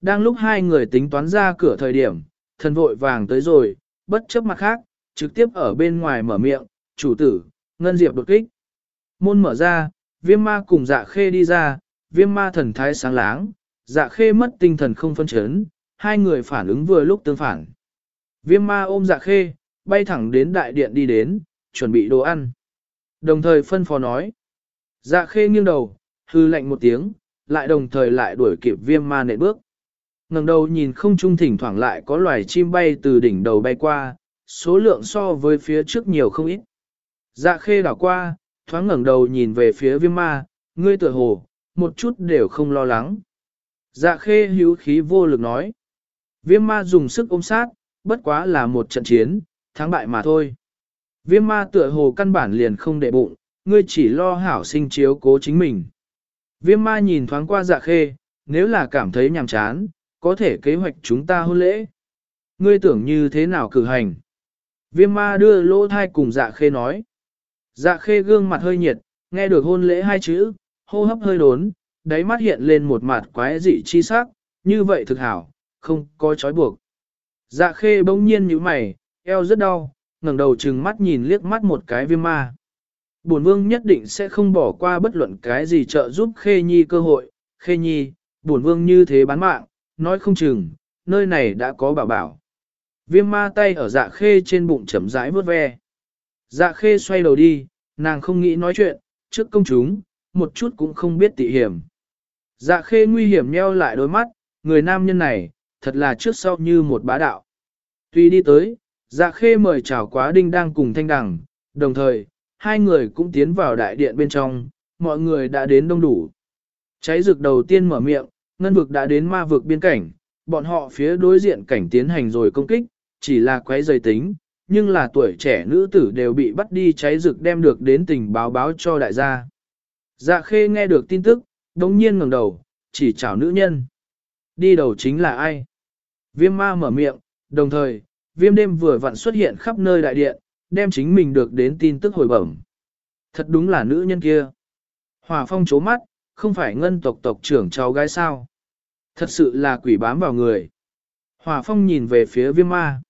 Đang lúc hai người tính toán ra cửa thời điểm, thần vội vàng tới rồi, bất chấp mặt khác, trực tiếp ở bên ngoài mở miệng, chủ tử, ngân diệp đột kích. Môn mở ra, viêm ma cùng dạ khê đi ra, viêm ma thần thái sáng láng, dạ khê mất tinh thần không phân chấn, hai người phản ứng vừa lúc tương phản. Viêm ma ôm dạ khê, bay thẳng đến đại điện đi đến, chuẩn bị đồ ăn. Đồng thời phân phó nói. Dạ khê nghiêng đầu, hư lạnh một tiếng, lại đồng thời lại đuổi kịp viêm ma nệ bước ngẩng đầu nhìn không trung thỉnh thoảng lại có loài chim bay từ đỉnh đầu bay qua, số lượng so với phía trước nhiều không ít. Dạ khê đảo qua, thoáng ngẩng đầu nhìn về phía viêm ma, ngươi tựa hồ, một chút đều không lo lắng. Dạ khê hữu khí vô lực nói. Viêm ma dùng sức ôm sát, bất quá là một trận chiến, thắng bại mà thôi. Viêm ma tựa hồ căn bản liền không để bụng, ngươi chỉ lo hảo sinh chiếu cố chính mình. Viêm ma nhìn thoáng qua dạ khê, nếu là cảm thấy nhàm chán, có thể kế hoạch chúng ta hôn lễ. Ngươi tưởng như thế nào cử hành? Viêm ma đưa lỗ thai cùng dạ khê nói. Dạ khê gương mặt hơi nhiệt, nghe được hôn lễ hai chữ, hô hấp hơi đốn, đáy mắt hiện lên một mặt quái dị chi sắc, như vậy thực hảo, không có chói buộc. Dạ khê bỗng nhiên như mày, eo rất đau, ngẩng đầu trừng mắt nhìn liếc mắt một cái viêm ma. Bổn vương nhất định sẽ không bỏ qua bất luận cái gì trợ giúp khê nhi cơ hội, khê nhi, bổn vương như thế bán mạng, nói không chừng, nơi này đã có bảo bảo. Viêm ma tay ở dạ khê trên bụng chậm rãi vớt ve. Dạ khê xoay đầu đi, nàng không nghĩ nói chuyện, trước công chúng, một chút cũng không biết tị hiểm. Dạ khê nguy hiểm nheo lại đôi mắt, người nam nhân này, thật là trước sau như một bá đạo. Tuy đi tới, dạ khê mời chào quá đinh đang cùng thanh đằng, đồng thời, hai người cũng tiến vào đại điện bên trong, mọi người đã đến đông đủ. Cháy rực đầu tiên mở miệng, ngân vực đã đến ma vực biên cảnh, bọn họ phía đối diện cảnh tiến hành rồi công kích, chỉ là quấy dây tính, nhưng là tuổi trẻ nữ tử đều bị bắt đi cháy rực đem được đến tình báo báo cho đại gia. Dạ khê nghe được tin tức, đống nhiên ngẩng đầu, chỉ chào nữ nhân. Đi đầu chính là ai? Viêm ma mở miệng, đồng thời, viêm đêm vừa vặn xuất hiện khắp nơi đại điện, đem chính mình được đến tin tức hồi bẩm. Thật đúng là nữ nhân kia. Hòa phong chố mắt, không phải ngân tộc tộc trưởng cháu gái sao. Thật sự là quỷ bám vào người. Hòa phong nhìn về phía viêm ma.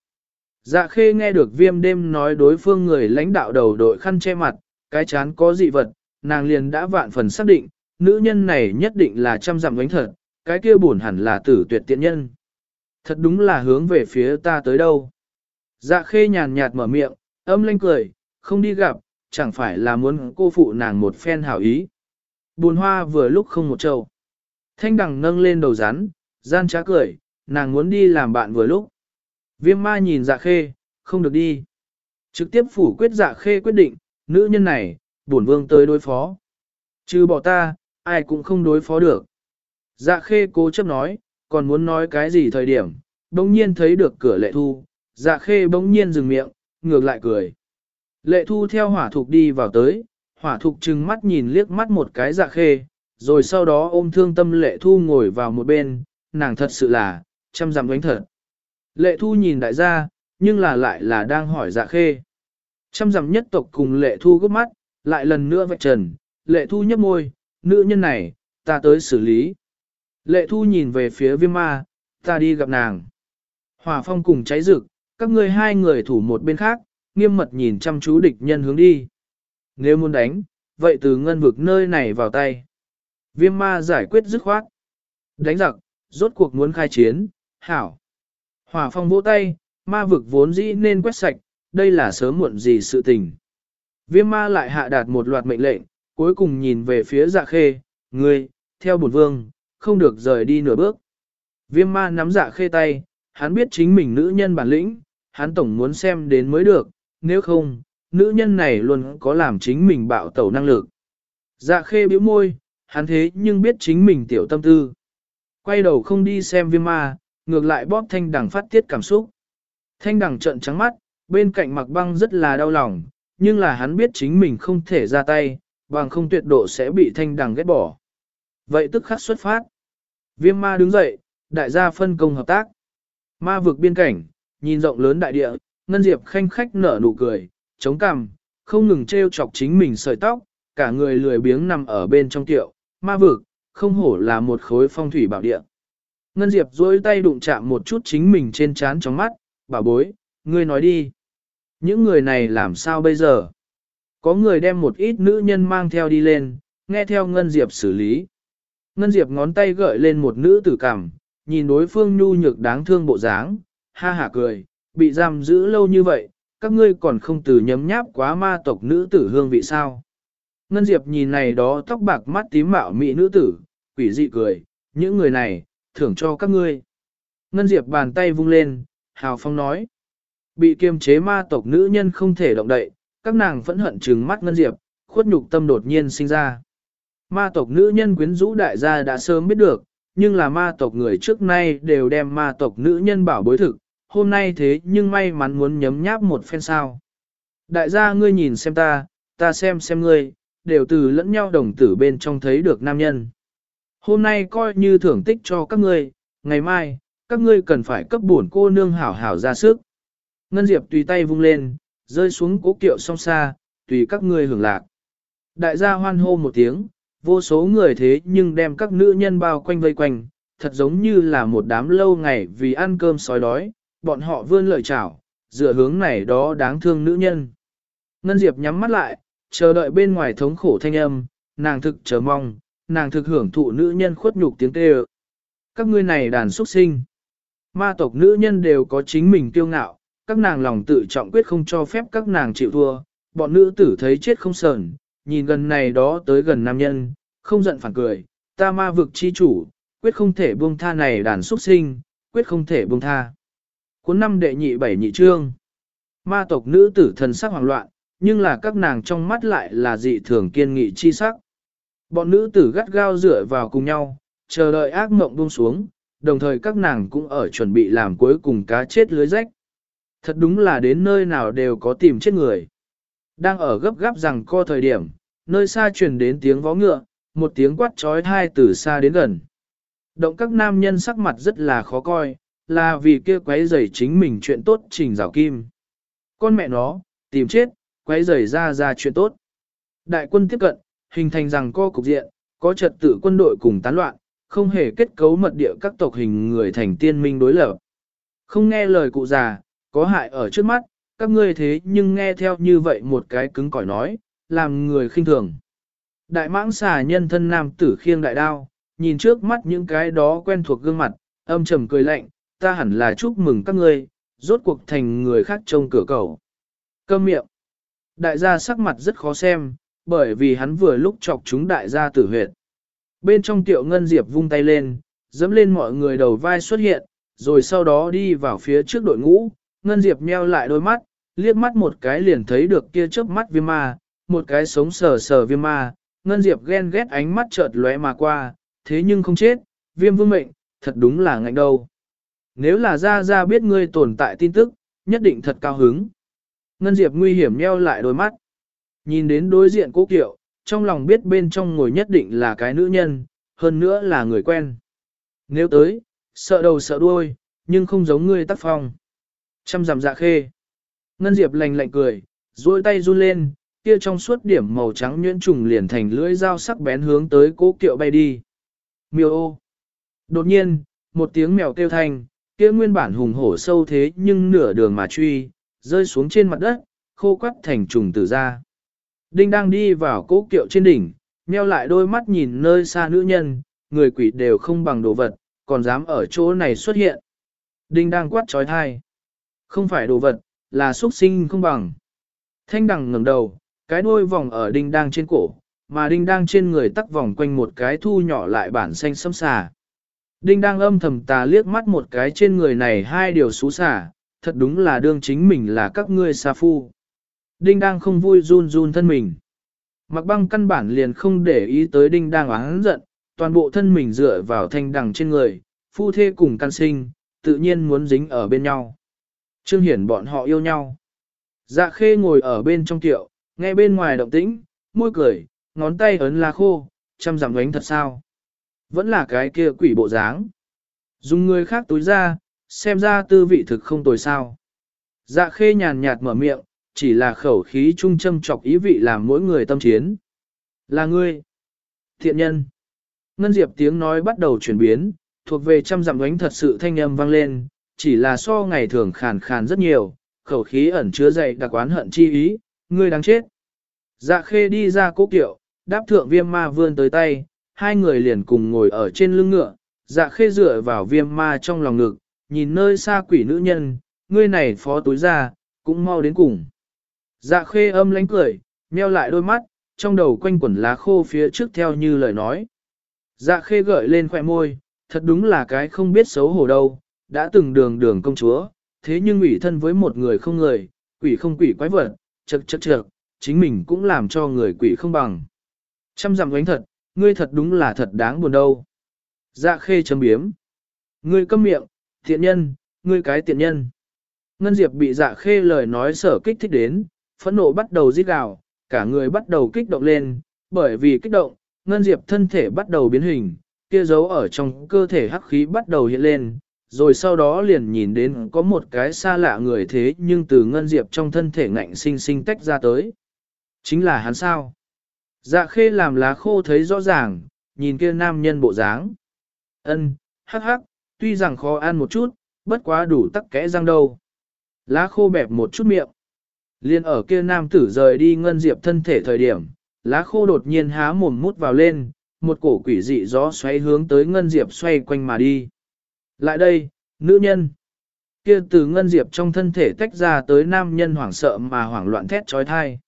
Dạ khê nghe được viêm đêm nói đối phương người lãnh đạo đầu đội khăn che mặt, cái chán có dị vật, nàng liền đã vạn phần xác định, nữ nhân này nhất định là trăm dặm đánh thật, cái kia buồn hẳn là tử tuyệt tiện nhân. Thật đúng là hướng về phía ta tới đâu. Dạ khê nhàn nhạt mở miệng, âm lanh cười, không đi gặp, chẳng phải là muốn cô phụ nàng một phen hảo ý. Buồn hoa vừa lúc không một trầu. Thanh đằng nâng lên đầu rắn, gian trá cười, nàng muốn đi làm bạn vừa lúc. Viêm ma nhìn dạ khê, không được đi. Trực tiếp phủ quyết dạ khê quyết định, nữ nhân này, bổn vương tới đối phó. Chứ bỏ ta, ai cũng không đối phó được. Dạ khê cố chấp nói, còn muốn nói cái gì thời điểm, bỗng nhiên thấy được cửa lệ thu, dạ khê bỗng nhiên dừng miệng, ngược lại cười. Lệ thu theo hỏa thục đi vào tới, hỏa thục trừng mắt nhìn liếc mắt một cái dạ khê, rồi sau đó ôm thương tâm lệ thu ngồi vào một bên, nàng thật sự là, chăm dặm đánh thật. Lệ thu nhìn đại gia, nhưng là lại là đang hỏi dạ khê. chăm dặm nhất tộc cùng lệ thu gấp mắt, lại lần nữa vạch trần, lệ thu nhấp môi, nữ nhân này, ta tới xử lý. Lệ thu nhìn về phía viêm ma, ta đi gặp nàng. Hỏa phong cùng cháy rực, các ngươi hai người thủ một bên khác, nghiêm mật nhìn chăm chú địch nhân hướng đi. Nếu muốn đánh, vậy từ ngân vực nơi này vào tay. Viêm ma giải quyết dứt khoát. Đánh giặc, rốt cuộc muốn khai chiến, hảo. Hỏa phong vỗ tay, ma vực vốn dĩ nên quét sạch, đây là sớm muộn gì sự tình. Viêm ma lại hạ đạt một loạt mệnh lệnh, cuối cùng nhìn về phía dạ khê, ngươi, theo bổn vương, không được rời đi nửa bước. Viêm ma nắm dạ khê tay, hắn biết chính mình nữ nhân bản lĩnh, hắn tổng muốn xem đến mới được, nếu không, nữ nhân này luôn có làm chính mình bạo tẩu năng lực. Dạ khê bĩu môi, hắn thế nhưng biết chính mình tiểu tâm tư. Quay đầu không đi xem viêm ma, ngược lại bóp thanh đằng phát tiết cảm xúc. Thanh đằng trợn trắng mắt, bên cạnh mặc băng rất là đau lòng, nhưng là hắn biết chính mình không thể ra tay, bằng không tuyệt độ sẽ bị thanh đằng ghét bỏ. Vậy tức khắc xuất phát. Viêm ma đứng dậy, đại gia phân công hợp tác. Ma vực biên cảnh, nhìn rộng lớn đại địa, Ngân Diệp khanh khách nở nụ cười, chống cằm, không ngừng treo chọc chính mình sợi tóc, cả người lười biếng nằm ở bên trong tiệu, ma vực, không hổ là một khối phong thủy bảo địa. Ngân Diệp duỗi tay đụng chạm một chút chính mình trên trán trong mắt, bà bối, ngươi nói đi. Những người này làm sao bây giờ? Có người đem một ít nữ nhân mang theo đi lên, nghe theo Ngân Diệp xử lý. Ngân Diệp ngón tay gợi lên một nữ tử cảm, nhìn đối phương nhu nhược đáng thương bộ dáng, ha hả cười, bị giam giữ lâu như vậy, các ngươi còn không từ nhấm nháp quá ma tộc nữ tử hương vị sao. Ngân Diệp nhìn này đó tóc bạc mắt tím mạo mỹ nữ tử, quỷ dị cười, những người này, thưởng cho các ngươi. Ngân Diệp bàn tay vung lên, hào phong nói. Bị kiềm chế ma tộc nữ nhân không thể động đậy, các nàng phẫn hận trừng mắt Ngân Diệp, khuất nhục tâm đột nhiên sinh ra. Ma tộc nữ nhân quyến rũ đại gia đã sớm biết được, nhưng là ma tộc người trước nay đều đem ma tộc nữ nhân bảo bối thực, hôm nay thế nhưng may mắn muốn nhấm nháp một phen sao. Đại gia ngươi nhìn xem ta, ta xem xem ngươi, đều từ lẫn nhau đồng tử bên trong thấy được nam nhân. Hôm nay coi như thưởng tích cho các ngươi, ngày mai, các ngươi cần phải cấp bổn cô nương hảo hảo ra sức. Ngân Diệp tùy tay vung lên, rơi xuống cố kiệu song xa, tùy các ngươi hưởng lạc. Đại gia hoan hô một tiếng, vô số người thế nhưng đem các nữ nhân bao quanh vây quanh, thật giống như là một đám lâu ngày vì ăn cơm sói đói, bọn họ vươn lợi chảo, dựa hướng này đó đáng thương nữ nhân. Ngân Diệp nhắm mắt lại, chờ đợi bên ngoài thống khổ thanh âm, nàng thực chờ mong, nàng thực hưởng thụ nữ nhân khuất nhục tiếng kêu. Các ngươi này đàn xuất sinh. Ma tộc nữ nhân đều có chính mình kiêu ngạo, các nàng lòng tự trọng quyết không cho phép các nàng chịu thua, bọn nữ tử thấy chết không sờn, nhìn gần này đó tới gần nam nhân, không giận phản cười, ta ma vực chi chủ, quyết không thể buông tha này đàn xuất sinh, quyết không thể buông tha. Cuốn năm đệ nhị bảy nhị trương. Ma tộc nữ tử thần sắc hoảng loạn, nhưng là các nàng trong mắt lại là dị thường kiên nghị chi sắc. Bọn nữ tử gắt gao dựa vào cùng nhau, chờ đợi ác mộng buông xuống, đồng thời các nàng cũng ở chuẩn bị làm cuối cùng cá chết lưới rách. Thật đúng là đến nơi nào đều có tìm chết người. Đang ở gấp gáp rằng co thời điểm, nơi xa truyền đến tiếng vó ngựa, một tiếng quát trói thai từ xa đến gần. Động các nam nhân sắc mặt rất là khó coi, là vì kia quấy rầy chính mình chuyện tốt trình rào kim. Con mẹ nó, tìm chết, quấy rầy ra ra chuyện tốt. Đại quân tiếp cận, hình thành rằng co cục diện, có trật tự quân đội cùng tán loạn, không hề kết cấu mật địa các tộc hình người thành tiên minh đối lập. Không nghe lời cụ già, có hại ở trước mắt, các ngươi thế nhưng nghe theo như vậy một cái cứng cỏi nói, làm người khinh thường. Đại mãng xà nhân thân nam tử khiêng đại đao, nhìn trước mắt những cái đó quen thuộc gương mặt, âm trầm cười lạnh, ta hẳn là chúc mừng các ngươi, rốt cuộc thành người khác trông cửa cầu. Câm miệng. Đại gia sắc mặt rất khó xem, bởi vì hắn vừa lúc chọc chúng đại gia tử huyệt. Bên trong tiệu ngân diệp vung tay lên, dẫm lên mọi người đầu vai xuất hiện, rồi sau đó đi vào phía trước đội ngũ, ngân diệp nheo lại đôi mắt, liếc mắt một cái liền thấy được kia chớp mắt viêm ma, một cái sống sờ sờ viêm ma, ngân diệp ghen ghét ánh mắt chợt lóe mà qua, thế nhưng không chết, viêm vương mệnh, thật đúng là ngạnh đâu. Nếu là ra ra biết ngươi tồn tại tin tức, nhất định thật cao hứng. Ngân diệp nguy hiểm nheo lại đôi mắt. Nhìn đến đối diện cố kiệu, trong lòng biết bên trong ngồi nhất định là cái nữ nhân, hơn nữa là người quen. Nếu tới, sợ đầu sợ đuôi, nhưng không giống ngươi tác phong. Chăm giảm dạ khê. Ngân Diệp lành lạnh cười, duỗi tay run lên, kia trong suốt điểm màu trắng nhuyễn trùng liền thành lưỡi dao sắc bén hướng tới cố kiệu bay đi. Miêu ô. Đột nhiên, một tiếng mèo kêu thanh, kia nguyên bản hùng hổ sâu thế nhưng nửa đường mà truy, rơi xuống trên mặt đất, khô quắt thành trùng tử ra. Đinh đang đi vào cố kiệu trên đỉnh, meo lại đôi mắt nhìn nơi xa nữ nhân, người quỷ đều không bằng đồ vật, còn dám ở chỗ này xuất hiện. Đinh đang quát trói thai. Không phải đồ vật, là xuất sinh không bằng. Thanh đằng ngẩng đầu, cái đuôi vòng ở đinh đang trên cổ, mà đinh đang trên người tắc vòng quanh một cái thu nhỏ lại bản xanh xâm xà. Đinh đang âm thầm tà liếc mắt một cái trên người này hai điều xú xả, thật đúng là đương chính mình là các ngươi xa phu. Đinh đang không vui run run thân mình. Mặc băng căn bản liền không để ý tới đinh đang oán giận, toàn bộ thân mình dựa vào thanh đằng trên người, phu thê cùng căn sinh, tự nhiên muốn dính ở bên nhau. Trương hiển bọn họ yêu nhau. Dạ khê ngồi ở bên trong tiệu, nghe bên ngoài động tĩnh, môi cười, ngón tay ấn lá khô, chăm giảm gánh thật sao. Vẫn là cái kia quỷ bộ dáng. Dùng người khác túi ra, xem ra tư vị thực không tồi sao. Dạ khê nhàn nhạt mở miệng, chỉ là khẩu khí trung châm chọc ý vị làm mỗi người tâm chiến. Là ngươi. Thiện nhân. Ngân Diệp tiếng nói bắt đầu chuyển biến, thuộc về trăm dặm đánh thật sự thanh âm vang lên, chỉ là so ngày thường khàn khàn rất nhiều, khẩu khí ẩn chứa dày đặc oán hận chi ý, ngươi đáng chết. Dạ khê đi ra cố kiệu, đáp thượng viêm ma vươn tới tay, hai người liền cùng ngồi ở trên lưng ngựa, dạ khê dựa vào viêm ma trong lòng ngực, nhìn nơi xa quỷ nữ nhân, ngươi này phó túi ra, cũng mau đến cùng. Dạ khê âm lánh cười, meo lại đôi mắt, trong đầu quanh quẩn lá khô phía trước theo như lời nói. Dạ khê gợi lên khỏe môi, thật đúng là cái không biết xấu hổ đâu, đã từng đường đường công chúa, thế nhưng ủy thân với một người không người, quỷ không quỷ quái vật, chật chật chật, chính mình cũng làm cho người quỷ không bằng. chăm dặm gánh thật, ngươi thật đúng là thật đáng buồn đâu. Dạ khê chấm biếm. Ngươi câm miệng, Tiện nhân, ngươi cái tiện nhân. Ngân Diệp bị dạ khê lời nói sở kích thích đến, phẫn nộ bắt đầu giết gào, cả người bắt đầu kích động lên, bởi vì kích động, Ngân Diệp thân thể bắt đầu biến hình, kia dấu ở trong cơ thể hắc khí bắt đầu hiện lên, rồi sau đó liền nhìn đến có một cái xa lạ người thế nhưng từ Ngân Diệp trong thân thể ngạnh sinh sinh tách ra tới. Chính là hắn sao? Dạ khê làm lá khô thấy rõ ràng, nhìn kia nam nhân bộ dáng. Ân, hắc hắc, tuy rằng khó ăn một chút, bất quá đủ tắc kẽ răng đâu. Lá khô bẹp một chút miệng. Liên ở kia nam tử rời đi ngân diệp thân thể thời điểm, lá khô đột nhiên há mồm mút vào lên, một cổ quỷ dị gió xoay hướng tới ngân diệp xoay quanh mà đi. Lại đây, nữ nhân. Kia từ ngân diệp trong thân thể tách ra tới nam nhân hoảng sợ mà hoảng loạn thét trói thai.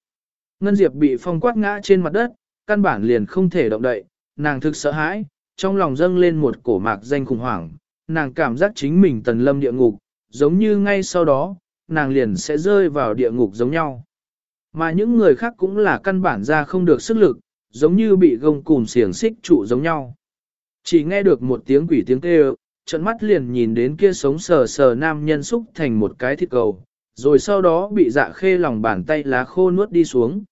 Ngân diệp bị phong quát ngã trên mặt đất, căn bản liền không thể động đậy, nàng thực sợ hãi, trong lòng dâng lên một cổ mạc danh khủng hoảng, nàng cảm giác chính mình tần lâm địa ngục, giống như ngay sau đó, nàng liền sẽ rơi vào địa ngục giống nhau. Mà những người khác cũng là căn bản ra không được sức lực, giống như bị gông cùm xiềng xích trụ giống nhau. Chỉ nghe được một tiếng quỷ tiếng kêu, trận mắt liền nhìn đến kia sống sờ sờ nam nhân xúc thành một cái thịt cầu, rồi sau đó bị dạ khê lòng bàn tay lá khô nuốt đi xuống.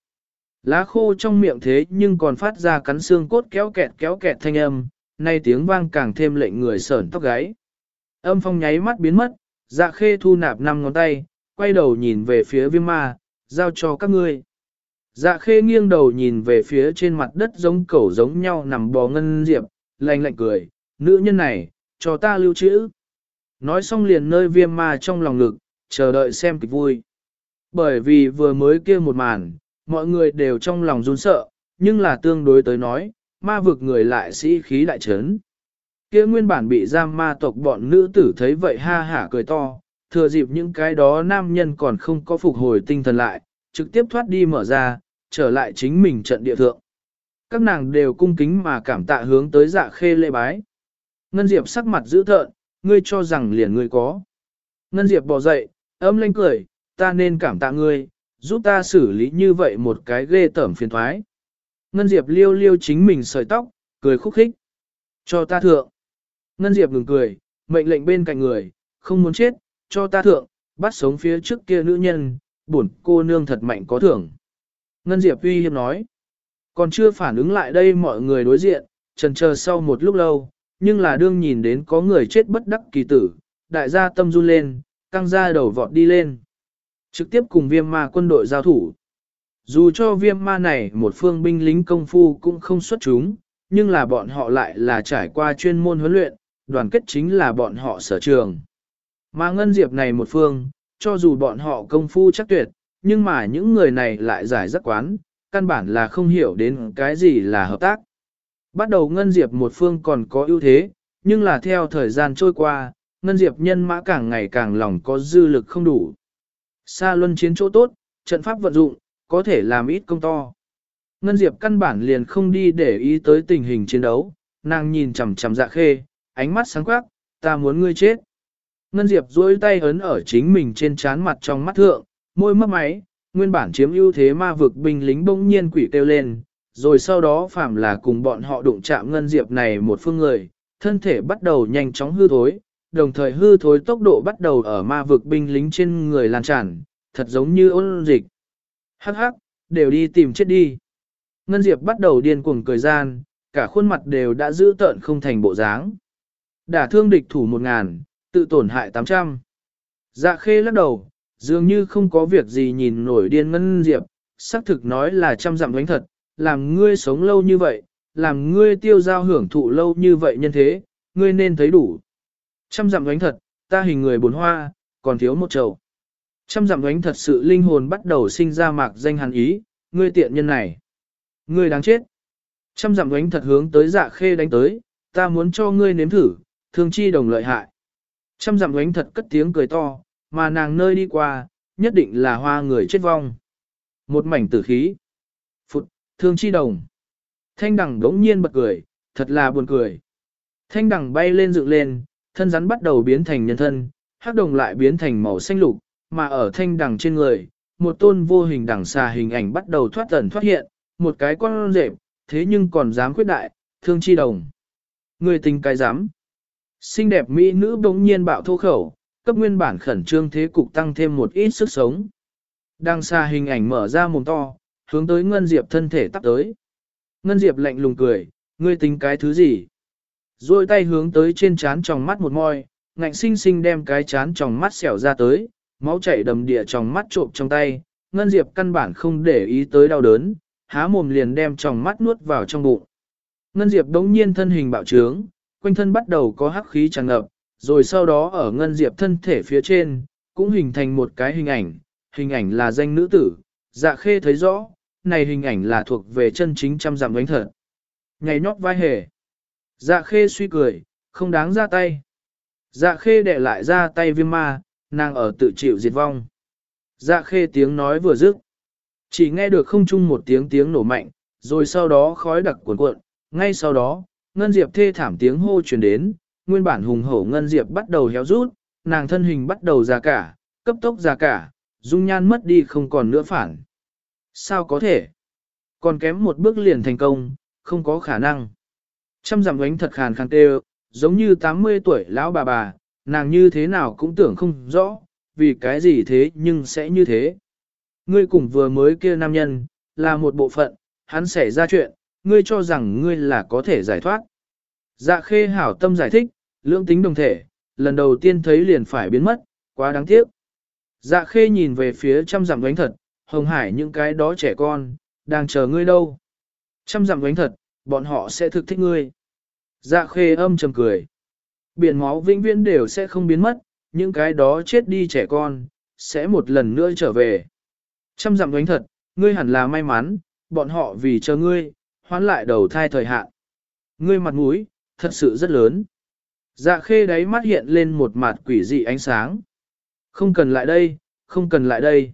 Lá khô trong miệng thế nhưng còn phát ra cắn xương cốt kéo kẹt kéo kẹt thanh âm, nay tiếng vang càng thêm lệnh người sởn tóc gáy. Âm phong nháy mắt biến mất, dạ khê thu nạp năm ngón tay, quay đầu nhìn về phía viêm ma, giao cho các ngươi. Dạ khê nghiêng đầu nhìn về phía trên mặt đất giống cẩu giống nhau nằm bò ngân diệp, lạnh lạnh cười, nữ nhân này, cho ta lưu trữ. Nói xong liền nơi viêm ma trong lòng ngực, chờ đợi xem kịch vui. Bởi vì vừa mới kia một màn, mọi người đều trong lòng run sợ, nhưng là tương đối tới nói, ma vực người lại sĩ khí đại trấn. Kia nguyên bản bị giam ma tộc bọn nữ tử thấy vậy ha hả cười to, thừa dịp những cái đó nam nhân còn không có phục hồi tinh thần lại, trực tiếp thoát đi mở ra, trở lại chính mình trận địa thượng. Các nàng đều cung kính mà cảm tạ hướng tới dạ khê lễ bái. Ngân Diệp sắc mặt dữ thợn, ngươi cho rằng liền ngươi có. Ngân Diệp bỏ dậy, ấm lên cười, ta nên cảm tạ ngươi, giúp ta xử lý như vậy một cái ghê tởm phiền thoái. Ngân Diệp liêu liêu chính mình sợi tóc, cười khúc khích. Cho ta thượng. Ngân Diệp ngừng cười, mệnh lệnh bên cạnh người, không muốn chết, cho ta thượng, bắt sống phía trước kia nữ nhân, bổn cô nương thật mạnh có thưởng. Ngân Diệp uy hiếp nói. Còn chưa phản ứng lại đây mọi người đối diện, trần chờ sau một lúc lâu, nhưng là đương nhìn đến có người chết bất đắc kỳ tử, đại gia tâm run lên, căng ra đầu vọt đi lên. Trực tiếp cùng viêm ma quân đội giao thủ. Dù cho viêm ma này một phương binh lính công phu cũng không xuất chúng, nhưng là bọn họ lại là trải qua chuyên môn huấn luyện, đoàn kết chính là bọn họ sở trường. Mà ngân diệp này một phương, cho dù bọn họ công phu chắc tuyệt, nhưng mà những người này lại giải rất quán, căn bản là không hiểu đến cái gì là hợp tác. Bắt đầu ngân diệp một phương còn có ưu thế, nhưng là theo thời gian trôi qua, ngân diệp nhân mã càng ngày càng lòng có dư lực không đủ. Sa luân chiến chỗ tốt, trận pháp vận dụng, có thể làm ít công to. Ngân Diệp căn bản liền không đi để ý tới tình hình chiến đấu, nàng nhìn chằm chằm dạ khê, ánh mắt sáng quắc, ta muốn ngươi chết. Ngân Diệp duỗi tay ấn ở chính mình trên trán mặt trong mắt thượng, môi mấp máy, nguyên bản chiếm ưu thế ma vực binh lính bỗng nhiên quỷ kêu lên, rồi sau đó phạm là cùng bọn họ đụng chạm Ngân Diệp này một phương người, thân thể bắt đầu nhanh chóng hư thối, đồng thời hư thối tốc độ bắt đầu ở ma vực binh lính trên người lan tràn, thật giống như ôn dịch. Hắc hắc, đều đi tìm chết đi. Ngân Diệp bắt đầu điên cuồng cười gian, cả khuôn mặt đều đã giữ tợn không thành bộ dáng. Đả thương địch thủ một ngàn, tự tổn hại tám trăm. Dạ khê lắc đầu, dường như không có việc gì nhìn nổi điên Ngân Diệp, xác thực nói là trăm dặm đánh thật, làm ngươi sống lâu như vậy, làm ngươi tiêu giao hưởng thụ lâu như vậy nhân thế, ngươi nên thấy đủ. Trăm dặm đánh thật, ta hình người bốn hoa, còn thiếu một chầu. Trăm dặm đánh thật sự linh hồn bắt đầu sinh ra mạc danh hàn ý, ngươi tiện nhân này. Ngươi đáng chết. Trăm dặm đánh thật hướng tới dạ khê đánh tới, ta muốn cho ngươi nếm thử, thương chi đồng lợi hại. Trăm dặm đánh thật cất tiếng cười to, mà nàng nơi đi qua, nhất định là hoa người chết vong. Một mảnh tử khí. Phụt, thương chi đồng. Thanh đằng đống nhiên bật cười, thật là buồn cười. Thanh đằng bay lên dựng lên, thân rắn bắt đầu biến thành nhân thân, hắc đồng lại biến thành màu xanh lục, mà ở thanh đằng trên người, một tôn vô hình đằng xà hình ảnh bắt đầu thoát tẩn thoát hiện, một cái con rệp, thế nhưng còn dám khuyết đại, thương chi đồng. Người tình cái dám. Xinh đẹp mỹ nữ bỗng nhiên bạo thô khẩu, cấp nguyên bản khẩn trương thế cục tăng thêm một ít sức sống. Đằng xa hình ảnh mở ra mồm to, hướng tới Ngân Diệp thân thể tắt tới. Ngân Diệp lạnh lùng cười, ngươi tính cái thứ gì? Rồi tay hướng tới trên chán tròng mắt một môi, ngạnh sinh sinh đem cái chán tròng mắt xẻo ra tới, máu chảy đầm địa tròng mắt trộm trong tay. Ngân Diệp căn bản không để ý tới đau đớn, há mồm liền đem tròng mắt nuốt vào trong bụng. Ngân Diệp đống nhiên thân hình bạo trướng, quanh thân bắt đầu có hắc khí tràn ngập, rồi sau đó ở Ngân Diệp thân thể phía trên, cũng hình thành một cái hình ảnh, hình ảnh là danh nữ tử, dạ khê thấy rõ, này hình ảnh là thuộc về chân chính trăm giảm đánh thật. Ngày nhót vai hề. Dạ khê suy cười, không đáng ra tay. Dạ khê để lại ra tay viêm ma, nàng ở tự chịu diệt vong. Dạ khê tiếng nói vừa dứt. Chỉ nghe được không chung một tiếng tiếng nổ mạnh, rồi sau đó khói đặc cuộn cuộn, ngay sau đó, Ngân Diệp thê thảm tiếng hô truyền đến, nguyên bản hùng hổ Ngân Diệp bắt đầu héo rút, nàng thân hình bắt đầu già cả, cấp tốc già cả, dung nhan mất đi không còn nữa phản. Sao có thể? Còn kém một bước liền thành công, không có khả năng. Trăm dặm ánh thật khàn khàn tê giống như 80 tuổi lão bà bà, nàng như thế nào cũng tưởng không rõ, vì cái gì thế nhưng sẽ như thế. Ngươi cùng vừa mới kia nam nhân, là một bộ phận, hắn xảy ra chuyện, ngươi cho rằng ngươi là có thể giải thoát. Dạ khê hảo tâm giải thích, lưỡng tính đồng thể, lần đầu tiên thấy liền phải biến mất, quá đáng tiếc. Dạ khê nhìn về phía trăm dặm đánh thật, hồng hải những cái đó trẻ con, đang chờ ngươi đâu. Trăm dặm đánh thật, bọn họ sẽ thực thích ngươi. Dạ khê âm trầm cười. Biển máu vĩnh viễn đều sẽ không biến mất, những cái đó chết đi trẻ con, sẽ một lần nữa trở về. Trăm dặm đánh thật, ngươi hẳn là may mắn, bọn họ vì chờ ngươi, hoán lại đầu thai thời hạn. Ngươi mặt mũi, thật sự rất lớn. Dạ khê đáy mắt hiện lên một mặt quỷ dị ánh sáng. Không cần lại đây, không cần lại đây.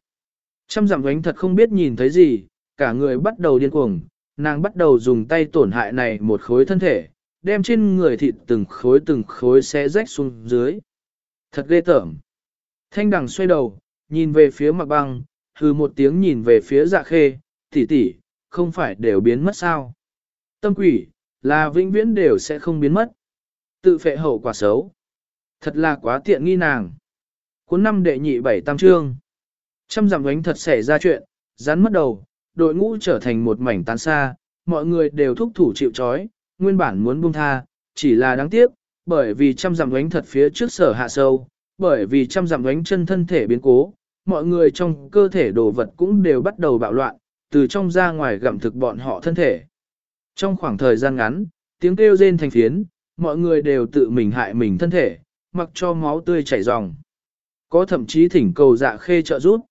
Trăm dặm ánh thật không biết nhìn thấy gì, cả người bắt đầu điên cuồng, nàng bắt đầu dùng tay tổn hại này một khối thân thể, đem trên người thịt từng khối từng khối xé rách xuống dưới. Thật ghê tởm. Thanh đằng xoay đầu, nhìn về phía mặt băng, hừ một tiếng nhìn về phía dạ khê, tỷ tỷ, không phải đều biến mất sao. Tâm quỷ, là vĩnh viễn đều sẽ không biến mất. Tự phệ hậu quả xấu. Thật là quá tiện nghi nàng. Cuốn năm đệ nhị bảy tam trương. Trăm dặm ánh thật xảy ra chuyện, rắn mất đầu, đội ngũ trở thành một mảnh tán xa, mọi người đều thúc thủ chịu chói, nguyên bản muốn buông tha, chỉ là đáng tiếc, bởi vì trăm dặm ánh thật phía trước sở hạ sâu, bởi vì trăm dặm ánh chân thân thể biến cố, mọi người trong cơ thể đồ vật cũng đều bắt đầu bạo loạn, từ trong ra ngoài gặm thực bọn họ thân thể. Trong khoảng thời gian ngắn, tiếng kêu rên thành phiến, mọi người đều tự mình hại mình thân thể, mặc cho máu tươi chảy ròng. Có thậm chí thỉnh cầu dạ khê trợ giúp.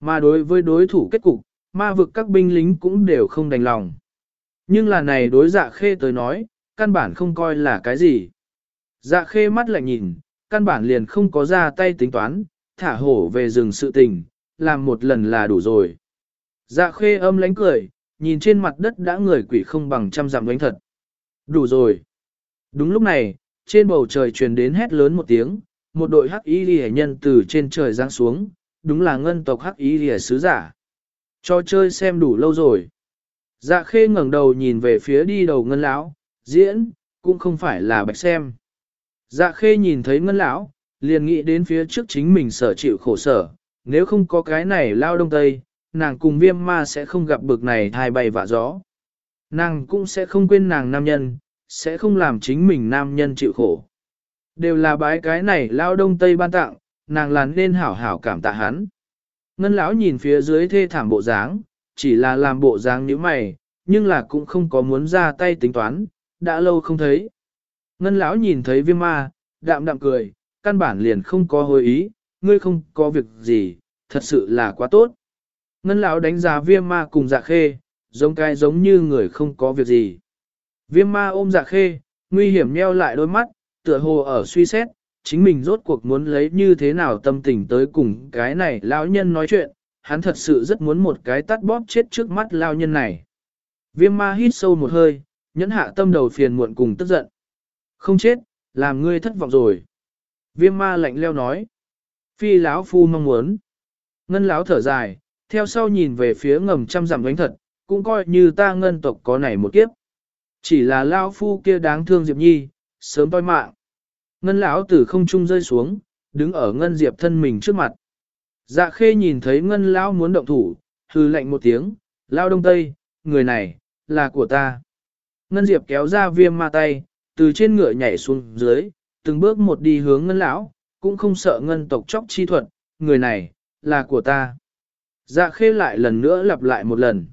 Mà đối với đối thủ kết cục, ma vực các binh lính cũng đều không đành lòng. Nhưng là này đối dạ khê tới nói, căn bản không coi là cái gì. Dạ khê mắt lại nhìn, căn bản liền không có ra tay tính toán, thả hổ về rừng sự tình, làm một lần là đủ rồi. Dạ khê âm lánh cười, nhìn trên mặt đất đã người quỷ không bằng trăm dặm đánh thật. Đủ rồi. Đúng lúc này, trên bầu trời truyền đến hét lớn một tiếng, một đội hắc y lìa nhân từ trên trời giáng xuống, đúng là ngân tộc hắc y lìa sứ giả. Cho chơi xem đủ lâu rồi. Dạ khê ngẩng đầu nhìn về phía đi đầu ngân lão, diễn, cũng không phải là bạch xem. Dạ khê nhìn thấy ngân lão, liền nghĩ đến phía trước chính mình sở chịu khổ sở, nếu không có cái này lao đông tây, nàng cùng viêm ma sẽ không gặp bực này thai bay vạ gió. Nàng cũng sẽ không quên nàng nam nhân, sẽ không làm chính mình nam nhân chịu khổ. Đều là bái cái này lao đông tây ban tặng, nàng là nên hảo hảo cảm tạ hắn. Ngân lão nhìn phía dưới thê thảm bộ dáng, chỉ là làm bộ dáng như mày, nhưng là cũng không có muốn ra tay tính toán, đã lâu không thấy. Ngân lão nhìn thấy viêm ma, đạm đạm cười, căn bản liền không có hồi ý, ngươi không có việc gì, thật sự là quá tốt. Ngân lão đánh giá viêm ma cùng dạ khê, giống cái giống như người không có việc gì. Viêm ma ôm dạ khê, nguy hiểm nheo lại đôi mắt, tựa hồ ở suy xét, chính mình rốt cuộc muốn lấy như thế nào tâm tình tới cùng cái này lão nhân nói chuyện, hắn thật sự rất muốn một cái tắt bóp chết trước mắt lao nhân này. Viêm ma hít sâu một hơi, nhẫn hạ tâm đầu phiền muộn cùng tức giận. Không chết, làm ngươi thất vọng rồi. Viêm ma lạnh leo nói. Phi lão phu mong muốn. Ngân lão thở dài, theo sau nhìn về phía ngầm trăm dặm đánh thật, cũng coi như ta ngân tộc có này một kiếp. Chỉ là lão phu kia đáng thương Diệp Nhi, sớm toi mạng. Ngân lão từ không trung rơi xuống, đứng ở ngân diệp thân mình trước mặt. Dạ khê nhìn thấy ngân lão muốn động thủ, hư lạnh một tiếng, lao đông tây, người này, là của ta. Ngân diệp kéo ra viêm ma tay, từ trên ngựa nhảy xuống dưới, từng bước một đi hướng ngân lão, cũng không sợ ngân tộc chóc chi thuật, người này, là của ta. Dạ khê lại lần nữa lặp lại một lần.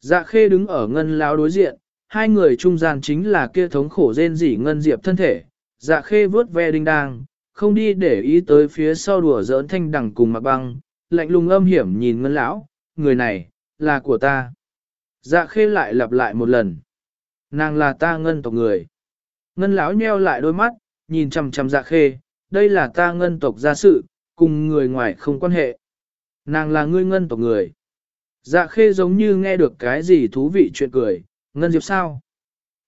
Dạ khê đứng ở ngân lão đối diện, hai người trung gian chính là kia thống khổ rên rỉ ngân diệp thân thể. Dạ khê vớt ve đinh đang, không đi để ý tới phía sau đùa giỡn thanh đằng cùng mặc băng, lạnh lùng âm hiểm nhìn ngân lão, người này, là của ta. Dạ khê lại lặp lại một lần. Nàng là ta ngân tộc người. Ngân lão nheo lại đôi mắt, nhìn chằm chằm dạ khê, đây là ta ngân tộc gia sự, cùng người ngoài không quan hệ. Nàng là ngươi ngân tộc người. Dạ khê giống như nghe được cái gì thú vị chuyện cười, ngân diệp sao?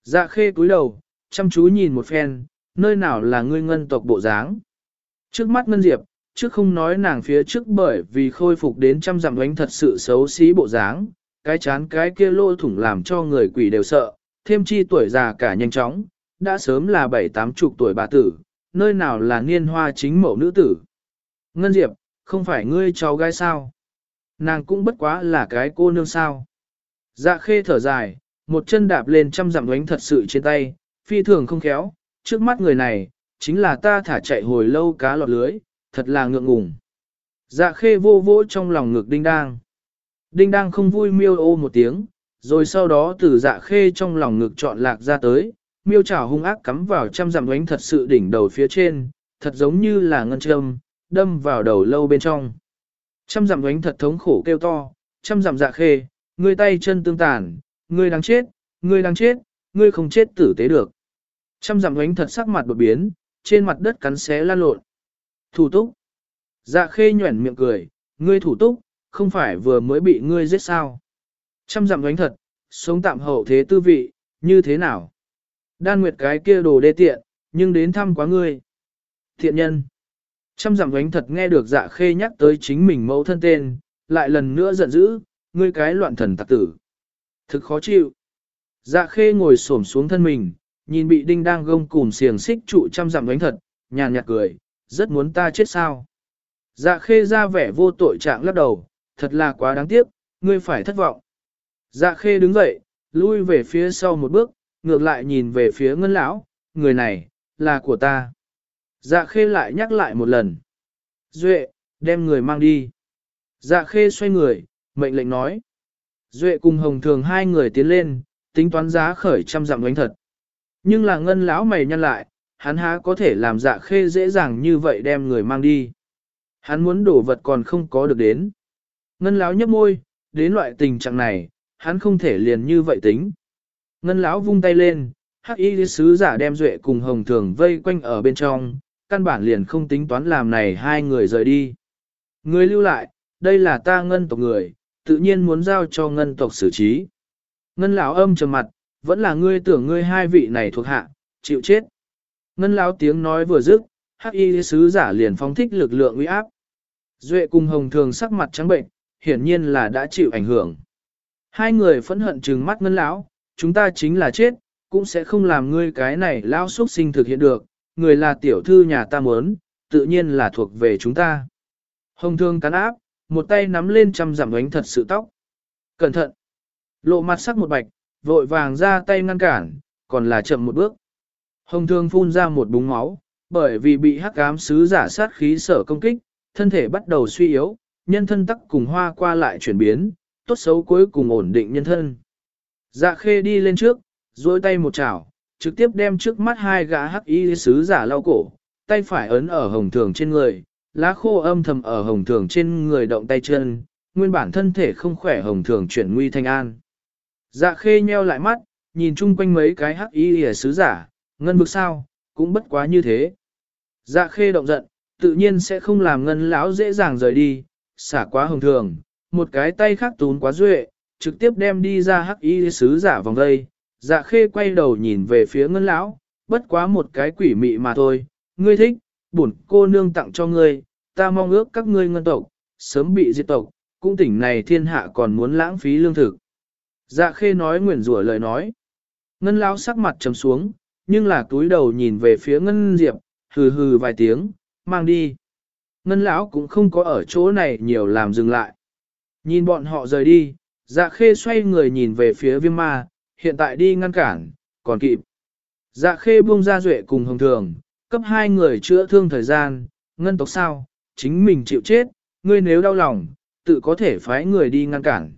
Dạ khê cúi đầu, chăm chú nhìn một phen, nơi nào là ngươi ngân tộc bộ dáng. Trước mắt ngân diệp, trước không nói nàng phía trước bởi vì khôi phục đến trăm dặm đánh thật sự xấu xí bộ dáng, cái chán cái kia lỗ thủng làm cho người quỷ đều sợ, thêm chi tuổi già cả nhanh chóng, đã sớm là bảy tám chục tuổi bà tử, nơi nào là niên hoa chính mẫu nữ tử. Ngân Diệp, không phải ngươi cháu gái sao? Nàng cũng bất quá là cái cô nương sao. Dạ khê thở dài, một chân đạp lên trăm dặm đánh thật sự trên tay, phi thường không khéo, trước mắt người này, chính là ta thả chạy hồi lâu cá lọt lưới, thật là ngượng ngùng. Dạ khê vô vô trong lòng ngực đinh đang. Đinh đang không vui miêu ô một tiếng, rồi sau đó từ dạ khê trong lòng ngực chọn lạc ra tới, miêu chảo hung ác cắm vào trăm dặm đánh thật sự đỉnh đầu phía trên, thật giống như là ngân châm, đâm vào đầu lâu bên trong. Trăm dặm đánh thật thống khổ kêu to, trăm dặm dạ khê, ngươi tay chân tương tàn, ngươi đang chết, ngươi đang chết, ngươi không chết tử tế được. Trăm dặm ánh thật sắc mặt đột biến, trên mặt đất cắn xé lan lộn. Thủ túc. Dạ khê nhuẩn miệng cười, ngươi thủ túc, không phải vừa mới bị ngươi giết sao. Trăm dặm ánh thật, sống tạm hậu thế tư vị, như thế nào? Đan nguyệt cái kia đồ đê tiện, nhưng đến thăm quá ngươi. Thiện nhân. Trăm dặm ánh thật nghe được dạ khê nhắc tới chính mình mẫu thân tên, lại lần nữa giận dữ, ngươi cái loạn thần tặc tử. Thực khó chịu. Dạ khê ngồi xổm xuống thân mình, nhìn bị đinh đang gông cùm xiềng xích trụ trăm dặm đánh thật, nhàn nhạt cười, rất muốn ta chết sao. Dạ khê ra vẻ vô tội trạng lắc đầu, thật là quá đáng tiếc, ngươi phải thất vọng. Dạ khê đứng dậy, lui về phía sau một bước, ngược lại nhìn về phía ngân lão, người này, là của ta. Dạ khê lại nhắc lại một lần. Duệ, đem người mang đi. Dạ khê xoay người, mệnh lệnh nói. Duệ cùng hồng thường hai người tiến lên, tính toán giá khởi trăm dặm đánh thật. Nhưng là ngân lão mày nhăn lại, hắn há có thể làm dạ khê dễ dàng như vậy đem người mang đi. Hắn muốn đổ vật còn không có được đến. Ngân lão nhấp môi, đến loại tình trạng này, hắn không thể liền như vậy tính. Ngân lão vung tay lên, hắc y sứ giả đem duệ cùng hồng thường vây quanh ở bên trong, căn bản liền không tính toán làm này hai người rời đi. Người lưu lại, đây là ta ngân tộc người, tự nhiên muốn giao cho ngân tộc xử trí. Ngân lão âm trầm mặt, vẫn là ngươi tưởng ngươi hai vị này thuộc hạ, chịu chết. Ngân lão tiếng nói vừa dứt, hắc y sứ giả liền phóng thích lực lượng uy áp. Duệ cùng hồng thường sắc mặt trắng bệnh, hiển nhiên là đã chịu ảnh hưởng. Hai người phẫn hận trừng mắt ngân lão, chúng ta chính là chết, cũng sẽ không làm ngươi cái này lão xuất sinh thực hiện được, người là tiểu thư nhà ta muốn, tự nhiên là thuộc về chúng ta. Hồng thương cắn áp, một tay nắm lên trăm giảm đánh thật sự tóc. Cẩn thận! Lộ mặt sắc một bạch, vội vàng ra tay ngăn cản, còn là chậm một bước. Hồng thương phun ra một búng máu, bởi vì bị hắc ám sứ giả sát khí sở công kích, thân thể bắt đầu suy yếu, nhân thân tắc cùng hoa qua lại chuyển biến, tốt xấu cuối cùng ổn định nhân thân. Dạ khê đi lên trước, duỗi tay một chảo, trực tiếp đem trước mắt hai gã hắc y sứ giả lau cổ, tay phải ấn ở hồng thường trên người, lá khô âm thầm ở hồng thường trên người động tay chân, nguyên bản thân thể không khỏe hồng thường chuyển nguy thanh an. Dạ khê nheo lại mắt, nhìn chung quanh mấy cái hắc y sứ giả, ngân vực sao, cũng bất quá như thế. Dạ khê động giận, tự nhiên sẽ không làm ngân lão dễ dàng rời đi, xả quá hồng thường, một cái tay khác tún quá duệ, trực tiếp đem đi ra hắc y sứ giả vòng đây. Dạ khê quay đầu nhìn về phía ngân lão, bất quá một cái quỷ mị mà thôi, ngươi thích, bổn cô nương tặng cho ngươi, ta mong ước các ngươi ngân tộc, sớm bị diệt tộc, cũng tỉnh này thiên hạ còn muốn lãng phí lương thực. Dạ khê nói nguyền rủa lời nói. Ngân lão sắc mặt trầm xuống, nhưng là túi đầu nhìn về phía ngân diệp, hừ hừ vài tiếng, mang đi. Ngân lão cũng không có ở chỗ này nhiều làm dừng lại. Nhìn bọn họ rời đi, dạ khê xoay người nhìn về phía viêm ma, hiện tại đi ngăn cản, còn kịp. Dạ khê buông ra duệ cùng hồng thường, cấp hai người chữa thương thời gian, ngân tộc sao, chính mình chịu chết, ngươi nếu đau lòng, tự có thể phái người đi ngăn cản.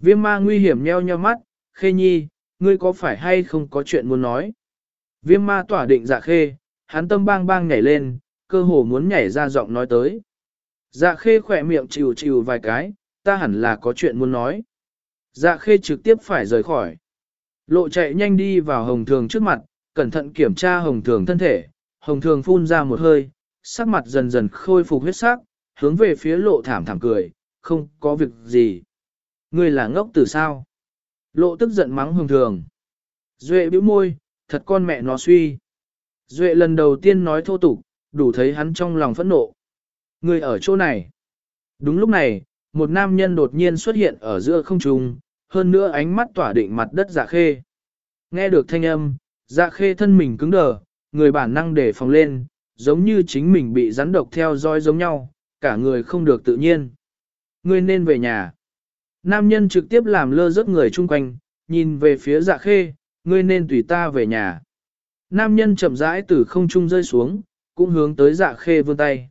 Viêm ma nguy hiểm nheo nheo mắt, khê nhi, ngươi có phải hay không có chuyện muốn nói? Viêm ma tỏa định dạ khê, hắn tâm bang bang nhảy lên, cơ hồ muốn nhảy ra giọng nói tới. Dạ khê khỏe miệng chịu chịu vài cái, ta hẳn là có chuyện muốn nói. Dạ khê trực tiếp phải rời khỏi. Lộ chạy nhanh đi vào hồng thường trước mặt, cẩn thận kiểm tra hồng thường thân thể, hồng thường phun ra một hơi, sắc mặt dần dần khôi phục huyết sắc, hướng về phía lộ thảm thảm cười, không có việc gì. Ngươi là ngốc từ sao? Lộ tức giận mắng hồng thường. Duệ bĩu môi, thật con mẹ nó suy. Duệ lần đầu tiên nói thô tục, đủ thấy hắn trong lòng phẫn nộ. Ngươi ở chỗ này. Đúng lúc này, một nam nhân đột nhiên xuất hiện ở giữa không trung, hơn nữa ánh mắt tỏa định mặt đất dạ khê. Nghe được thanh âm, dạ khê thân mình cứng đờ, người bản năng để phòng lên, giống như chính mình bị rắn độc theo dõi giống nhau, cả người không được tự nhiên. Ngươi nên về nhà. Nam nhân trực tiếp làm lơ rớt người chung quanh, nhìn về phía dạ khê, ngươi nên tùy ta về nhà. Nam nhân chậm rãi từ không trung rơi xuống, cũng hướng tới dạ khê vươn tay.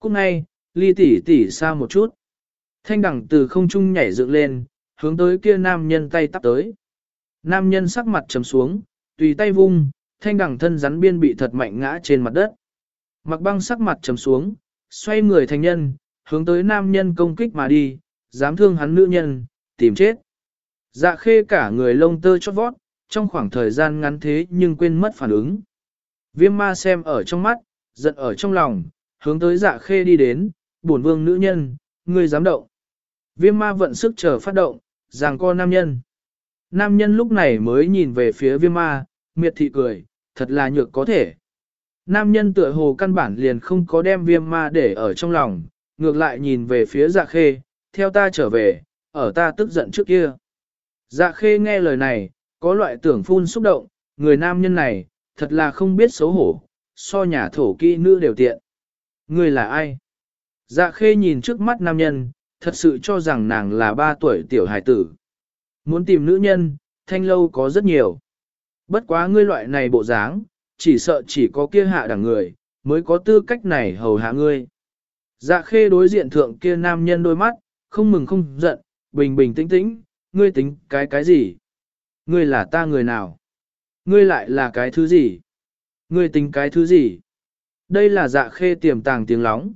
Cũng ngay, ly tỉ tỉ xa một chút. Thanh đẳng từ không trung nhảy dựng lên, hướng tới kia nam nhân tay tắp tới. Nam nhân sắc mặt trầm xuống, tùy tay vung, thanh đẳng thân rắn biên bị thật mạnh ngã trên mặt đất. Mặc băng sắc mặt trầm xuống, xoay người thành nhân, hướng tới nam nhân công kích mà đi, dám thương hắn nữ nhân, tìm chết. Dạ khê cả người lông tơ chót vót, trong khoảng thời gian ngắn thế nhưng quên mất phản ứng. Viêm ma xem ở trong mắt, giận ở trong lòng, hướng tới dạ khê đi đến, bổn vương nữ nhân, ngươi dám động. Viêm ma vận sức chờ phát động, ràng co nam nhân. Nam nhân lúc này mới nhìn về phía viêm ma, miệt thị cười, thật là nhược có thể. Nam nhân tựa hồ căn bản liền không có đem viêm ma để ở trong lòng, ngược lại nhìn về phía dạ khê, theo ta trở về, ở ta tức giận trước kia. Dạ khê nghe lời này, có loại tưởng phun xúc động, người nam nhân này, thật là không biết xấu hổ, so nhà thổ kỹ nữ đều tiện. Người là ai? Dạ khê nhìn trước mắt nam nhân, thật sự cho rằng nàng là ba tuổi tiểu hải tử. Muốn tìm nữ nhân, thanh lâu có rất nhiều. Bất quá ngươi loại này bộ dáng, chỉ sợ chỉ có kia hạ đẳng người, mới có tư cách này hầu hạ ngươi. Dạ khê đối diện thượng kia nam nhân đôi mắt, không mừng không giận, bình bình tĩnh tĩnh, ngươi tính cái cái gì? Ngươi là ta người nào? Ngươi lại là cái thứ gì? Ngươi tính cái thứ gì? Đây là dạ khê tiềm tàng tiếng lóng.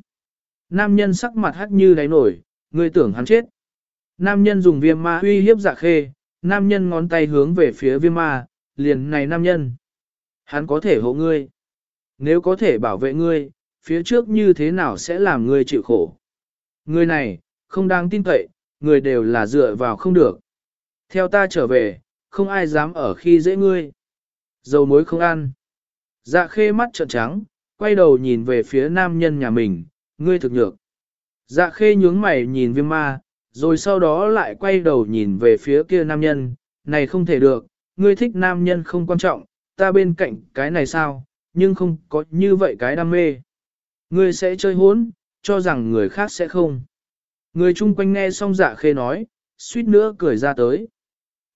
Nam nhân sắc mặt hắt như đáy nổi, ngươi tưởng hắn chết. Nam nhân dùng viêm ma uy hiếp dạ khê, nam nhân ngón tay hướng về phía viêm ma, liền này nam nhân. Hắn có thể hộ ngươi. Nếu có thể bảo vệ ngươi, phía trước như thế nào sẽ làm ngươi chịu khổ. Người này, không đáng tin cậy, người đều là dựa vào không được. Theo ta trở về, không ai dám ở khi dễ ngươi. Dầu muối không ăn. Dạ khê mắt trợn trắng, quay đầu nhìn về phía nam nhân nhà mình, ngươi thực nhược. Dạ khê nhướng mày nhìn viêm ma, rồi sau đó lại quay đầu nhìn về phía kia nam nhân, này không thể được, ngươi thích nam nhân không quan trọng, ta bên cạnh cái này sao, nhưng không có như vậy cái đam mê. Ngươi sẽ chơi hốn, cho rằng người khác sẽ không. Người chung quanh nghe xong dạ khê nói, suýt nữa cười ra tới.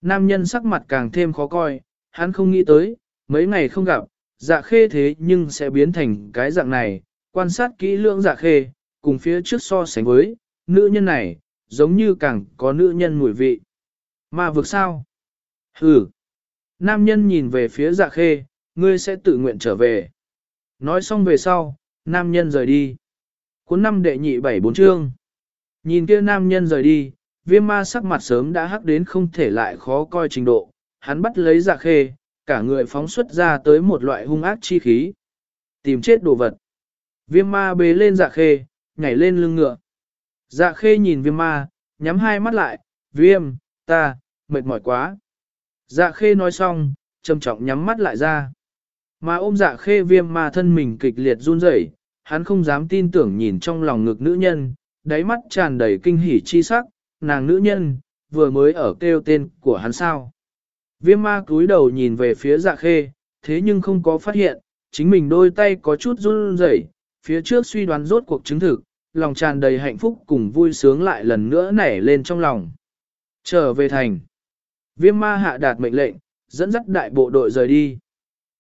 Nam nhân sắc mặt càng thêm khó coi, hắn không nghĩ tới, mấy ngày không gặp, dạ khê thế nhưng sẽ biến thành cái dạng này, quan sát kỹ lưỡng dạ khê, cùng phía trước so sánh với, nữ nhân này, giống như càng có nữ nhân mùi vị. Mà vực sao? Hừ. Nam nhân nhìn về phía dạ khê, ngươi sẽ tự nguyện trở về. Nói xong về sau, nam nhân rời đi. Cuốn năm đệ nhị bảy bốn chương. Nhìn kia nam nhân rời đi, viêm ma sắc mặt sớm đã hắc đến không thể lại khó coi trình độ. Hắn bắt lấy dạ khê, cả người phóng xuất ra tới một loại hung ác chi khí. Tìm chết đồ vật. Viêm ma bế lên dạ khê, nhảy lên lưng ngựa. Dạ khê nhìn viêm ma, nhắm hai mắt lại, viêm, ta, mệt mỏi quá. Dạ khê nói xong, trầm trọng nhắm mắt lại ra. Mà ôm dạ khê viêm ma thân mình kịch liệt run rẩy, hắn không dám tin tưởng nhìn trong lòng ngực nữ nhân, đáy mắt tràn đầy kinh hỉ chi sắc, nàng nữ nhân, vừa mới ở kêu tên của hắn sao. Viêm ma cúi đầu nhìn về phía dạ khê, thế nhưng không có phát hiện, chính mình đôi tay có chút run rẩy, phía trước suy đoán rốt cuộc chứng thực, lòng tràn đầy hạnh phúc cùng vui sướng lại lần nữa nảy lên trong lòng. Trở về thành. Viêm ma hạ đạt mệnh lệnh, dẫn dắt đại bộ đội rời đi.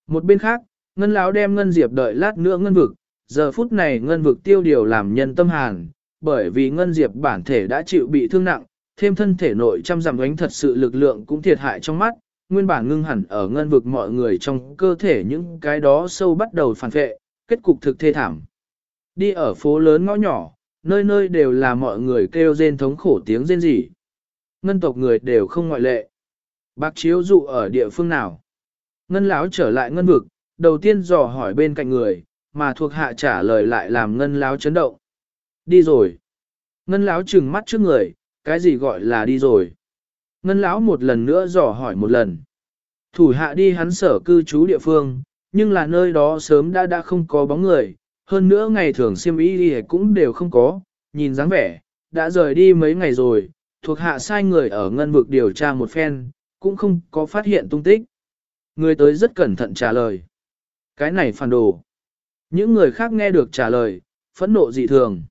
Một bên khác, ngân lão đem ngân diệp đợi lát nữa ngân vực, giờ phút này ngân vực tiêu điều làm nhân tâm hàn, bởi vì ngân diệp bản thể đã chịu bị thương nặng, thêm thân thể nội trăm giảm ánh thật sự lực lượng cũng thiệt hại trong mắt, nguyên bản ngưng hẳn ở ngân vực mọi người trong cơ thể những cái đó sâu bắt đầu phản vệ, kết cục thực thê thảm. Đi ở phố lớn ngõ nhỏ, nơi nơi đều là mọi người kêu rên thống khổ tiếng rên rỉ. Ngân tộc người đều không ngoại lệ. Bác chiếu dụ ở địa phương nào? Ngân lão trở lại ngân vực, đầu tiên dò hỏi bên cạnh người, mà thuộc hạ trả lời lại làm ngân lão chấn động. Đi rồi. Ngân lão trừng mắt trước người, cái gì gọi là đi rồi? Ngân lão một lần nữa dò hỏi một lần. Thủ hạ đi hắn sở cư trú địa phương, nhưng là nơi đó sớm đã đã không có bóng người, hơn nữa ngày thường siêm ý đi cũng đều không có, nhìn dáng vẻ, đã rời đi mấy ngày rồi, thuộc hạ sai người ở ngân vực điều tra một phen, cũng không có phát hiện tung tích. Người tới rất cẩn thận trả lời. Cái này phản đồ. Những người khác nghe được trả lời, phẫn nộ dị thường.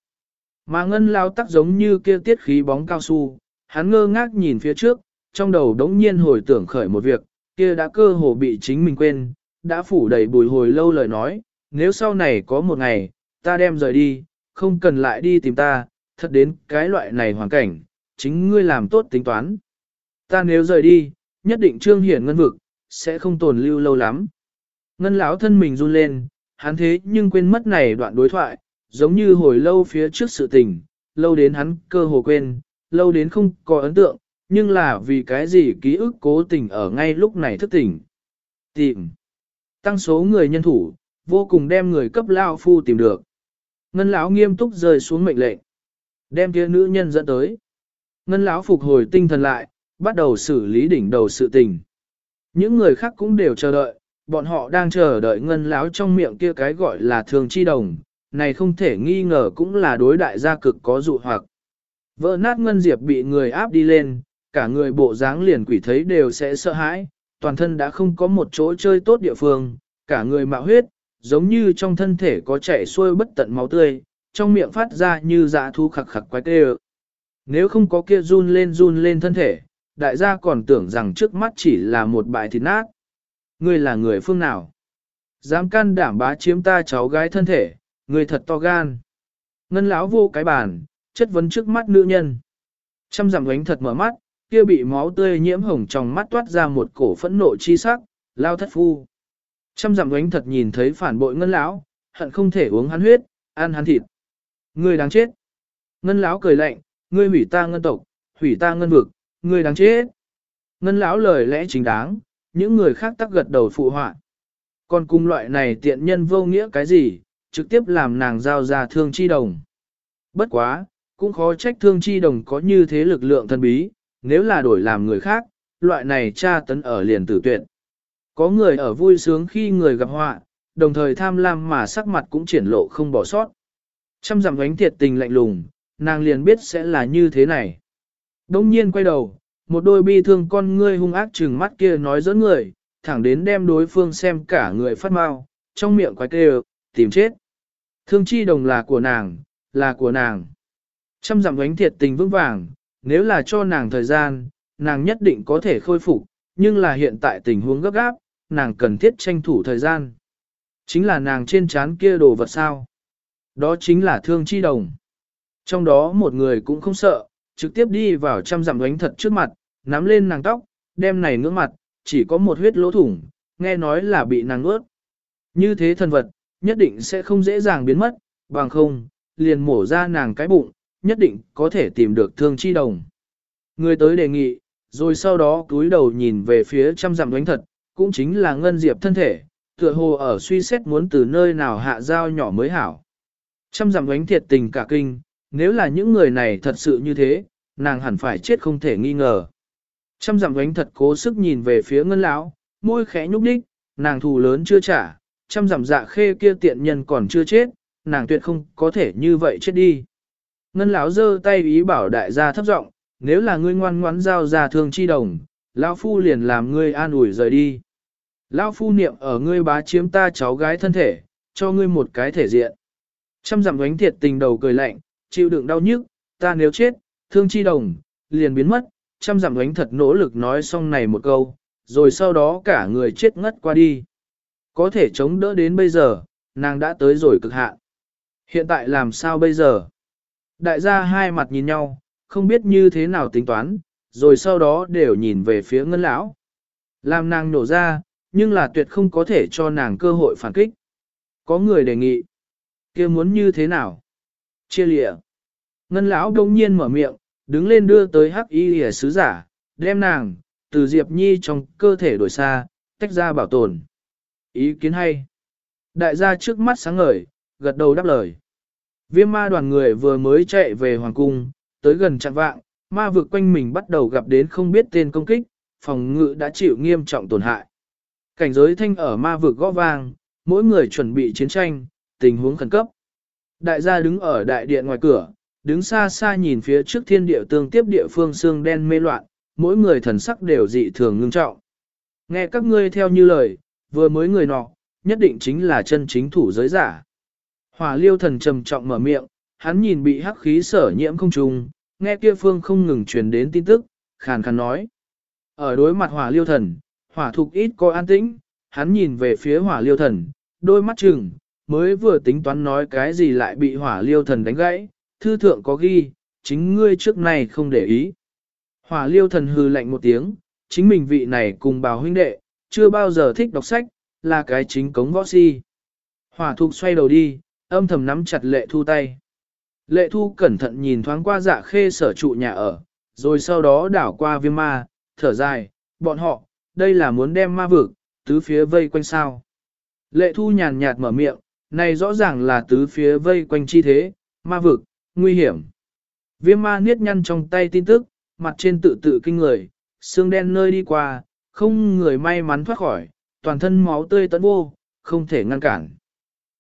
Mà ngân lao tắc giống như kia tiết khí bóng cao su, hắn ngơ ngác nhìn phía trước, trong đầu đống nhiên hồi tưởng khởi một việc, kia đã cơ hồ bị chính mình quên, đã phủ đầy bùi hồi lâu lời nói, nếu sau này có một ngày, ta đem rời đi, không cần lại đi tìm ta, thật đến cái loại này hoàn cảnh, chính ngươi làm tốt tính toán. Ta nếu rời đi, nhất định trương hiển ngân vực, sẽ không tồn lưu lâu lắm. Ngân lão thân mình run lên, hắn thế nhưng quên mất này đoạn đối thoại, giống như hồi lâu phía trước sự tình, lâu đến hắn cơ hồ quên, lâu đến không có ấn tượng, nhưng là vì cái gì ký ức cố tình ở ngay lúc này thức tỉnh. Tìm. Tăng số người nhân thủ, vô cùng đem người cấp lao phu tìm được. Ngân lão nghiêm túc rơi xuống mệnh lệnh. Đem kia nữ nhân dẫn tới. Ngân lão phục hồi tinh thần lại, bắt đầu xử lý đỉnh đầu sự tình. Những người khác cũng đều chờ đợi, bọn họ đang chờ đợi ngân lão trong miệng kia cái gọi là thường chi đồng, này không thể nghi ngờ cũng là đối đại gia cực có dụ hoặc. Vỡ nát ngân diệp bị người áp đi lên, cả người bộ dáng liền quỷ thấy đều sẽ sợ hãi, toàn thân đã không có một chỗ chơi tốt địa phương, cả người mạo huyết, giống như trong thân thể có chảy xuôi bất tận máu tươi, trong miệng phát ra như dạ thu khặc khặc quái tê Nếu không có kia run lên run lên thân thể, đại gia còn tưởng rằng trước mắt chỉ là một bãi thịt nát. Ngươi là người phương nào? Dám can đảm bá chiếm ta cháu gái thân thể, người thật to gan. Ngân lão vô cái bàn, chất vấn trước mắt nữ nhân. Trăm dặm ánh thật mở mắt, kia bị máu tươi nhiễm hồng trong mắt toát ra một cổ phẫn nộ chi sắc, lao thất phu. Trăm dặm ánh thật nhìn thấy phản bội ngân lão, hận không thể uống hắn huyết, ăn hắn thịt. Ngươi đáng chết. Ngân lão cười lạnh, ngươi hủy ta ngân tộc, hủy ta ngân vực, ngươi đáng chết. Ngân lão lời lẽ chính đáng, những người khác tắc gật đầu phụ họa. Còn cùng loại này tiện nhân vô nghĩa cái gì, trực tiếp làm nàng giao ra thương chi đồng. Bất quá, cũng khó trách thương chi đồng có như thế lực lượng thân bí, nếu là đổi làm người khác, loại này tra tấn ở liền tử tuyệt. Có người ở vui sướng khi người gặp họa, đồng thời tham lam mà sắc mặt cũng triển lộ không bỏ sót. Trăm dặm ánh thiệt tình lạnh lùng, nàng liền biết sẽ là như thế này. Đông nhiên quay đầu, một đôi bi thương con ngươi hung ác trừng mắt kia nói dẫn người, thẳng đến đem đối phương xem cả người phát mau, trong miệng quái kêu, tìm chết. Thương chi đồng là của nàng, là của nàng. Trăm dặm ánh thiệt tình vững vàng, nếu là cho nàng thời gian, nàng nhất định có thể khôi phục, nhưng là hiện tại tình huống gấp gáp, nàng cần thiết tranh thủ thời gian. Chính là nàng trên trán kia đồ vật sao. Đó chính là thương chi đồng. Trong đó một người cũng không sợ, trực tiếp đi vào trăm dặm ánh thật trước mặt, nắm lên nàng tóc, đem này ngưỡng mặt, chỉ có một huyết lỗ thủng, nghe nói là bị nàng ướt. Như thế thần vật, nhất định sẽ không dễ dàng biến mất, bằng không, liền mổ ra nàng cái bụng, nhất định có thể tìm được thương chi đồng. Người tới đề nghị, rồi sau đó túi đầu nhìn về phía trăm dặm đánh thật, cũng chính là ngân diệp thân thể, tựa hồ ở suy xét muốn từ nơi nào hạ dao nhỏ mới hảo. Trăm dặm đánh thiệt tình cả kinh, nếu là những người này thật sự như thế, nàng hẳn phải chết không thể nghi ngờ. Trăm dặm đánh thật cố sức nhìn về phía ngân lão, môi khẽ nhúc đích, nàng thù lớn chưa trả, trăm dặm dạ khê kia tiện nhân còn chưa chết, nàng tuyệt không có thể như vậy chết đi. Ngân lão giơ tay ý bảo đại gia thấp giọng, nếu là ngươi ngoan ngoãn giao ra thương chi đồng, lão phu liền làm ngươi an ủi rời đi. Lão phu niệm ở ngươi bá chiếm ta cháu gái thân thể, cho ngươi một cái thể diện. Trăm dặm đánh thiệt tình đầu cười lạnh, chịu đựng đau nhức, ta nếu chết, thương chi đồng, liền biến mất, trăm dặm đánh thật nỗ lực nói xong này một câu, rồi sau đó cả người chết ngất qua đi. Có thể chống đỡ đến bây giờ, nàng đã tới rồi cực hạn. Hiện tại làm sao bây giờ? Đại gia hai mặt nhìn nhau, không biết như thế nào tính toán, rồi sau đó đều nhìn về phía ngân lão. Làm nàng nổ ra, nhưng là tuyệt không có thể cho nàng cơ hội phản kích. Có người đề nghị, kia muốn như thế nào? Chia lịa. Ngân lão đông nhiên mở miệng, đứng lên đưa tới hắc y lìa sứ giả, đem nàng, từ Diệp Nhi trong cơ thể đổi xa, tách ra bảo tồn. Ý kiến hay. Đại gia trước mắt sáng ngời, gật đầu đáp lời. Viêm ma đoàn người vừa mới chạy về hoàng cung, tới gần trạng vạng, ma vực quanh mình bắt đầu gặp đến không biết tên công kích, phòng ngự đã chịu nghiêm trọng tổn hại. Cảnh giới thanh ở ma vực gõ vang, mỗi người chuẩn bị chiến tranh, tình huống khẩn cấp. Đại gia đứng ở đại điện ngoài cửa, đứng xa xa nhìn phía trước thiên địa tương tiếp địa phương xương đen mê loạn, mỗi người thần sắc đều dị thường ngưng trọng. Nghe các ngươi theo như lời, vừa mới người nọ, nhất định chính là chân chính thủ giới giả. Hỏa liêu thần trầm trọng mở miệng, hắn nhìn bị hắc khí sở nhiễm không trùng, nghe kia phương không ngừng truyền đến tin tức, khàn khàn nói. Ở đối mặt hỏa liêu thần, hỏa thục ít coi an tĩnh, hắn nhìn về phía hỏa liêu thần, đôi mắt chừng, mới vừa tính toán nói cái gì lại bị hỏa liêu thần đánh gãy, thư thượng có ghi, chính ngươi trước này không để ý. Hỏa liêu thần hư lạnh một tiếng, chính mình vị này cùng bào huynh đệ, chưa bao giờ thích đọc sách, là cái chính cống võ si. Hỏa thục xoay đầu đi, âm thầm nắm chặt lệ thu tay. Lệ thu cẩn thận nhìn thoáng qua dạ khê sở trụ nhà ở, rồi sau đó đảo qua viêm ma, thở dài, bọn họ, đây là muốn đem ma vực, tứ phía vây quanh sao. Lệ thu nhàn nhạt mở miệng, này rõ ràng là tứ phía vây quanh chi thế, ma vực, nguy hiểm. Viêm ma niết nhăn trong tay tin tức, mặt trên tự tự kinh người, xương đen nơi đi qua, không người may mắn thoát khỏi, toàn thân máu tươi tấn vô, không thể ngăn cản.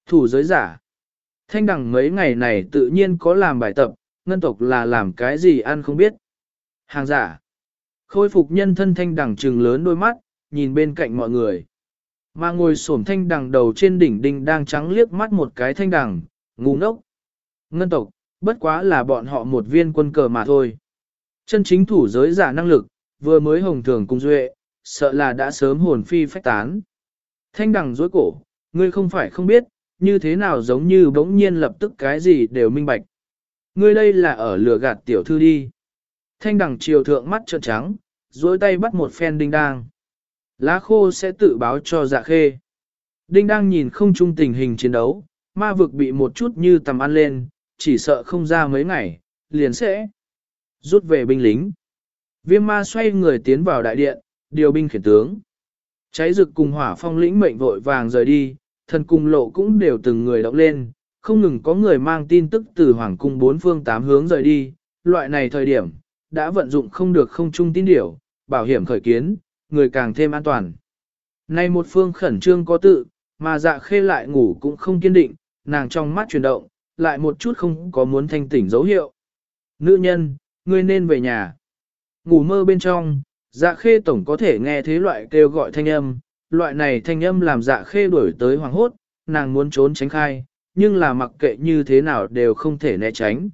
Thủ giới giả. Thanh đẳng mấy ngày này tự nhiên có làm bài tập, ngân tộc là làm cái gì ăn không biết. Hàng giả. Khôi phục nhân thân thanh đẳng trừng lớn đôi mắt, nhìn bên cạnh mọi người. Mà ngồi xổm thanh đằng đầu trên đỉnh đinh đang trắng liếc mắt một cái thanh đằng, ngu ngốc. Ngân tộc, bất quá là bọn họ một viên quân cờ mà thôi. Chân chính thủ giới giả năng lực, vừa mới hồng thường cung duệ, sợ là đã sớm hồn phi phách tán. Thanh đằng dối cổ, ngươi không phải không biết, như thế nào giống như bỗng nhiên lập tức cái gì đều minh bạch. Ngươi đây là ở lửa gạt tiểu thư đi. Thanh đằng chiều thượng mắt trợn trắng, dối tay bắt một phen đinh đang. Lá khô sẽ tự báo cho dạ khê. Đinh đang nhìn không chung tình hình chiến đấu, ma vực bị một chút như tầm ăn lên, chỉ sợ không ra mấy ngày, liền sẽ rút về binh lính. Viêm ma xoay người tiến vào đại điện, điều binh khiển tướng. Cháy rực cùng hỏa phong lĩnh mệnh vội vàng rời đi, thần cung lộ cũng đều từng người động lên, không ngừng có người mang tin tức từ hoàng cung bốn phương tám hướng rời đi, loại này thời điểm, đã vận dụng không được không trung tin điểu, bảo hiểm khởi kiến, người càng thêm an toàn. Nay một phương khẩn trương có tự, mà dạ khê lại ngủ cũng không kiên định, nàng trong mắt chuyển động, lại một chút không có muốn thanh tỉnh dấu hiệu. Nữ nhân, ngươi nên về nhà. Ngủ mơ bên trong, dạ khê tổng có thể nghe thế loại kêu gọi thanh âm, loại này thanh âm làm dạ khê đuổi tới hoàng hốt, nàng muốn trốn tránh khai, nhưng là mặc kệ như thế nào đều không thể né tránh.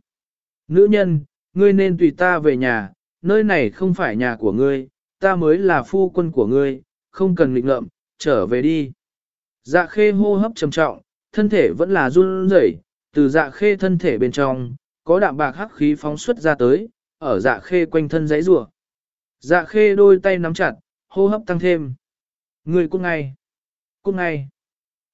Nữ nhân, ngươi nên tùy ta về nhà, nơi này không phải nhà của ngươi, ta mới là phu quân của ngươi, không cần nghịch ngợm, trở về đi. Dạ khê hô hấp trầm trọng, thân thể vẫn là run rẩy, từ dạ khê thân thể bên trong, có đạm bạc hắc khí phóng xuất ra tới, ở dạ khê quanh thân giấy rủa. Dạ khê đôi tay nắm chặt, hô hấp tăng thêm. Người cút ngay. Cút ngay.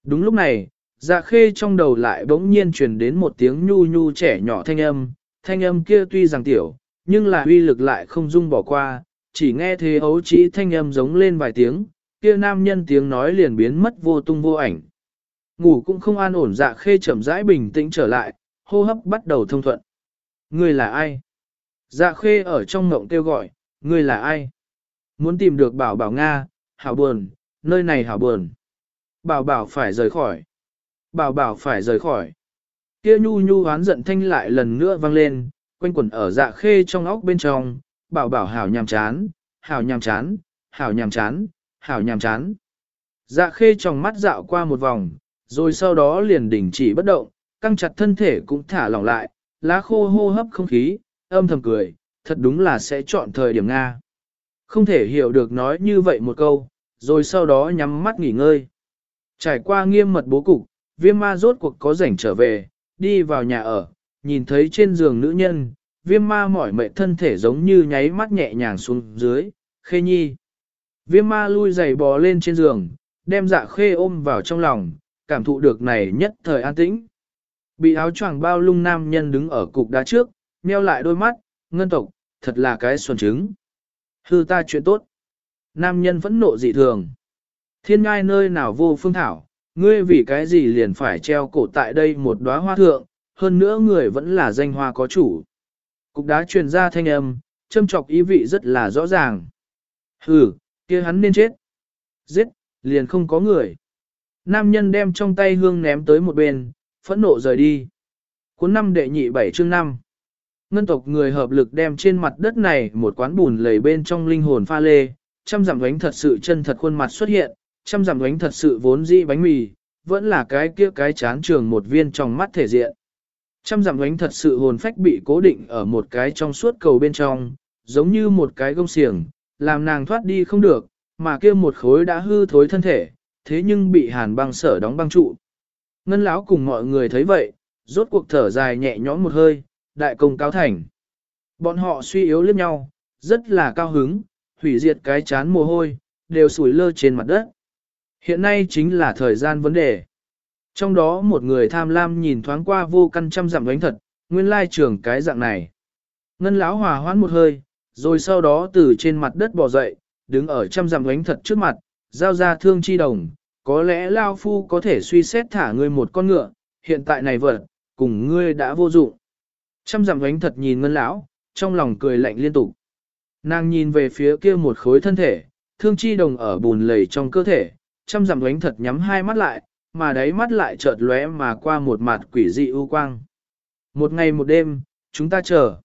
Đúng lúc này, dạ khê trong đầu lại bỗng nhiên truyền đến một tiếng nhu nhu trẻ nhỏ thanh âm, thanh âm kia tuy rằng tiểu, nhưng là uy lực lại không dung bỏ qua, chỉ nghe thế ấu chỉ thanh âm giống lên vài tiếng, kia nam nhân tiếng nói liền biến mất vô tung vô ảnh. Ngủ cũng không an ổn dạ khê chậm rãi bình tĩnh trở lại, hô hấp bắt đầu thông thuận. Người là ai? Dạ khê ở trong ngộng kêu gọi, ngươi là ai? Muốn tìm được bảo bảo Nga, hảo buồn, nơi này hảo buồn. Bảo bảo phải rời khỏi. Bảo bảo phải rời khỏi. Kia nhu nhu hoán giận thanh lại lần nữa vang lên, quanh quẩn ở dạ khê trong óc bên trong, bảo bảo hảo nhàm chán, hảo nhàm chán, hảo nhàm chán, hảo nhàm chán. Dạ khê trong mắt dạo qua một vòng, rồi sau đó liền đình chỉ bất động, căng chặt thân thể cũng thả lỏng lại, lá khô hô hấp không khí, âm thầm cười, thật đúng là sẽ chọn thời điểm Nga. Không thể hiểu được nói như vậy một câu, rồi sau đó nhắm mắt nghỉ ngơi. Trải qua nghiêm mật bố cục, viêm ma rốt cuộc có rảnh trở về, đi vào nhà ở, nhìn thấy trên giường nữ nhân, viêm ma mỏi mệt thân thể giống như nháy mắt nhẹ nhàng xuống dưới, khê nhi. Viêm ma lui giày bò lên trên giường, đem dạ khê ôm vào trong lòng, cảm thụ được này nhất thời an tĩnh. Bị áo choàng bao lung nam nhân đứng ở cục đá trước, meo lại đôi mắt, ngân tộc, thật là cái xuân trứng. Hư ta chuyện tốt. Nam nhân vẫn nộ dị thường. Thiên ngai nơi nào vô phương thảo, ngươi vì cái gì liền phải treo cổ tại đây một đóa hoa thượng, hơn nữa người vẫn là danh hoa có chủ. Cục đá truyền ra thanh âm, châm chọc ý vị rất là rõ ràng. Hừ, kia hắn nên chết. Giết, liền không có người. Nam nhân đem trong tay hương ném tới một bên, phẫn nộ rời đi. Cuốn năm đệ nhị bảy chương năm. Ngân tộc người hợp lực đem trên mặt đất này một quán bùn lầy bên trong linh hồn pha lê, trăm giảm đánh thật sự chân thật khuôn mặt xuất hiện, trăm giảm đánh thật sự vốn dĩ bánh mì, vẫn là cái kia cái chán trường một viên trong mắt thể diện. Trăm giảm đánh thật sự hồn phách bị cố định ở một cái trong suốt cầu bên trong, giống như một cái gông xiềng, làm nàng thoát đi không được, mà kia một khối đã hư thối thân thể, thế nhưng bị hàn băng sở đóng băng trụ. Ngân lão cùng mọi người thấy vậy, rốt cuộc thở dài nhẹ nhõm một hơi, đại công cáo thành. Bọn họ suy yếu liếc nhau, rất là cao hứng, hủy diệt cái chán mồ hôi, đều sủi lơ trên mặt đất. Hiện nay chính là thời gian vấn đề. Trong đó một người tham lam nhìn thoáng qua vô căn trăm dặm đánh thật, nguyên lai trưởng cái dạng này. Ngân lão hòa hoãn một hơi, rồi sau đó từ trên mặt đất bò dậy, đứng ở trăm dặm đánh thật trước mặt, giao ra thương chi đồng, có lẽ Lao Phu có thể suy xét thả ngươi một con ngựa, hiện tại này vật, cùng ngươi đã vô dụng. Trăm dặm ánh thật nhìn ngân lão, trong lòng cười lạnh liên tục. Nàng nhìn về phía kia một khối thân thể, thương chi đồng ở bùn lầy trong cơ thể, trăm dặm ánh thật nhắm hai mắt lại, mà đáy mắt lại chợt lóe mà qua một mặt quỷ dị ưu quang. Một ngày một đêm, chúng ta chờ.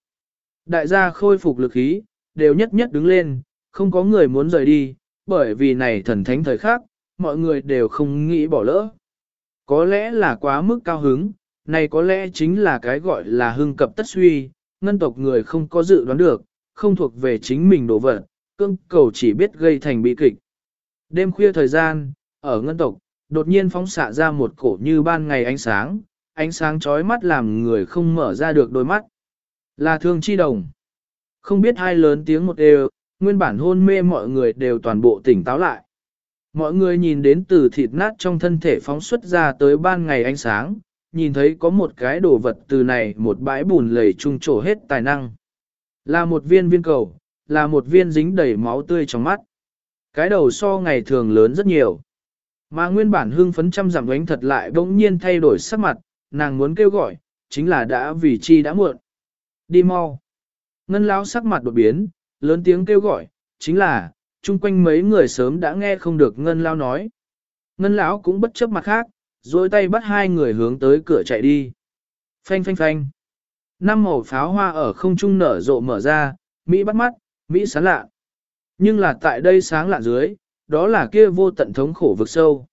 Đại gia khôi phục lực khí, đều nhất nhất đứng lên, không có người muốn rời đi, bởi vì này thần thánh thời khắc, mọi người đều không nghĩ bỏ lỡ. Có lẽ là quá mức cao hứng, này có lẽ chính là cái gọi là hưng cập tất suy, ngân tộc người không có dự đoán được, không thuộc về chính mình đổ vật, cương cầu chỉ biết gây thành bị kịch. Đêm khuya thời gian, ở ngân tộc, đột nhiên phóng xạ ra một cổ như ban ngày ánh sáng, ánh sáng chói mắt làm người không mở ra được đôi mắt. Là thương chi đồng. Không biết hai lớn tiếng một đều, nguyên bản hôn mê mọi người đều toàn bộ tỉnh táo lại. Mọi người nhìn đến từ thịt nát trong thân thể phóng xuất ra tới ban ngày ánh sáng, nhìn thấy có một cái đồ vật từ này một bãi bùn lầy trung trổ hết tài năng. Là một viên viên cầu, là một viên dính đầy máu tươi trong mắt. Cái đầu so ngày thường lớn rất nhiều. Mà nguyên bản hưng phấn trăm giảm đánh thật lại bỗng nhiên thay đổi sắc mặt, nàng muốn kêu gọi, chính là đã vì chi đã muộn. Đi mau. Ngân lão sắc mặt đột biến, lớn tiếng kêu gọi, chính là, chung quanh mấy người sớm đã nghe không được ngân lão nói. Ngân lão cũng bất chấp mặt khác, dối tay bắt hai người hướng tới cửa chạy đi. Phanh phanh phanh. Năm màu pháo hoa ở không trung nở rộ mở ra, Mỹ bắt mắt, Mỹ sáng lạ. Nhưng là tại đây sáng lạ dưới, đó là kia vô tận thống khổ vực sâu.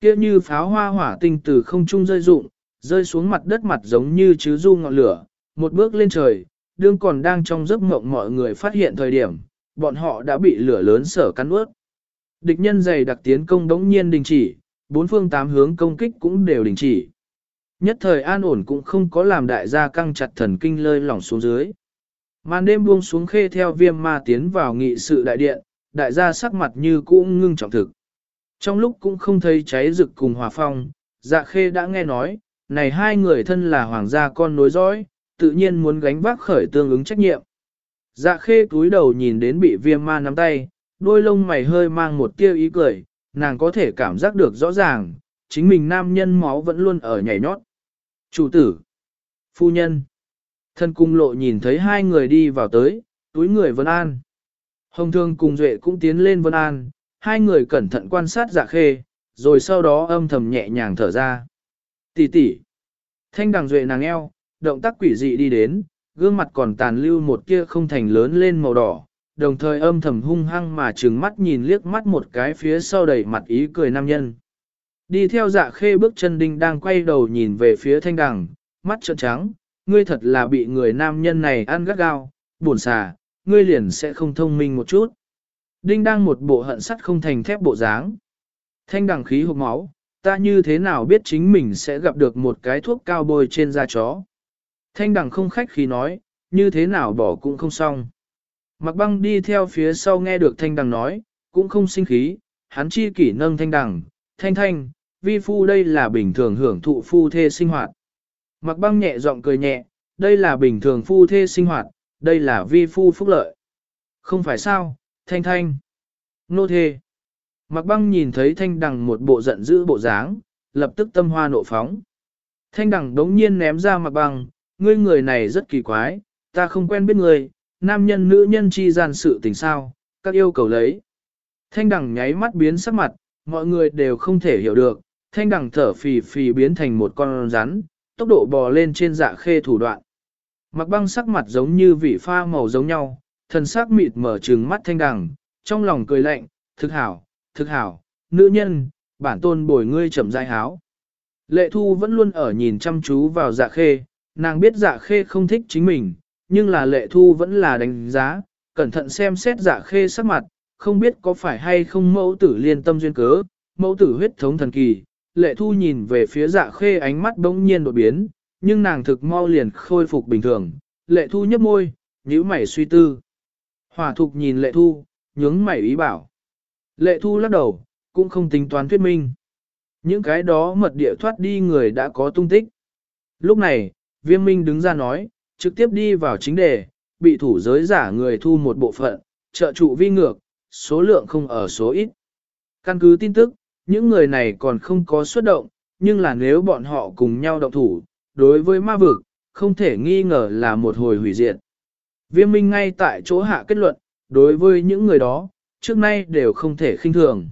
Kia như pháo hoa hỏa tinh từ không trung rơi rụng, rơi xuống mặt đất mặt giống như chứ du ngọn lửa, một bước lên trời, đương còn đang trong giấc mộng mọi người phát hiện thời điểm, bọn họ đã bị lửa lớn sở cắn ướt. Địch nhân dày đặc tiến công đống nhiên đình chỉ, bốn phương tám hướng công kích cũng đều đình chỉ. Nhất thời an ổn cũng không có làm đại gia căng chặt thần kinh lơi lỏng xuống dưới. Màn đêm buông xuống khê theo viêm ma tiến vào nghị sự đại điện, đại gia sắc mặt như cũ ngưng trọng thực. Trong lúc cũng không thấy cháy rực cùng hòa phong, dạ khê đã nghe nói, này hai người thân là hoàng gia con nối dõi, tự nhiên muốn gánh vác khởi tương ứng trách nhiệm. Dạ khê túi đầu nhìn đến bị viêm ma nắm tay, đôi lông mày hơi mang một tia ý cười, nàng có thể cảm giác được rõ ràng, chính mình nam nhân máu vẫn luôn ở nhảy nhót. Chủ tử, phu nhân, thân cung lộ nhìn thấy hai người đi vào tới, túi người vân an. Hồng thương cùng duệ cũng tiến lên vân an, hai người cẩn thận quan sát dạ khê, rồi sau đó âm thầm nhẹ nhàng thở ra. Tỷ tỷ, thanh đằng duệ nàng eo, động tác quỷ dị đi đến, gương mặt còn tàn lưu một kia không thành lớn lên màu đỏ, đồng thời âm thầm hung hăng mà trừng mắt nhìn liếc mắt một cái phía sau đầy mặt ý cười nam nhân. Đi theo dạ khê bước chân đinh đang quay đầu nhìn về phía thanh đằng, mắt trợn trắng, ngươi thật là bị người nam nhân này ăn gắt gao, buồn xà, ngươi liền sẽ không thông minh một chút. Đinh đang một bộ hận sắt không thành thép bộ dáng. Thanh đằng khí hộp máu, ta như thế nào biết chính mình sẽ gặp được một cái thuốc cao bôi trên da chó. Thanh đằng không khách khí nói, như thế nào bỏ cũng không xong. Mặc băng đi theo phía sau nghe được thanh đằng nói, cũng không sinh khí, hắn chi kỷ nâng thanh đằng, thanh thanh, vi phu đây là bình thường hưởng thụ phu thê sinh hoạt. Mặc băng nhẹ giọng cười nhẹ, đây là bình thường phu thê sinh hoạt, đây là vi phu phúc lợi. Không phải sao, thanh thanh. Nô thê. Mặc băng nhìn thấy thanh đằng một bộ giận dữ bộ dáng, lập tức tâm hoa nộ phóng. Thanh đằng đống nhiên ném ra mặc băng, ngươi người này rất kỳ quái, ta không quen biết ngươi, nam nhân nữ nhân chi gian sự tình sao, các yêu cầu lấy. Thanh đằng nháy mắt biến sắc mặt, mọi người đều không thể hiểu được, thanh đằng thở phì phì biến thành một con rắn, tốc độ bò lên trên dạ khê thủ đoạn. Mặc băng sắc mặt giống như vị pha màu giống nhau, thần sắc mịt mở trừng mắt thanh đằng, trong lòng cười lạnh, thực hảo, thực hảo, nữ nhân, bản tôn bồi ngươi chậm rãi háo. Lệ thu vẫn luôn ở nhìn chăm chú vào dạ khê, nàng biết dạ khê không thích chính mình, nhưng là lệ thu vẫn là đánh giá, cẩn thận xem xét dạ khê sắc mặt, không biết có phải hay không mẫu tử liên tâm duyên cớ, mẫu tử huyết thống thần kỳ. Lệ thu nhìn về phía dạ khê ánh mắt bỗng nhiên đột biến, nhưng nàng thực mau liền khôi phục bình thường. Lệ thu nhấp môi, nhíu mày suy tư. Hỏa thục nhìn lệ thu, nhướng mày ý bảo. Lệ thu lắc đầu, cũng không tính toán thuyết minh. Những cái đó mật địa thoát đi người đã có tung tích. Lúc này, viêm minh đứng ra nói, trực tiếp đi vào chính đề, bị thủ giới giả người thu một bộ phận, trợ trụ vi ngược, số lượng không ở số ít. Căn cứ tin tức, những người này còn không có xuất động, nhưng là nếu bọn họ cùng nhau động thủ, đối với ma vực, không thể nghi ngờ là một hồi hủy diệt. Viêm minh ngay tại chỗ hạ kết luận, đối với những người đó, trước nay đều không thể khinh thường.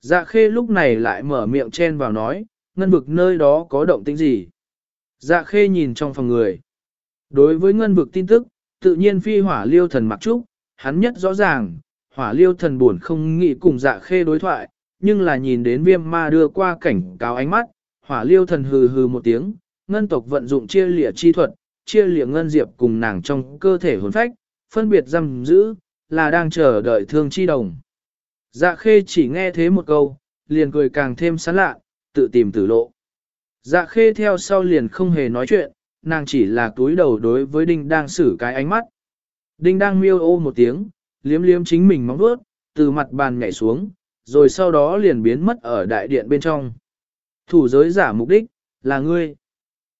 Dạ khê lúc này lại mở miệng chen vào nói, ngân vực nơi đó có động tĩnh gì. Dạ khê nhìn trong phòng người. Đối với ngân vực tin tức, tự nhiên phi hỏa liêu thần mặc trúc, hắn nhất rõ ràng, hỏa liêu thần buồn không nghĩ cùng dạ khê đối thoại, nhưng là nhìn đến viêm ma đưa qua cảnh cáo ánh mắt, hỏa liêu thần hừ hừ một tiếng, ngân tộc vận dụng chia lịa chi thuật, chia lịa ngân diệp cùng nàng trong cơ thể hồn phách, phân biệt giam giữ, là đang chờ đợi thương chi đồng. Dạ khê chỉ nghe thế một câu, liền cười càng thêm sán lạ, tự tìm tử lộ. Dạ khê theo sau liền không hề nói chuyện, nàng chỉ là túi đầu đối với đinh đang xử cái ánh mắt. Đinh đang miêu ô một tiếng, liếm liếm chính mình móng vuốt, từ mặt bàn nhảy xuống, rồi sau đó liền biến mất ở đại điện bên trong. Thủ giới giả mục đích, là ngươi.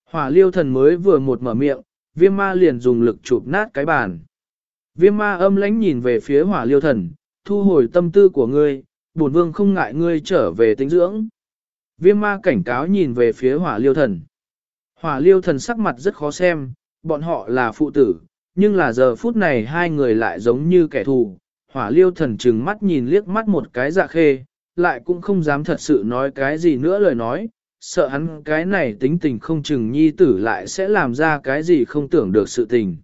Hỏa liêu thần mới vừa một mở miệng, viêm ma liền dùng lực chụp nát cái bàn. Viêm ma âm lãnh nhìn về phía hỏa liêu thần, thu hồi tâm tư của ngươi, bổn vương không ngại ngươi trở về tính dưỡng. Viêm ma cảnh cáo nhìn về phía hỏa liêu thần. Hỏa liêu thần sắc mặt rất khó xem, bọn họ là phụ tử, nhưng là giờ phút này hai người lại giống như kẻ thù. Hỏa liêu thần trừng mắt nhìn liếc mắt một cái dạ khê, lại cũng không dám thật sự nói cái gì nữa lời nói, sợ hắn cái này tính tình không chừng nhi tử lại sẽ làm ra cái gì không tưởng được sự tình.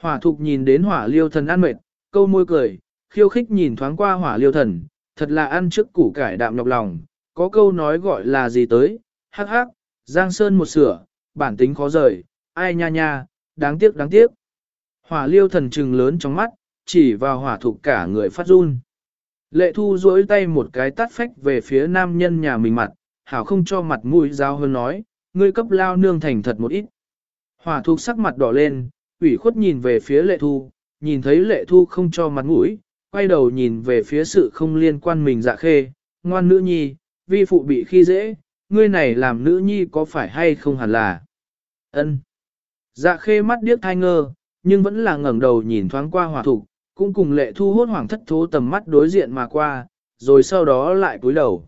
Hỏa thục nhìn đến hỏa liêu thần ăn mệt, câu môi cười, khiêu khích nhìn thoáng qua hỏa liêu thần, thật là ăn trước củ cải đạm nhọc lòng, có câu nói gọi là gì tới, hắc hắc, giang sơn một sửa, bản tính khó rời, ai nha nha, đáng tiếc đáng tiếc. Hỏa liêu thần trừng lớn trong mắt, chỉ vào hỏa thục cả người phát run. Lệ thu duỗi tay một cái tắt phách về phía nam nhân nhà mình mặt, hảo không cho mặt mũi dao hơn nói, ngươi cấp lao nương thành thật một ít. Hỏa thục sắc mặt đỏ lên, ủy khuất nhìn về phía lệ thu, nhìn thấy lệ thu không cho mặt mũi, quay đầu nhìn về phía sự không liên quan mình dạ khê, ngoan nữ nhi, vi phụ bị khi dễ, ngươi này làm nữ nhi có phải hay không hẳn là ân Dạ khê mắt điếc thai ngơ, nhưng vẫn là ngẩng đầu nhìn thoáng qua hỏa thục, cũng cùng lệ thu hốt hoàng thất thố tầm mắt đối diện mà qua, rồi sau đó lại cúi đầu.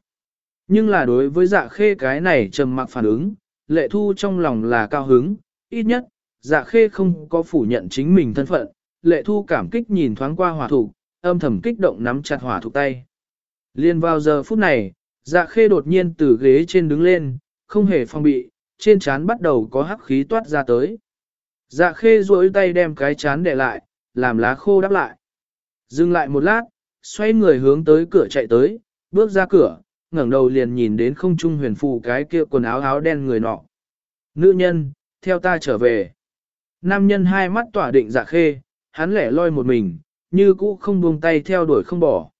Nhưng là đối với dạ khê cái này trầm mặc phản ứng, lệ thu trong lòng là cao hứng, ít nhất, dạ khê không có phủ nhận chính mình thân phận, lệ thu cảm kích nhìn thoáng qua hỏa thục, âm thầm kích động nắm chặt hỏa thục tay. Liên vào giờ phút này, dạ khê đột nhiên từ ghế trên đứng lên, không hề phong bị, trên trán bắt đầu có hắc khí toát ra tới. Dạ khê duỗi tay đem cái chán để lại, làm lá khô đắp lại. Dừng lại một lát, xoay người hướng tới cửa chạy tới, bước ra cửa, ngẩng đầu liền nhìn đến không trung huyền phù cái kia quần áo áo đen người nọ. Nữ nhân, theo ta trở về. Nam nhân hai mắt tỏa định dạ khê, hắn lẻ loi một mình, như cũ không buông tay theo đuổi không bỏ.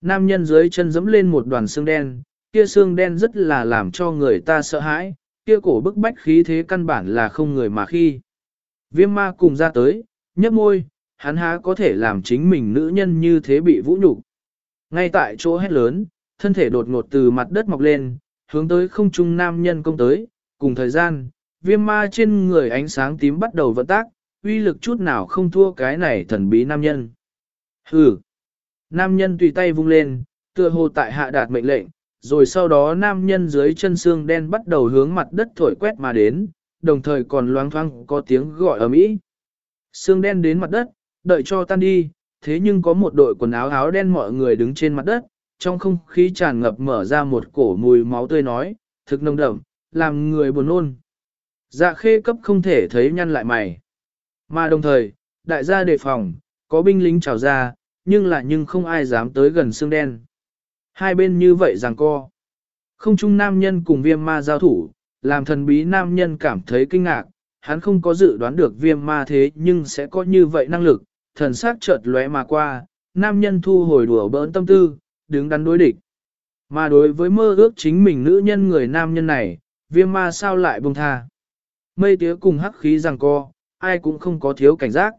Nam nhân dưới chân dẫm lên một đoàn xương đen, kia xương đen rất là làm cho người ta sợ hãi, kia cổ bức bách khí thế căn bản là không người mà khi. Viêm ma cùng ra tới, nhấp môi, hắn há có thể làm chính mình nữ nhân như thế bị vũ nhục. Ngay tại chỗ hét lớn, thân thể đột ngột từ mặt đất mọc lên, hướng tới không trung nam nhân công tới, cùng thời gian, viêm ma trên người ánh sáng tím bắt đầu vận tác, uy lực chút nào không thua cái này thần bí nam nhân. Hừ! Nam nhân tùy tay vung lên, tựa hồ tại hạ đạt mệnh lệnh, rồi sau đó nam nhân dưới chân xương đen bắt đầu hướng mặt đất thổi quét mà đến, đồng thời còn loáng thoáng có tiếng gọi ở mỹ. Xương đen đến mặt đất, đợi cho tan đi, thế nhưng có một đội quần áo áo đen mọi người đứng trên mặt đất, trong không khí tràn ngập mở ra một cổ mùi máu tươi nói, thực nồng đậm, làm người buồn nôn. Dạ khê cấp không thể thấy nhăn lại mày. Mà đồng thời, đại gia đề phòng, có binh lính trào ra, nhưng là nhưng không ai dám tới gần xương đen. Hai bên như vậy rằng co. Không chung nam nhân cùng viêm ma giao thủ, làm thần bí nam nhân cảm thấy kinh ngạc, hắn không có dự đoán được viêm ma thế nhưng sẽ có như vậy năng lực, thần sắc chợt lóe mà qua, nam nhân thu hồi đùa bỡn tâm tư, đứng đắn đối địch. Mà đối với mơ ước chính mình nữ nhân người nam nhân này, viêm ma sao lại buông tha. Mây tía cùng hắc khí rằng co, ai cũng không có thiếu cảnh giác.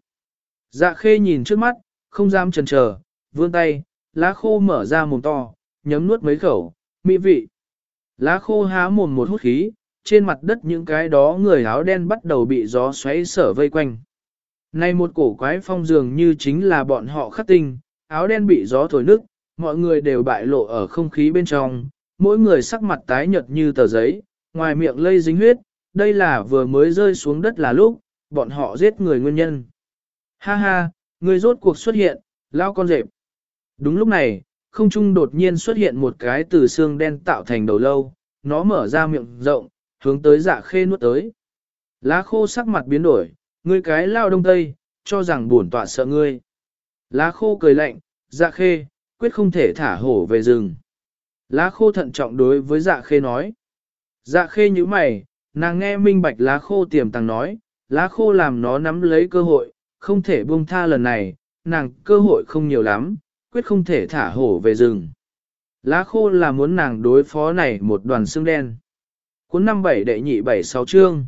Dạ khê nhìn trước mắt, không dám chần chờ, vươn tay, lá khô mở ra mồm to, nhấm nuốt mấy khẩu, mỹ vị. Lá khô há mồm một hút khí, trên mặt đất những cái đó người áo đen bắt đầu bị gió xoáy sở vây quanh. Này một cổ quái phong dường như chính là bọn họ khắc tinh, áo đen bị gió thổi nước, mọi người đều bại lộ ở không khí bên trong, mỗi người sắc mặt tái nhợt như tờ giấy, ngoài miệng lây dính huyết, đây là vừa mới rơi xuống đất là lúc, bọn họ giết người nguyên nhân. Ha ha, người rốt cuộc xuất hiện, lao con rệp. Đúng lúc này, không trung đột nhiên xuất hiện một cái từ xương đen tạo thành đầu lâu, nó mở ra miệng rộng, hướng tới dạ khê nuốt tới. Lá khô sắc mặt biến đổi, ngươi cái lao đông tây, cho rằng buồn tọa sợ ngươi. Lá khô cười lạnh, dạ khê, quyết không thể thả hổ về rừng. Lá khô thận trọng đối với dạ khê nói. Dạ khê như mày, nàng nghe minh bạch lá khô tiềm tàng nói, lá khô làm nó nắm lấy cơ hội, không thể buông tha lần này, nàng cơ hội không nhiều lắm, quyết không thể thả hổ về rừng. Lá khô là muốn nàng đối phó này một đoàn xương đen. Cuốn năm bảy đệ nhị bảy sáu chương.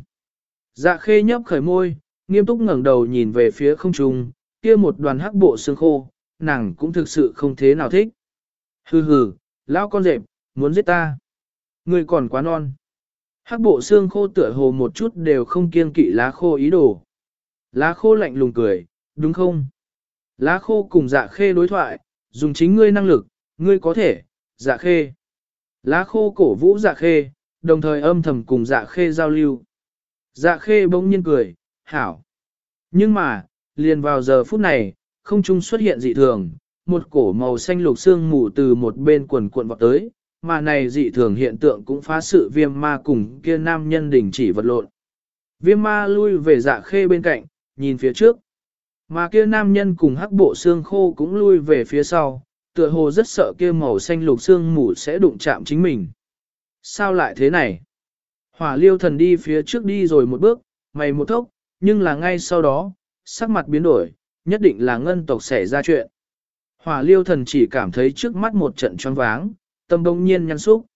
Dạ khê nhấp khởi môi, nghiêm túc ngẩng đầu nhìn về phía không trung, kia một đoàn hắc bộ xương khô, nàng cũng thực sự không thế nào thích. Hừ hừ, lão con rệp, muốn giết ta. Người còn quá non. Hắc bộ xương khô tựa hồ một chút đều không kiêng kỵ lá khô ý đồ. Lá khô lạnh lùng cười, đúng không? Lá khô cùng dạ khê đối thoại, dùng chính ngươi năng lực, ngươi có thể, dạ khê. Lá khô cổ vũ dạ khê, đồng thời âm thầm cùng dạ khê giao lưu. Dạ khê bỗng nhiên cười, hảo. Nhưng mà, liền vào giờ phút này, không trung xuất hiện dị thường, một cổ màu xanh lục xương mù từ một bên quần cuộn vọt tới, mà này dị thường hiện tượng cũng phá sự viêm ma cùng kia nam nhân đình chỉ vật lộn. Viêm ma lui về dạ khê bên cạnh, nhìn phía trước. Mà kia nam nhân cùng hắc bộ xương khô cũng lui về phía sau, tựa hồ rất sợ kia màu xanh lục xương mù sẽ đụng chạm chính mình. Sao lại thế này? Hỏa liêu thần đi phía trước đi rồi một bước, mày một thốc, nhưng là ngay sau đó, sắc mặt biến đổi, nhất định là ngân tộc xảy ra chuyện. Hỏa liêu thần chỉ cảm thấy trước mắt một trận choáng váng, tâm đông nhiên nhăn xúc.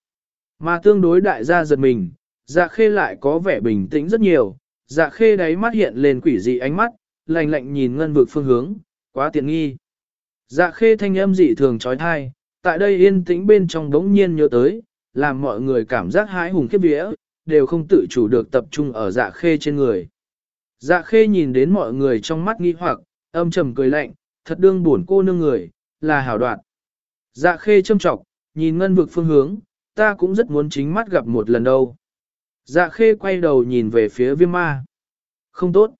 Mà tương đối đại gia giật mình, dạ khê lại có vẻ bình tĩnh rất nhiều, dạ khê đáy mắt hiện lên quỷ dị ánh mắt, lạnh lạnh nhìn ngân vực phương hướng, quá tiện nghi. Dạ khê thanh âm dị thường trói thai, tại đây yên tĩnh bên trong đống nhiên nhớ tới, làm mọi người cảm giác hái hùng khiếp vía, đều không tự chủ được tập trung ở dạ khê trên người. Dạ khê nhìn đến mọi người trong mắt nghi hoặc, âm trầm cười lạnh, thật đương buồn cô nương người, là hảo đoạn. Dạ khê châm trọng, nhìn ngân vực phương hướng, ta cũng rất muốn chính mắt gặp một lần đâu. Dạ khê quay đầu nhìn về phía viêm ma. Không tốt.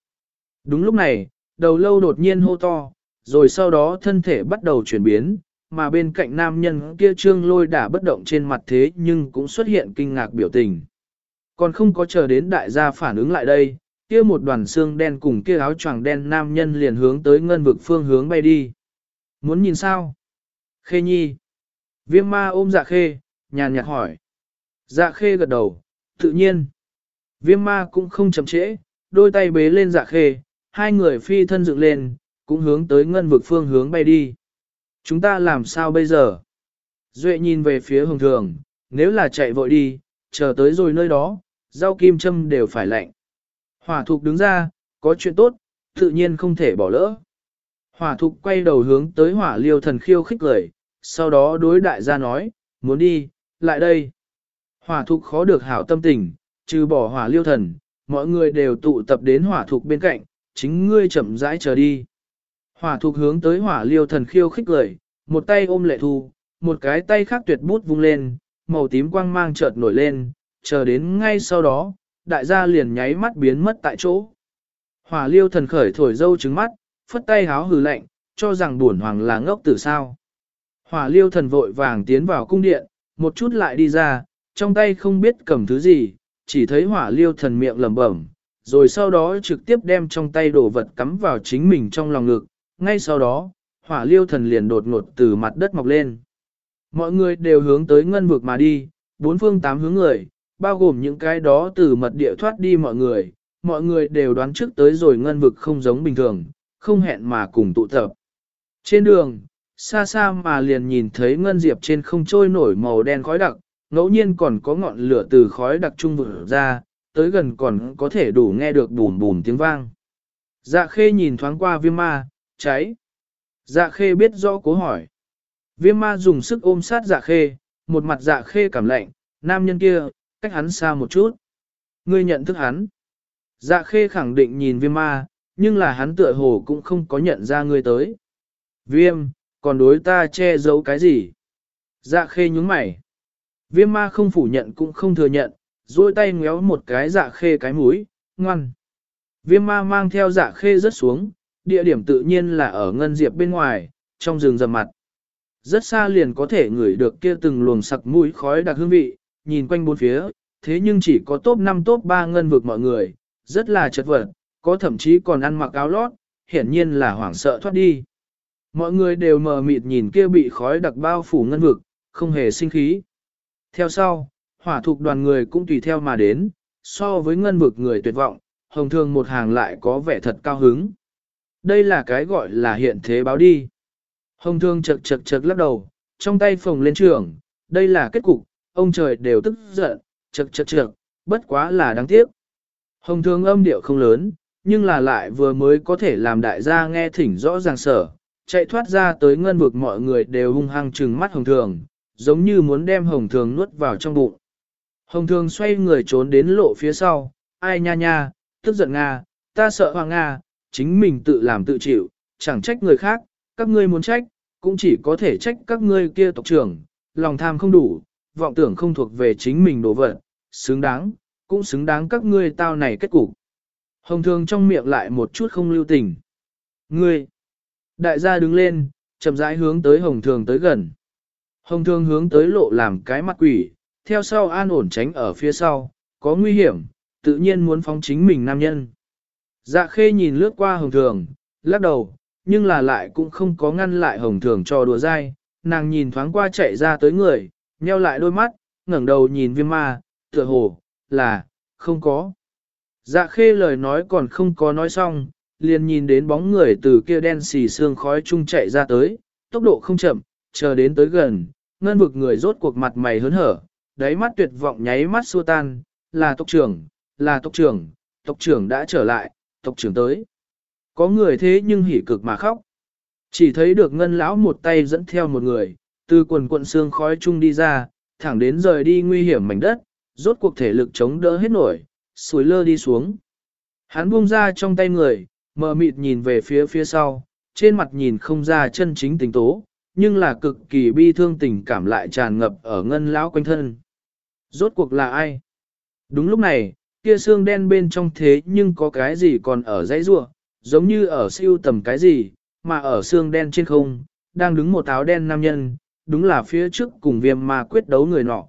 Đúng lúc này, đầu lâu đột nhiên hô to, rồi sau đó thân thể bắt đầu chuyển biến, mà bên cạnh nam nhân kia trương lôi đã bất động trên mặt thế nhưng cũng xuất hiện kinh ngạc biểu tình. Còn không có chờ đến đại gia phản ứng lại đây, kia một đoàn xương đen cùng kia áo choàng đen nam nhân liền hướng tới ngân vực phương hướng bay đi. Muốn nhìn sao? Khê nhi. Viêm ma ôm dạ khê, nhàn nhạt hỏi. Dạ khê gật đầu, tự nhiên. Viêm ma cũng không chậm trễ, đôi tay bế lên dạ khê, hai người phi thân dựng lên, cũng hướng tới ngân vực phương hướng bay đi. Chúng ta làm sao bây giờ? Duệ nhìn về phía hồng thường, nếu là chạy vội đi, chờ tới rồi nơi đó, rau kim châm đều phải lạnh. Hỏa thục đứng ra, có chuyện tốt, tự nhiên không thể bỏ lỡ. Hỏa thục quay đầu hướng tới hỏa liêu thần khiêu khích lời, sau đó đối đại gia nói, muốn đi, lại đây. Hỏa thục khó được hảo tâm tình, trừ bỏ hỏa liêu thần, mọi người đều tụ tập đến hỏa thục bên cạnh, chính ngươi chậm rãi chờ đi. Hỏa thuộc hướng tới hỏa liêu thần khiêu khích lời, một tay ôm lệ thu, một cái tay khác tuyệt bút vung lên, màu tím quang mang chợt nổi lên, chờ đến ngay sau đó, đại gia liền nháy mắt biến mất tại chỗ. Hỏa liêu thần khởi thổi dâu trứng mắt, phất tay háo hừ lạnh, cho rằng buồn hoàng là ngốc tử sao. Hỏa liêu thần vội vàng tiến vào cung điện, một chút lại đi ra, trong tay không biết cầm thứ gì, chỉ thấy hỏa liêu thần miệng lẩm bẩm, rồi sau đó trực tiếp đem trong tay đồ vật cắm vào chính mình trong lòng ngực, ngay sau đó, hỏa liêu thần liền đột ngột từ mặt đất mọc lên. Mọi người đều hướng tới ngân vực mà đi, bốn phương tám hướng người, bao gồm những cái đó từ mật địa thoát đi mọi người, mọi người đều đoán trước tới rồi ngân vực không giống bình thường, không hẹn mà cùng tụ tập. Trên đường, xa xa mà liền nhìn thấy ngân diệp trên không trôi nổi màu đen khói đặc, ngẫu nhiên còn có ngọn lửa từ khói đặc trung vực ra, tới gần còn có thể đủ nghe được bùn bùn tiếng vang. Dạ khê nhìn thoáng qua viêm ma, cháy. Dạ khê biết rõ cố hỏi. Viêm ma dùng sức ôm sát dạ khê, một mặt dạ khê cảm lạnh, nam nhân kia, cách hắn xa một chút. Ngươi nhận thức hắn. Dạ khê khẳng định nhìn viêm ma, nhưng là hắn tựa hồ cũng không có nhận ra ngươi tới. Viêm, còn đối ta che giấu cái gì? Dạ khê nhúng mày. Viêm ma không phủ nhận cũng không thừa nhận, duỗi tay ngéo một cái dạ khê cái mũi, ngoan. Viêm ma mang theo dạ khê rớt xuống, địa điểm tự nhiên là ở ngân diệp bên ngoài, trong rừng rầm mặt. Rất xa liền có thể ngửi được kia từng luồng sặc mũi khói đặc hương vị, nhìn quanh bốn phía, thế nhưng chỉ có top 5 top 3 ngân vực mọi người, rất là chật vật, có thậm chí còn ăn mặc áo lót, hiển nhiên là hoảng sợ thoát đi. Mọi người đều mờ mịt nhìn kia bị khói đặc bao phủ ngân vực, không hề sinh khí. Theo sau, hỏa thục đoàn người cũng tùy theo mà đến, so với ngân vực người tuyệt vọng, hồng thường một hàng lại có vẻ thật cao hứng. Đây là cái gọi là hiện thế báo đi. Hồng thương chật chật chật lắc đầu, trong tay phồng lên trường, đây là kết cục, ông trời đều tức giận, chật chật chật, bất quá là đáng tiếc. Hồng thương âm điệu không lớn, nhưng là lại vừa mới có thể làm đại gia nghe thỉnh rõ ràng sở, chạy thoát ra tới ngân vực mọi người đều hung hăng trừng mắt hồng thường, giống như muốn đem hồng thường nuốt vào trong bụng. Hồng thường xoay người trốn đến lộ phía sau, ai nha nha, tức giận Nga, ta sợ hoàng Nga, chính mình tự làm tự chịu, chẳng trách người khác, các ngươi muốn trách, cũng chỉ có thể trách các ngươi kia tộc trưởng, lòng tham không đủ, vọng tưởng không thuộc về chính mình đồ vật, xứng đáng, cũng xứng đáng các ngươi tao này kết cục. Hồng thường trong miệng lại một chút không lưu tình. Ngươi! Đại gia đứng lên, chậm rãi hướng tới hồng thường tới gần. Hồng thường hướng tới lộ làm cái mặt quỷ, theo sau an ổn tránh ở phía sau, có nguy hiểm, tự nhiên muốn phóng chính mình nam nhân. Dạ khê nhìn lướt qua hồng thường, lắc đầu, nhưng là lại cũng không có ngăn lại hồng thường cho đùa dai, nàng nhìn thoáng qua chạy ra tới người, nheo lại đôi mắt, ngẩng đầu nhìn viêm ma, tựa hồ, là, không có. Dạ khê lời nói còn không có nói xong, liền nhìn đến bóng người từ kia đen xì xương khói chung chạy ra tới, tốc độ không chậm, chờ đến tới gần, ngân vực người rốt cuộc mặt mày hớn hở, đáy mắt tuyệt vọng nháy mắt xua tan, là tộc trưởng, là tộc trưởng, tộc trưởng đã trở lại, tộc trưởng tới. Có người thế nhưng hỉ cực mà khóc. Chỉ thấy được ngân lão một tay dẫn theo một người, từ quần quận xương khói chung đi ra, thẳng đến rời đi nguy hiểm mảnh đất, rốt cuộc thể lực chống đỡ hết nổi, suối lơ đi xuống. Hắn buông ra trong tay người, mờ mịt nhìn về phía phía sau, trên mặt nhìn không ra chân chính tình tố, nhưng là cực kỳ bi thương tình cảm lại tràn ngập ở ngân lão quanh thân. Rốt cuộc là ai? Đúng lúc này, kia xương đen bên trong thế nhưng có cái gì còn ở dãy rua, giống như ở siêu tầm cái gì, mà ở xương đen trên không, đang đứng một áo đen nam nhân, đúng là phía trước cùng viêm ma quyết đấu người nọ.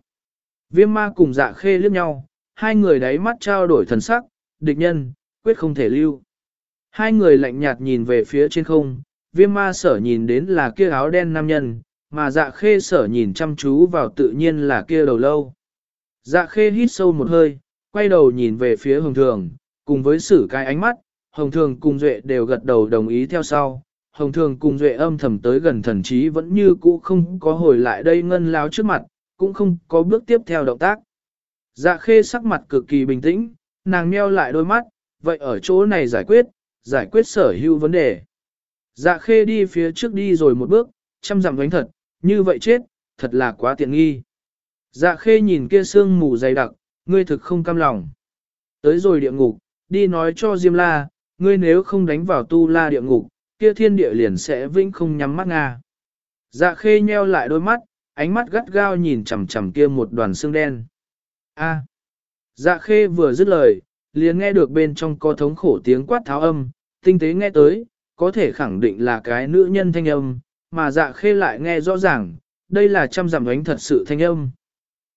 Viêm ma cùng dạ khê liếc nhau, hai người đáy mắt trao đổi thần sắc, địch nhân, quyết không thể lưu. Hai người lạnh nhạt nhìn về phía trên không, viêm ma sở nhìn đến là kia áo đen nam nhân, mà dạ khê sở nhìn chăm chú vào tự nhiên là kia đầu lâu. Dạ khê hít sâu một hơi, quay đầu nhìn về phía hồng thường, cùng với sử cái ánh mắt, hồng thường cùng duệ đều gật đầu đồng ý theo sau. Hồng thường cùng duệ âm thầm tới gần thần trí vẫn như cũ không có hồi lại đây ngân lao trước mặt, cũng không có bước tiếp theo động tác. Dạ khê sắc mặt cực kỳ bình tĩnh, nàng meo lại đôi mắt, vậy ở chỗ này giải quyết, giải quyết sở hữu vấn đề. Dạ khê đi phía trước đi rồi một bước, chăm dặm đánh thật, như vậy chết, thật là quá tiện nghi. Dạ khê nhìn kia sương mù dày đặc, ngươi thực không cam lòng. Tới rồi địa ngục, đi nói cho Diêm La, ngươi nếu không đánh vào tu la địa ngục, kia thiên địa liền sẽ vĩnh không nhắm mắt Nga. Dạ khê nheo lại đôi mắt, ánh mắt gắt gao nhìn chằm chằm kia một đoàn xương đen. A. Dạ khê vừa dứt lời, liền nghe được bên trong có thống khổ tiếng quát tháo âm, tinh tế nghe tới, có thể khẳng định là cái nữ nhân thanh âm, mà dạ khê lại nghe rõ ràng, đây là trăm giảm đánh thật sự thanh âm.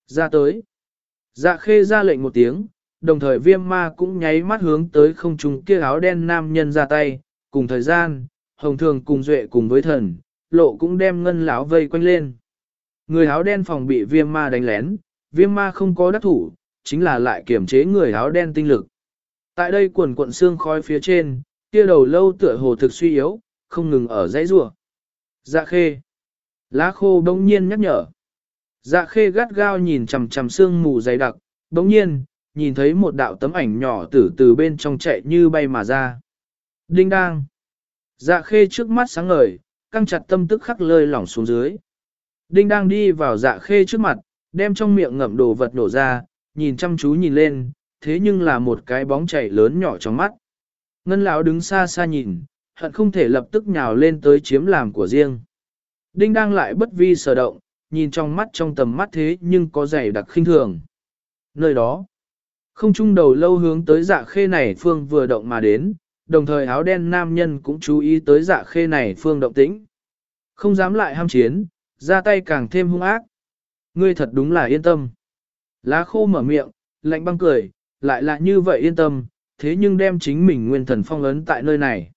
Ra tới. Dạ khê ra lệnh một tiếng, đồng thời viêm ma cũng nháy mắt hướng tới không trung kia áo đen nam nhân ra tay, cùng thời gian, hồng thường cùng duệ cùng với thần, lộ cũng đem ngân lão vây quanh lên. Người áo đen phòng bị viêm ma đánh lén, viêm ma không có đắc thủ, chính là lại kiểm chế người áo đen tinh lực. Tại đây quần cuộn xương khói phía trên, kia đầu lâu tựa hồ thực suy yếu, không ngừng ở dãy rùa. Dạ khê. Lá khô đông nhiên nhắc nhở. Dạ khê gắt gao nhìn chằm chằm xương mù dày đặc, bỗng nhiên, nhìn thấy một đạo tấm ảnh nhỏ tử từ bên trong chạy như bay mà ra. Đinh đang. Dạ khê trước mắt sáng ngời, căng chặt tâm tức khắc lơi lỏng xuống dưới. Đinh đang đi vào dạ khê trước mặt, đem trong miệng ngậm đồ vật nổ ra, nhìn chăm chú nhìn lên, thế nhưng là một cái bóng chảy lớn nhỏ trong mắt. Ngân lão đứng xa xa nhìn, hận không thể lập tức nhào lên tới chiếm làm của riêng. Đinh đang lại bất vi sở động, nhìn trong mắt trong tầm mắt thế nhưng có dày đặc khinh thường. Nơi đó, không trung đầu lâu hướng tới dạ khê này phương vừa động mà đến, đồng thời áo đen nam nhân cũng chú ý tới dạ khê này phương động tĩnh. Không dám lại ham chiến, ra tay càng thêm hung ác. Ngươi thật đúng là yên tâm. Lá khô mở miệng, lạnh băng cười, lại là như vậy yên tâm, thế nhưng đem chính mình nguyên thần phong ấn tại nơi này.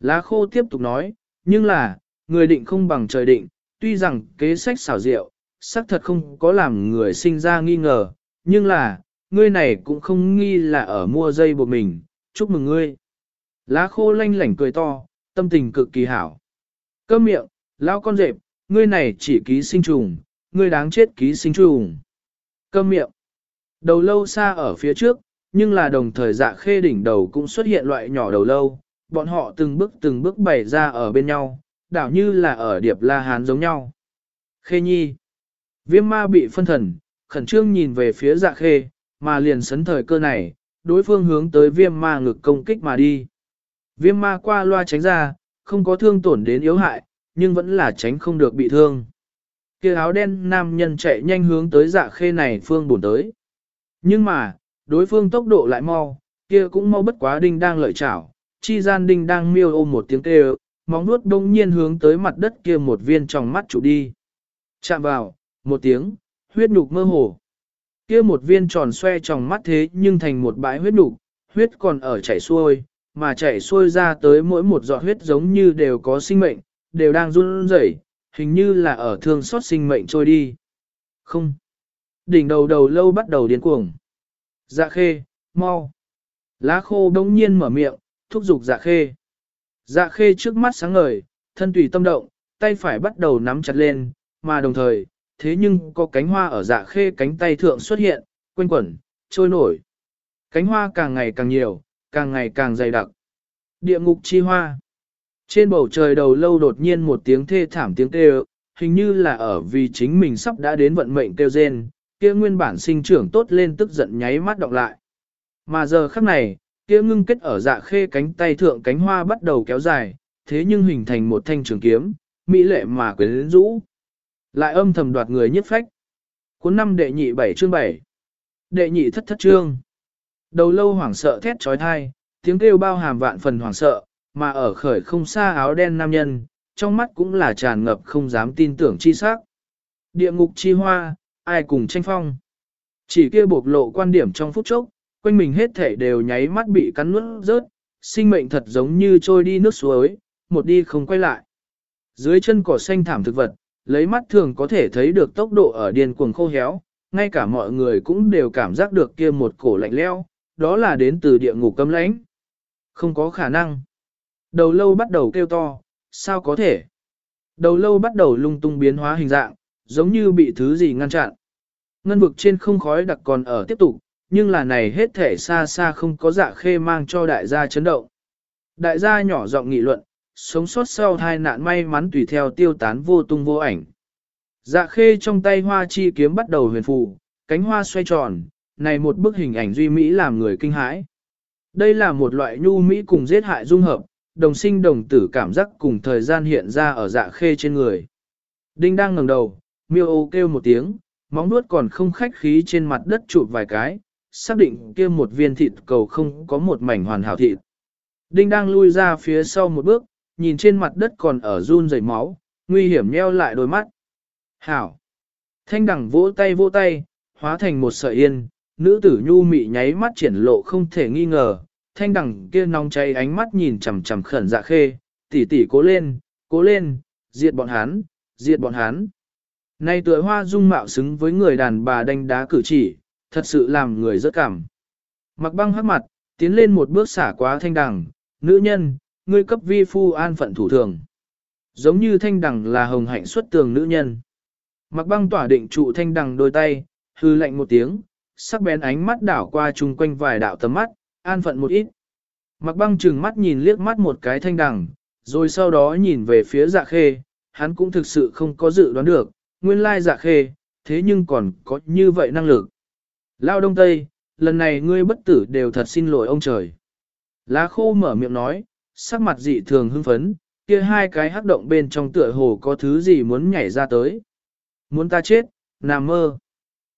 Lá khô tiếp tục nói, nhưng là, người định không bằng trời định, tuy rằng kế sách xảo diệu, xác thật không có làm người sinh ra nghi ngờ, nhưng là, ngươi này cũng không nghi là ở mua dây buộc mình, chúc mừng ngươi. Lá khô lanh lảnh cười to, tâm tình cực kỳ hảo. Cơm miệng, lão con rệp, ngươi này chỉ ký sinh trùng, ngươi đáng chết ký sinh trùng. Cơm miệng. Đầu lâu xa ở phía trước, nhưng là đồng thời dạ khê đỉnh đầu cũng xuất hiện loại nhỏ đầu lâu, bọn họ từng bước từng bước bày ra ở bên nhau, đảo như là ở điệp la hán giống nhau. Khê nhi. Viêm ma bị phân thần, khẩn trương nhìn về phía dạ khê, mà liền sấn thời cơ này, đối phương hướng tới viêm ma ngực công kích mà đi. Viêm ma qua loa tránh ra, không có thương tổn đến yếu hại, nhưng vẫn là tránh không được bị thương. Kia áo đen nam nhân chạy nhanh hướng tới dạ khê này phương bổn tới. Nhưng mà, đối phương tốc độ lại mau, kia cũng mau bất quá đinh đang lợi chảo, chi gian đinh đang miêu ôm một tiếng kêu, móng nuốt đông nhiên hướng tới mặt đất kia một viên trong mắt trụ đi. Chạm vào, một tiếng, huyết nhục mơ hồ. Kia một viên tròn xoe trong mắt thế nhưng thành một bãi huyết nhục, huyết còn ở chảy xuôi, mà chảy xuôi ra tới mỗi một giọt huyết giống như đều có sinh mệnh, đều đang run rẩy, hình như là ở thương xót sinh mệnh trôi đi. Không. Đỉnh đầu đầu lâu bắt đầu điên cuồng. Dạ khê, mau. Lá khô đông nhiên mở miệng, thúc giục dạ khê. Dạ khê trước mắt sáng ngời, thân tùy tâm động, tay phải bắt đầu nắm chặt lên, mà đồng thời, thế nhưng có cánh hoa ở dạ khê cánh tay thượng xuất hiện, quanh quẩn, trôi nổi. Cánh hoa càng ngày càng nhiều, càng ngày càng dày đặc. Địa ngục chi hoa. Trên bầu trời đầu lâu đột nhiên một tiếng thê thảm tiếng kêu, hình như là ở vì chính mình sắp đã đến vận mệnh kêu rên, kia nguyên bản sinh trưởng tốt lên tức giận nháy mắt đọc lại. Mà giờ khắc này, kia ngưng kết ở dạ khê cánh tay thượng cánh hoa bắt đầu kéo dài, thế nhưng hình thành một thanh trường kiếm, mỹ lệ mà quyến rũ. Lại âm thầm đoạt người nhất phách. Cuốn năm đệ nhị bảy chương bảy Đệ nhị thất thất chương. Đầu lâu hoảng sợ thét trói thai, tiếng kêu bao hàm vạn phần hoảng sợ, mà ở khởi không xa áo đen nam nhân, trong mắt cũng là tràn ngập không dám tin tưởng chi sắc. Địa ngục chi hoa, ai cùng tranh phong. Chỉ kia bộc lộ quan điểm trong phút chốc, quanh mình hết thể đều nháy mắt bị cắn nuốt rớt, sinh mệnh thật giống như trôi đi nước suối, một đi không quay lại. Dưới chân cỏ xanh thảm thực vật, lấy mắt thường có thể thấy được tốc độ ở điên cuồng khô héo, ngay cả mọi người cũng đều cảm giác được kia một cổ lạnh leo, đó là đến từ địa ngục cấm lãnh. Không có khả năng. Đầu lâu bắt đầu kêu to, sao có thể? Đầu lâu bắt đầu lung tung biến hóa hình dạng, giống như bị thứ gì ngăn chặn. Ngân vực trên không khói đặc còn ở tiếp tục, nhưng là này hết thể xa xa không có dạ khê mang cho đại gia chấn động. Đại gia nhỏ giọng nghị luận, sống sót sau hai nạn may mắn tùy theo tiêu tán vô tung vô ảnh. Dạ khê trong tay hoa chi kiếm bắt đầu huyền phù, cánh hoa xoay tròn, này một bức hình ảnh duy mỹ làm người kinh hãi. Đây là một loại nhu mỹ cùng giết hại dung hợp, đồng sinh đồng tử cảm giác cùng thời gian hiện ra ở dạ khê trên người. Đinh đang ngẩng đầu, miêu ô kêu một tiếng, móng nuốt còn không khách khí trên mặt đất chụp vài cái, xác định kia một viên thịt cầu không có một mảnh hoàn hảo thịt. Đinh đang lui ra phía sau một bước, nhìn trên mặt đất còn ở run rẩy máu, nguy hiểm nheo lại đôi mắt. Hảo! Thanh đẳng vỗ tay vỗ tay, hóa thành một sợi yên, nữ tử nhu mị nháy mắt triển lộ không thể nghi ngờ, thanh đẳng kia nóng cháy ánh mắt nhìn chằm chằm khẩn dạ khê, tỷ tỷ cố lên, cố lên, diệt bọn hắn, diệt bọn hắn. Nay tuổi hoa dung mạo xứng với người đàn bà đánh đá cử chỉ, thật sự làm người rất cảm. Mặc băng hắc mặt, tiến lên một bước xả quá thanh đẳng, nữ nhân, ngươi cấp vi phu an phận thủ thường. Giống như thanh đẳng là hồng hạnh xuất tường nữ nhân. Mặc băng tỏa định trụ thanh đẳng đôi tay, hư lạnh một tiếng, sắc bén ánh mắt đảo qua chung quanh vài đạo tầm mắt, an phận một ít. Mặc băng chừng mắt nhìn liếc mắt một cái thanh đằng, rồi sau đó nhìn về phía dạ khê, hắn cũng thực sự không có dự đoán được, nguyên lai dạ khê, thế nhưng còn có như vậy năng lực. Lao đông tây, lần này ngươi bất tử đều thật xin lỗi ông trời. Lá khô mở miệng nói, sắc mặt dị thường hưng phấn, kia hai cái hắc động bên trong tựa hồ có thứ gì muốn nhảy ra tới. Muốn ta chết, nằm mơ.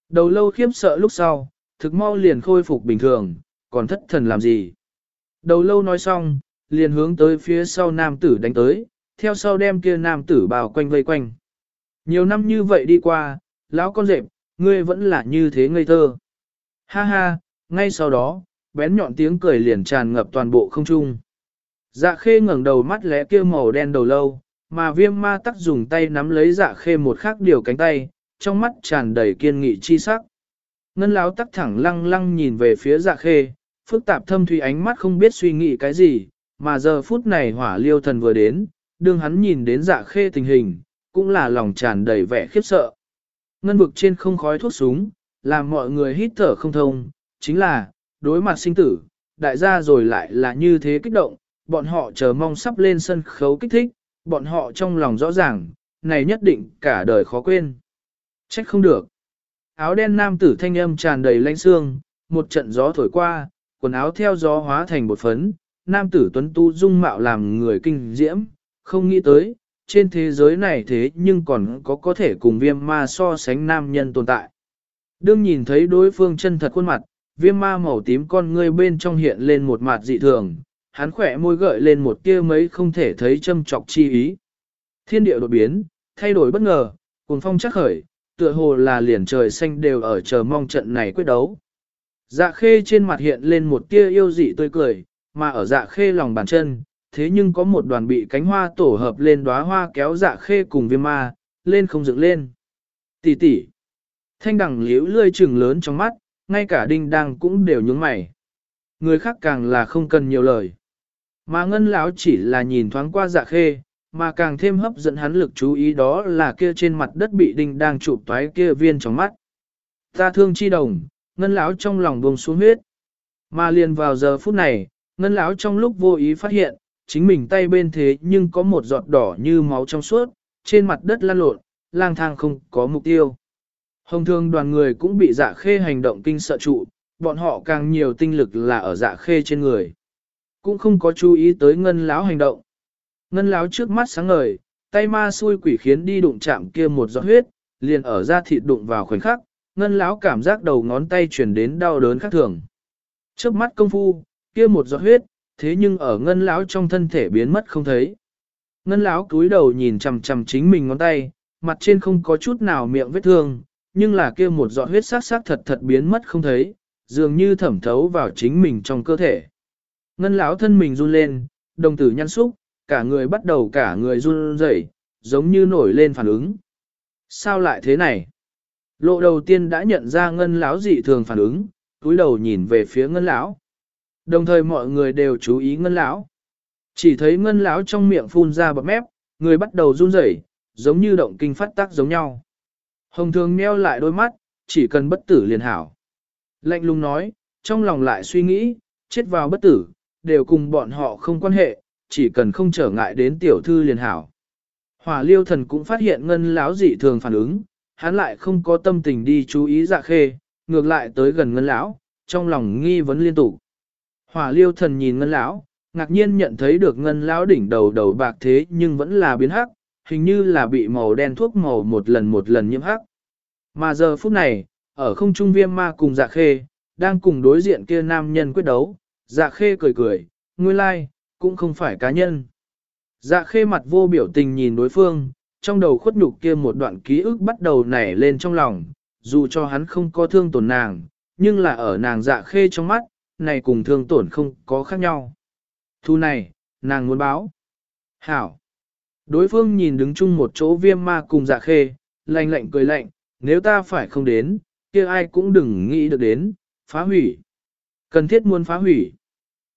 Đầu lâu khiếp sợ lúc sau, thực mau liền khôi phục bình thường, còn thất thần làm gì. Đầu lâu nói xong, liền hướng tới phía sau nam tử đánh tới, theo sau đem kia nam tử bao quanh vây quanh. Nhiều năm như vậy đi qua, lão con rệp, ngươi vẫn là như thế ngây thơ. Ha ha, ngay sau đó, bén nhọn tiếng cười liền tràn ngập toàn bộ không trung. Dạ khê ngẩng đầu mắt lẽ kia màu đen đầu lâu, mà viêm ma tắc dùng tay nắm lấy dạ khê một khắc điều cánh tay, trong mắt tràn đầy kiên nghị chi sắc. Ngân láo tắc thẳng lăng lăng nhìn về phía dạ khê, phức tạp thâm thủy ánh mắt không biết suy nghĩ cái gì, mà giờ phút này hỏa liêu thần vừa đến, đương hắn nhìn đến dạ khê tình hình, cũng là lòng tràn đầy vẻ khiếp sợ. Ngân vực trên không khói thuốc súng, làm mọi người hít thở không thông, chính là, đối mặt sinh tử, đại gia rồi lại là như thế kích động, bọn họ chờ mong sắp lên sân khấu kích thích, bọn họ trong lòng rõ ràng, này nhất định cả đời khó quên. Trách không được. Áo đen nam tử thanh âm tràn đầy lãnh xương, một trận gió thổi qua, quần áo theo gió hóa thành bột phấn, nam tử tuấn tu dung mạo làm người kinh diễm, không nghĩ tới, trên thế giới này thế nhưng còn có có thể cùng viêm ma so sánh nam nhân tồn tại. Đương nhìn thấy đối phương chân thật khuôn mặt, viêm ma màu tím con ngươi bên trong hiện lên một mặt dị thường, hắn khỏe môi gợi lên một tia mấy không thể thấy châm trọc chi ý. Thiên địa đột biến, thay đổi bất ngờ, cùng phong chắc khởi, tựa hồ là liền trời xanh đều ở chờ mong trận này quyết đấu. Dạ khê trên mặt hiện lên một tia yêu dị tươi cười, mà ở dạ khê lòng bàn chân, thế nhưng có một đoàn bị cánh hoa tổ hợp lên đóa hoa kéo dạ khê cùng viêm ma, lên không dựng lên. Tỷ tỷ. Thanh đẳng liễu lươi trừng lớn trong mắt, ngay cả đinh đăng cũng đều nhướng mày. Người khác càng là không cần nhiều lời. Mà ngân lão chỉ là nhìn thoáng qua dạ khê, mà càng thêm hấp dẫn hắn lực chú ý đó là kia trên mặt đất bị đinh đang chụp toái kia viên trong mắt. Ta thương chi đồng, ngân lão trong lòng buông xuống huyết. Mà liền vào giờ phút này, ngân lão trong lúc vô ý phát hiện, chính mình tay bên thế nhưng có một giọt đỏ như máu trong suốt, trên mặt đất lăn lộn, lang thang không có mục tiêu. Hồng thương đoàn người cũng bị dạ khê hành động kinh sợ trụ, bọn họ càng nhiều tinh lực là ở dạ khê trên người. Cũng không có chú ý tới ngân láo hành động. Ngân láo trước mắt sáng ngời, tay ma xui quỷ khiến đi đụng chạm kia một giọt huyết, liền ở ra thịt đụng vào khoảnh khắc, ngân láo cảm giác đầu ngón tay chuyển đến đau đớn khác thường. Trước mắt công phu, kia một giọt huyết, thế nhưng ở ngân lão trong thân thể biến mất không thấy. Ngân lão cúi đầu nhìn chằm chằm chính mình ngón tay, mặt trên không có chút nào miệng vết thương, nhưng là kia một giọt huyết sắc sắc thật thật biến mất không thấy, dường như thẩm thấu vào chính mình trong cơ thể. Ngân lão thân mình run lên, đồng tử nhăn xúc, cả người bắt đầu cả người run rẩy, giống như nổi lên phản ứng. Sao lại thế này? Lộ đầu tiên đã nhận ra ngân lão dị thường phản ứng, túi đầu nhìn về phía ngân lão. Đồng thời mọi người đều chú ý ngân lão. Chỉ thấy ngân lão trong miệng phun ra bọt mép, người bắt đầu run rẩy, giống như động kinh phát tác giống nhau. Hồng thường meo lại đôi mắt, chỉ cần bất tử liền hảo. Lạnh lùng nói, trong lòng lại suy nghĩ, chết vào bất tử, đều cùng bọn họ không quan hệ, chỉ cần không trở ngại đến tiểu thư liền hảo. Hỏa liêu thần cũng phát hiện ngân lão dị thường phản ứng, hắn lại không có tâm tình đi chú ý dạ khê, ngược lại tới gần ngân lão, trong lòng nghi vấn liên tục. Hỏa liêu thần nhìn ngân lão, ngạc nhiên nhận thấy được ngân lão đỉnh đầu đầu bạc thế nhưng vẫn là biến hắc, hình như là bị màu đen thuốc màu một lần một lần nhiễm hắc. Mà giờ phút này, ở không trung viêm ma cùng dạ khê, đang cùng đối diện kia nam nhân quyết đấu, dạ khê cười cười, nguyên lai, like, cũng không phải cá nhân. Dạ khê mặt vô biểu tình nhìn đối phương, trong đầu khuất nhục kia một đoạn ký ức bắt đầu nảy lên trong lòng, dù cho hắn không có thương tổn nàng, nhưng là ở nàng dạ khê trong mắt, này cùng thương tổn không có khác nhau. Thu này, nàng muốn báo. Hảo. Đối phương nhìn đứng chung một chỗ viêm ma cùng dạ khê, lạnh lạnh cười lạnh, nếu ta phải không đến, kia ai cũng đừng nghĩ được đến, phá hủy. Cần thiết muốn phá hủy.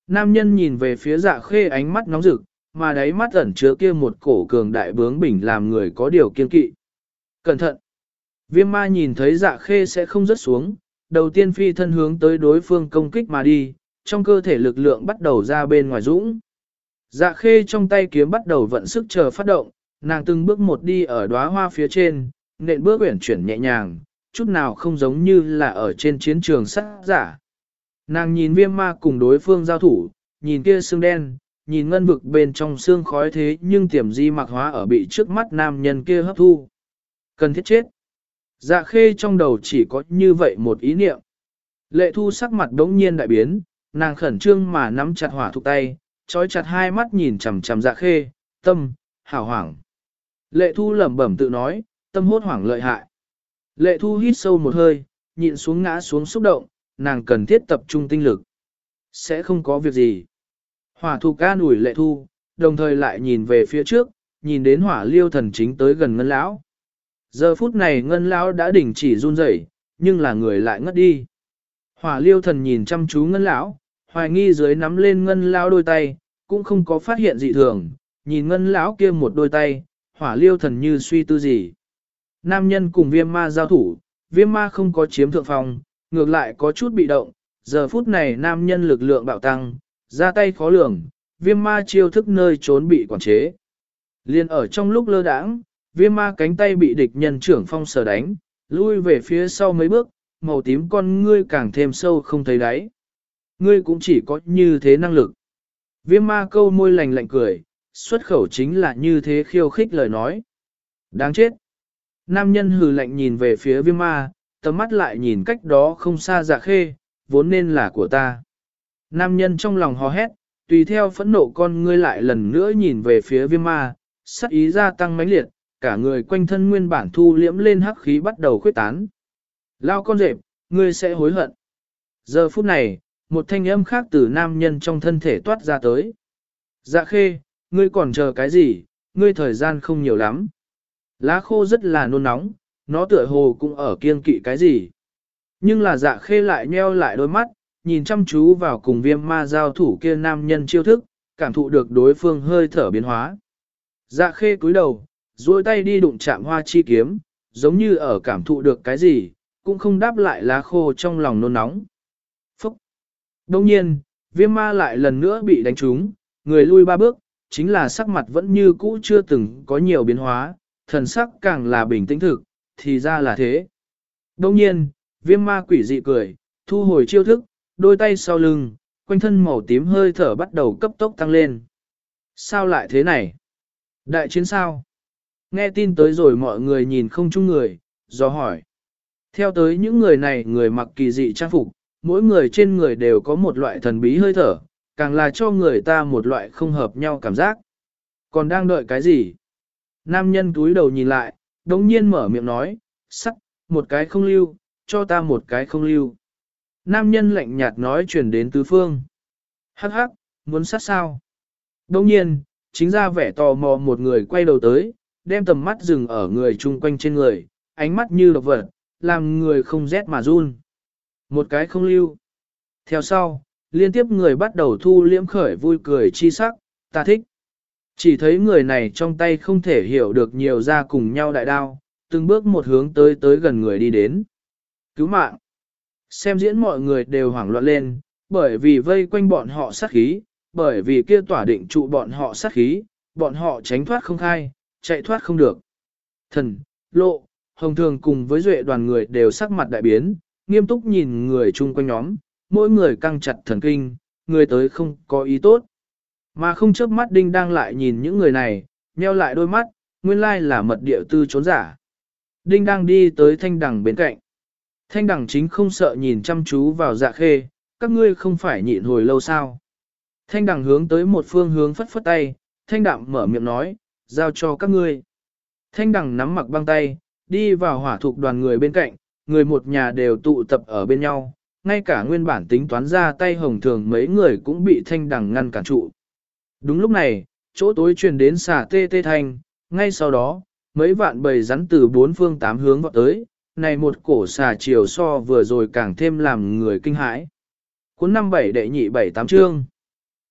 Nam nhân nhìn về phía dạ khê ánh mắt nóng rực, mà đáy mắt ẩn chứa kia một cổ cường đại bướng bỉnh làm người có điều kiên kỵ. Cẩn thận! Viêm ma nhìn thấy dạ khê sẽ không rớt xuống, đầu tiên phi thân hướng tới đối phương công kích mà đi, trong cơ thể lực lượng bắt đầu ra bên ngoài dũng. Dạ khê trong tay kiếm bắt đầu vận sức chờ phát động, nàng từng bước một đi ở đóa hoa phía trên, nện bước uyển chuyển nhẹ nhàng, chút nào không giống như là ở trên chiến trường sát giả. Nàng nhìn viêm ma cùng đối phương giao thủ, nhìn kia xương đen, nhìn ngân vực bên trong xương khói thế nhưng tiềm di mặc hóa ở bị trước mắt nam nhân kia hấp thu. Cần thiết chết. Dạ khê trong đầu chỉ có như vậy một ý niệm. Lệ thu sắc mặt đống nhiên đại biến, nàng khẩn trương mà nắm chặt hỏa thuộc tay, trói chặt hai mắt nhìn chằm chằm dạ khê, tâm, hảo hoảng. Lệ thu lẩm bẩm tự nói, tâm hốt hoảng lợi hại. Lệ thu hít sâu một hơi, nhịn xuống ngã xuống xúc động, nàng cần thiết tập trung tinh lực. Sẽ không có việc gì. Hỏa thục ca nủi lệ thu, đồng thời lại nhìn về phía trước, nhìn đến hỏa liêu thần chính tới gần ngân lão. Giờ phút này ngân lão đã đình chỉ run rẩy, nhưng là người lại ngất đi. Hỏa liêu thần nhìn chăm chú ngân lão, hoài nghi dưới nắm lên ngân lão đôi tay, cũng không có phát hiện gì thường, nhìn ngân lão kia một đôi tay, hỏa liêu thần như suy tư gì. Nam nhân cùng viêm ma giao thủ, viêm ma không có chiếm thượng phòng, ngược lại có chút bị động, giờ phút này nam nhân lực lượng bạo tăng, ra tay khó lường, viêm ma chiêu thức nơi trốn bị quản chế. Liên ở trong lúc lơ đãng, viêm ma cánh tay bị địch nhân trưởng phong sở đánh, lui về phía sau mấy bước, màu tím con ngươi càng thêm sâu không thấy đáy. Ngươi cũng chỉ có như thế năng lực. Viêm ma câu môi lành lạnh cười, xuất khẩu chính là như thế khiêu khích lời nói. Đáng chết. Nam nhân hừ lạnh nhìn về phía viêm ma, tầm mắt lại nhìn cách đó không xa dạ khê, vốn nên là của ta. Nam nhân trong lòng hò hét, tùy theo phẫn nộ con ngươi lại lần nữa nhìn về phía viêm ma, sắc ý gia tăng mãnh liệt, cả người quanh thân nguyên bản thu liễm lên hắc khí bắt đầu khuyết tán. Lao con rệp, ngươi sẽ hối hận. Giờ phút này, một thanh âm khác từ nam nhân trong thân thể toát ra tới. Dạ khê, ngươi còn chờ cái gì, ngươi thời gian không nhiều lắm. Lá khô rất là nôn nóng, nó tựa hồ cũng ở kiên kỵ cái gì. Nhưng là dạ khê lại nheo lại đôi mắt, nhìn chăm chú vào cùng viêm ma giao thủ kia nam nhân chiêu thức, cảm thụ được đối phương hơi thở biến hóa. Dạ khê cúi đầu, duỗi tay đi đụng chạm hoa chi kiếm, giống như ở cảm thụ được cái gì, cũng không đáp lại lá khô trong lòng nôn nóng. Đông nhiên, viêm ma lại lần nữa bị đánh trúng, người lui ba bước, chính là sắc mặt vẫn như cũ chưa từng có nhiều biến hóa, thần sắc càng là bình tĩnh thực, thì ra là thế. Đông nhiên, viêm ma quỷ dị cười, thu hồi chiêu thức, đôi tay sau lưng, quanh thân màu tím hơi thở bắt đầu cấp tốc tăng lên. Sao lại thế này? Đại chiến sao? Nghe tin tới rồi mọi người nhìn không chung người, do hỏi. Theo tới những người này người mặc kỳ dị trang phục, mỗi người trên người đều có một loại thần bí hơi thở, càng là cho người ta một loại không hợp nhau cảm giác. Còn đang đợi cái gì? Nam nhân túi đầu nhìn lại, đống nhiên mở miệng nói, sắc, một cái không lưu, cho ta một cái không lưu. Nam nhân lạnh nhạt nói chuyển đến tứ phương. Hắc hắc, muốn sát sao? Đồng nhiên, chính ra vẻ tò mò một người quay đầu tới, đem tầm mắt dừng ở người chung quanh trên người, ánh mắt như độc vật, làm người không rét mà run. Một cái không lưu. Theo sau, liên tiếp người bắt đầu thu liễm khởi vui cười chi sắc, ta thích. Chỉ thấy người này trong tay không thể hiểu được nhiều ra cùng nhau đại đao, từng bước một hướng tới tới gần người đi đến. Cứu mạng. Xem diễn mọi người đều hoảng loạn lên, bởi vì vây quanh bọn họ sát khí, bởi vì kia tỏa định trụ bọn họ sát khí, bọn họ tránh thoát không khai, chạy thoát không được. Thần, lộ, hồng thường cùng với duệ đoàn người đều sắc mặt đại biến, nghiêm túc nhìn người chung quanh nhóm, mỗi người căng chặt thần kinh, người tới không có ý tốt. Mà không chớp mắt đinh đang lại nhìn những người này, nheo lại đôi mắt, nguyên lai là mật địa tư trốn giả. Đinh đang đi tới thanh đằng bên cạnh. Thanh đằng chính không sợ nhìn chăm chú vào dạ khê, các ngươi không phải nhịn hồi lâu sao. Thanh đằng hướng tới một phương hướng phất phất tay, thanh đạm mở miệng nói, giao cho các ngươi. Thanh đằng nắm mặc băng tay, đi vào hỏa thuộc đoàn người bên cạnh, người một nhà đều tụ tập ở bên nhau, ngay cả nguyên bản tính toán ra tay hồng thường mấy người cũng bị thanh đằng ngăn cản trụ. Đúng lúc này, chỗ tối truyền đến xà tê tê thanh, ngay sau đó, mấy vạn bầy rắn từ bốn phương tám hướng vọt tới, này một cổ xà chiều so vừa rồi càng thêm làm người kinh hãi. Cuốn năm bảy đệ nhị bảy tám chương.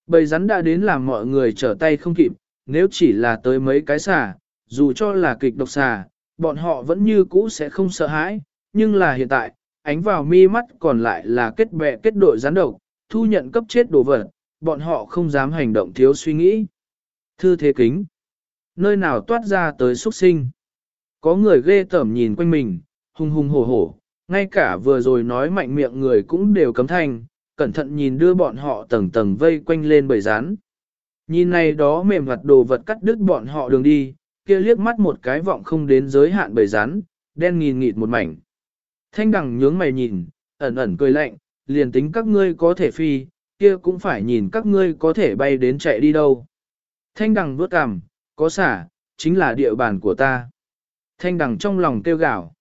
Bầy rắn đã đến làm mọi người trở tay không kịp, nếu chỉ là tới mấy cái xà, dù cho là kịch độc xà, bọn họ vẫn như cũ sẽ không sợ hãi, nhưng là hiện tại, ánh vào mi mắt còn lại là kết bè kết đội gián độc, thu nhận cấp chết đồ vật, bọn họ không dám hành động thiếu suy nghĩ. Thư thế kính, nơi nào toát ra tới xuất sinh. Có người ghê tởm nhìn quanh mình, hung hung hổ hổ, ngay cả vừa rồi nói mạnh miệng người cũng đều cấm thanh, cẩn thận nhìn đưa bọn họ tầng tầng vây quanh lên bầy rán. Nhìn này đó mềm mặt đồ vật cắt đứt bọn họ đường đi, kia liếc mắt một cái vọng không đến giới hạn bầy rán, đen nghìn nghịt một mảnh. Thanh đằng nhướng mày nhìn, ẩn ẩn cười lạnh, liền tính các ngươi có thể phi, kia cũng phải nhìn các ngươi có thể bay đến chạy đi đâu. Thanh đằng vuốt cằm, có xả, chính là địa bàn của ta. Thanh đằng trong lòng tiêu gạo.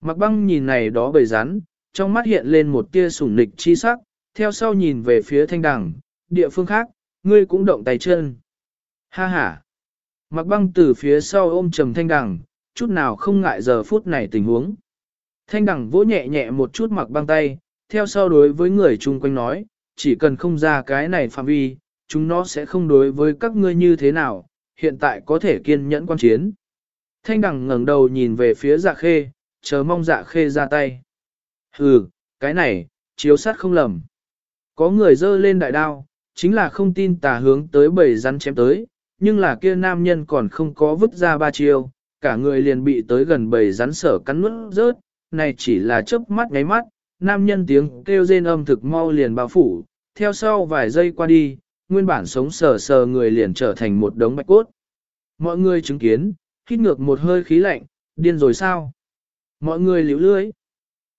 Mặc băng nhìn này đó bầy rắn, trong mắt hiện lên một tia sủng nịch chi sắc, theo sau nhìn về phía thanh đằng, địa phương khác, ngươi cũng động tay chân. Ha ha. Mặc băng từ phía sau ôm trầm thanh đằng, chút nào không ngại giờ phút này tình huống. Thanh đẳng vỗ nhẹ nhẹ một chút mặc băng tay, theo sau đối với người chung quanh nói, chỉ cần không ra cái này phạm vi, chúng nó sẽ không đối với các ngươi như thế nào, hiện tại có thể kiên nhẫn quan chiến. Thanh đẳng ngẩng đầu nhìn về phía dạ khê, chờ mong dạ khê ra tay. Hừ, cái này, chiếu sát không lầm. Có người dơ lên đại đao, chính là không tin tà hướng tới bầy rắn chém tới, nhưng là kia nam nhân còn không có vứt ra ba chiêu, cả người liền bị tới gần bầy rắn sở cắn nuốt rớt, này chỉ là chớp mắt nháy mắt, nam nhân tiếng kêu rên âm thực mau liền bao phủ, theo sau vài giây qua đi, nguyên bản sống sờ sờ người liền trở thành một đống bạch cốt. Mọi người chứng kiến, hít ngược một hơi khí lạnh, điên rồi sao? Mọi người liễu lưới.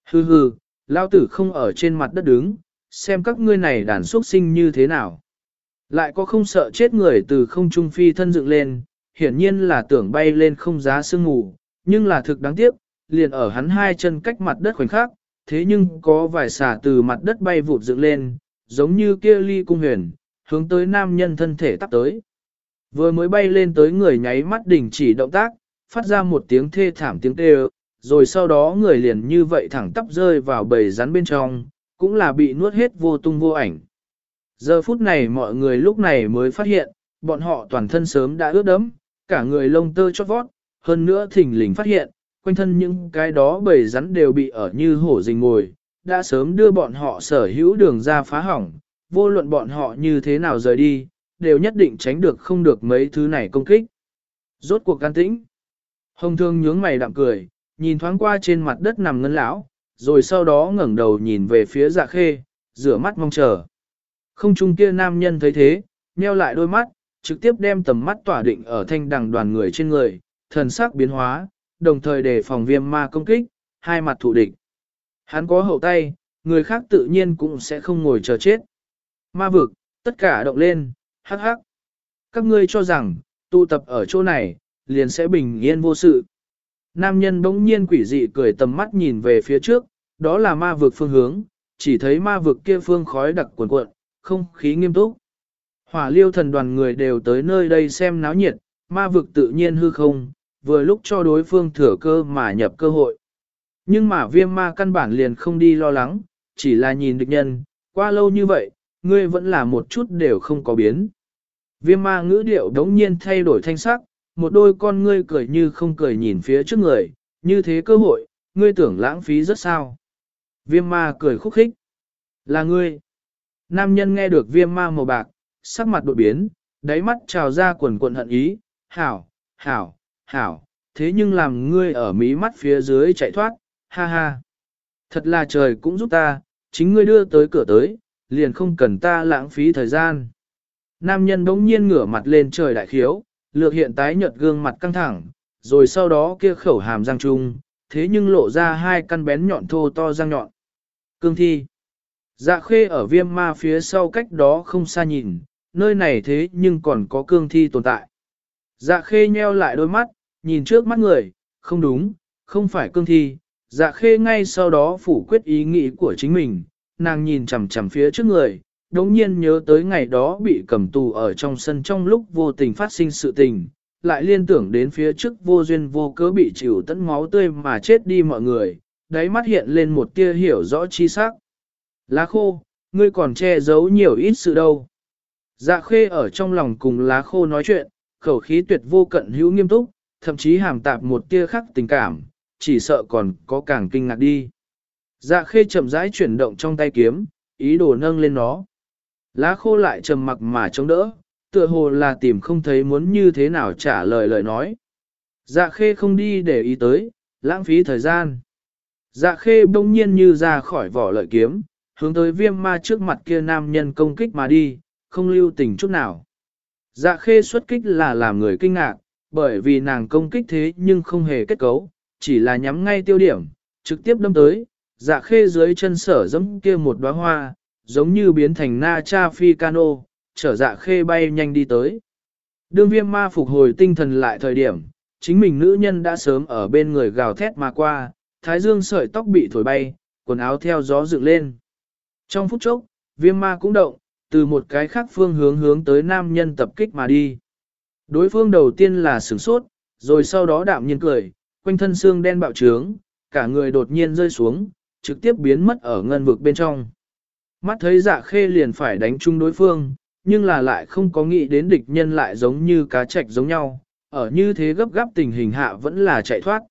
Hừ hừ, lao tử không ở trên mặt đất đứng, xem các ngươi này đàn xuất sinh như thế nào. Lại có không sợ chết người từ không trung phi thân dựng lên, hiển nhiên là tưởng bay lên không giá sương ngủ, nhưng là thực đáng tiếc, liền ở hắn hai chân cách mặt đất khoảnh khắc, thế nhưng có vài xả từ mặt đất bay vụt dựng lên, giống như kia ly cung huyền, hướng tới nam nhân thân thể tắp tới. Vừa mới bay lên tới người nháy mắt đỉnh chỉ động tác, phát ra một tiếng thê thảm tiếng kêu, rồi sau đó người liền như vậy thẳng tắp rơi vào bầy rắn bên trong, cũng là bị nuốt hết vô tung vô ảnh. Giờ phút này mọi người lúc này mới phát hiện, bọn họ toàn thân sớm đã ướt đẫm, cả người lông tơ chót vót, hơn nữa thỉnh lình phát hiện, quanh thân những cái đó bầy rắn đều bị ở như hổ rình ngồi, đã sớm đưa bọn họ sở hữu đường ra phá hỏng, vô luận bọn họ như thế nào rời đi, đều nhất định tránh được không được mấy thứ này công kích. Rốt cuộc can tĩnh. Hồng thương nhướng mày đạm cười, nhìn thoáng qua trên mặt đất nằm ngân lão, rồi sau đó ngẩng đầu nhìn về phía dạ khê, rửa mắt mong chờ. Không chung kia nam nhân thấy thế, nheo lại đôi mắt, trực tiếp đem tầm mắt tỏa định ở thanh đằng đoàn người trên người, thần sắc biến hóa, đồng thời đề phòng viêm ma công kích, hai mặt thủ địch. Hắn có hậu tay, người khác tự nhiên cũng sẽ không ngồi chờ chết. Ma vực, tất cả động lên, hắc hắc. Các ngươi cho rằng, tụ tập ở chỗ này, liền sẽ bình yên vô sự. Nam nhân bỗng nhiên quỷ dị cười tầm mắt nhìn về phía trước, đó là ma vực phương hướng, chỉ thấy ma vực kia phương khói đặc cuồn cuộn, không khí nghiêm túc. Hỏa liêu thần đoàn người đều tới nơi đây xem náo nhiệt, ma vực tự nhiên hư không, vừa lúc cho đối phương thừa cơ mà nhập cơ hội. Nhưng mà viêm ma căn bản liền không đi lo lắng, chỉ là nhìn địch nhân, qua lâu như vậy, ngươi vẫn là một chút đều không có biến. Viêm ma ngữ điệu đống nhiên thay đổi thanh sắc, một đôi con ngươi cười như không cười nhìn phía trước người, như thế cơ hội, ngươi tưởng lãng phí rất sao. Viêm ma cười khúc khích. Là ngươi. Nam nhân nghe được viêm ma màu bạc, sắc mặt đột biến, đáy mắt trào ra quần quần hận ý, hảo, hảo, hảo, thế nhưng làm ngươi ở mí mắt phía dưới chạy thoát, ha ha. Thật là trời cũng giúp ta, chính ngươi đưa tới cửa tới, liền không cần ta lãng phí thời gian. Nam nhân bỗng nhiên ngửa mặt lên trời đại khiếu, lược hiện tái nhợt gương mặt căng thẳng, rồi sau đó kia khẩu hàm răng trung, thế nhưng lộ ra hai căn bén nhọn thô to răng nhọn. Cương thi. Dạ khê ở viêm ma phía sau cách đó không xa nhìn, nơi này thế nhưng còn có cương thi tồn tại. Dạ khê nheo lại đôi mắt, nhìn trước mắt người, không đúng, không phải cương thi. Dạ khê ngay sau đó phủ quyết ý nghĩ của chính mình, nàng nhìn chằm chằm phía trước người, đống nhiên nhớ tới ngày đó bị cầm tù ở trong sân trong lúc vô tình phát sinh sự tình, lại liên tưởng đến phía trước vô duyên vô cớ bị chịu tận máu tươi mà chết đi mọi người, đáy mắt hiện lên một tia hiểu rõ chi sắc. Lá khô, ngươi còn che giấu nhiều ít sự đâu. Dạ khê ở trong lòng cùng lá khô nói chuyện, khẩu khí tuyệt vô cận hữu nghiêm túc, thậm chí hàm tạp một tia khắc tình cảm, chỉ sợ còn có càng kinh ngạc đi. Dạ khê chậm rãi chuyển động trong tay kiếm, ý đồ nâng lên nó. Lá khô lại trầm mặc mà chống đỡ, tựa hồ là tìm không thấy muốn như thế nào trả lời lời nói. Dạ khê không đi để ý tới, lãng phí thời gian. Dạ khê bỗng nhiên như ra khỏi vỏ lợi kiếm, hướng tới viêm ma trước mặt kia nam nhân công kích mà đi, không lưu tình chút nào. Dạ khê xuất kích là làm người kinh ngạc, bởi vì nàng công kích thế nhưng không hề kết cấu, chỉ là nhắm ngay tiêu điểm, trực tiếp đâm tới, dạ khê dưới chân sở giống kia một đóa hoa, giống như biến thành na cha phi cano, trở dạ khê bay nhanh đi tới. Đương viêm ma phục hồi tinh thần lại thời điểm, chính mình nữ nhân đã sớm ở bên người gào thét mà qua, thái dương sợi tóc bị thổi bay, quần áo theo gió dựng lên. Trong phút chốc, viêm ma cũng động, từ một cái khác phương hướng hướng tới nam nhân tập kích mà đi. Đối phương đầu tiên là sửng sốt, rồi sau đó đạm nhiên cười, quanh thân xương đen bạo trướng, cả người đột nhiên rơi xuống, trực tiếp biến mất ở ngân vực bên trong. Mắt thấy dạ khê liền phải đánh chung đối phương, nhưng là lại không có nghĩ đến địch nhân lại giống như cá trạch giống nhau, ở như thế gấp gáp tình hình hạ vẫn là chạy thoát.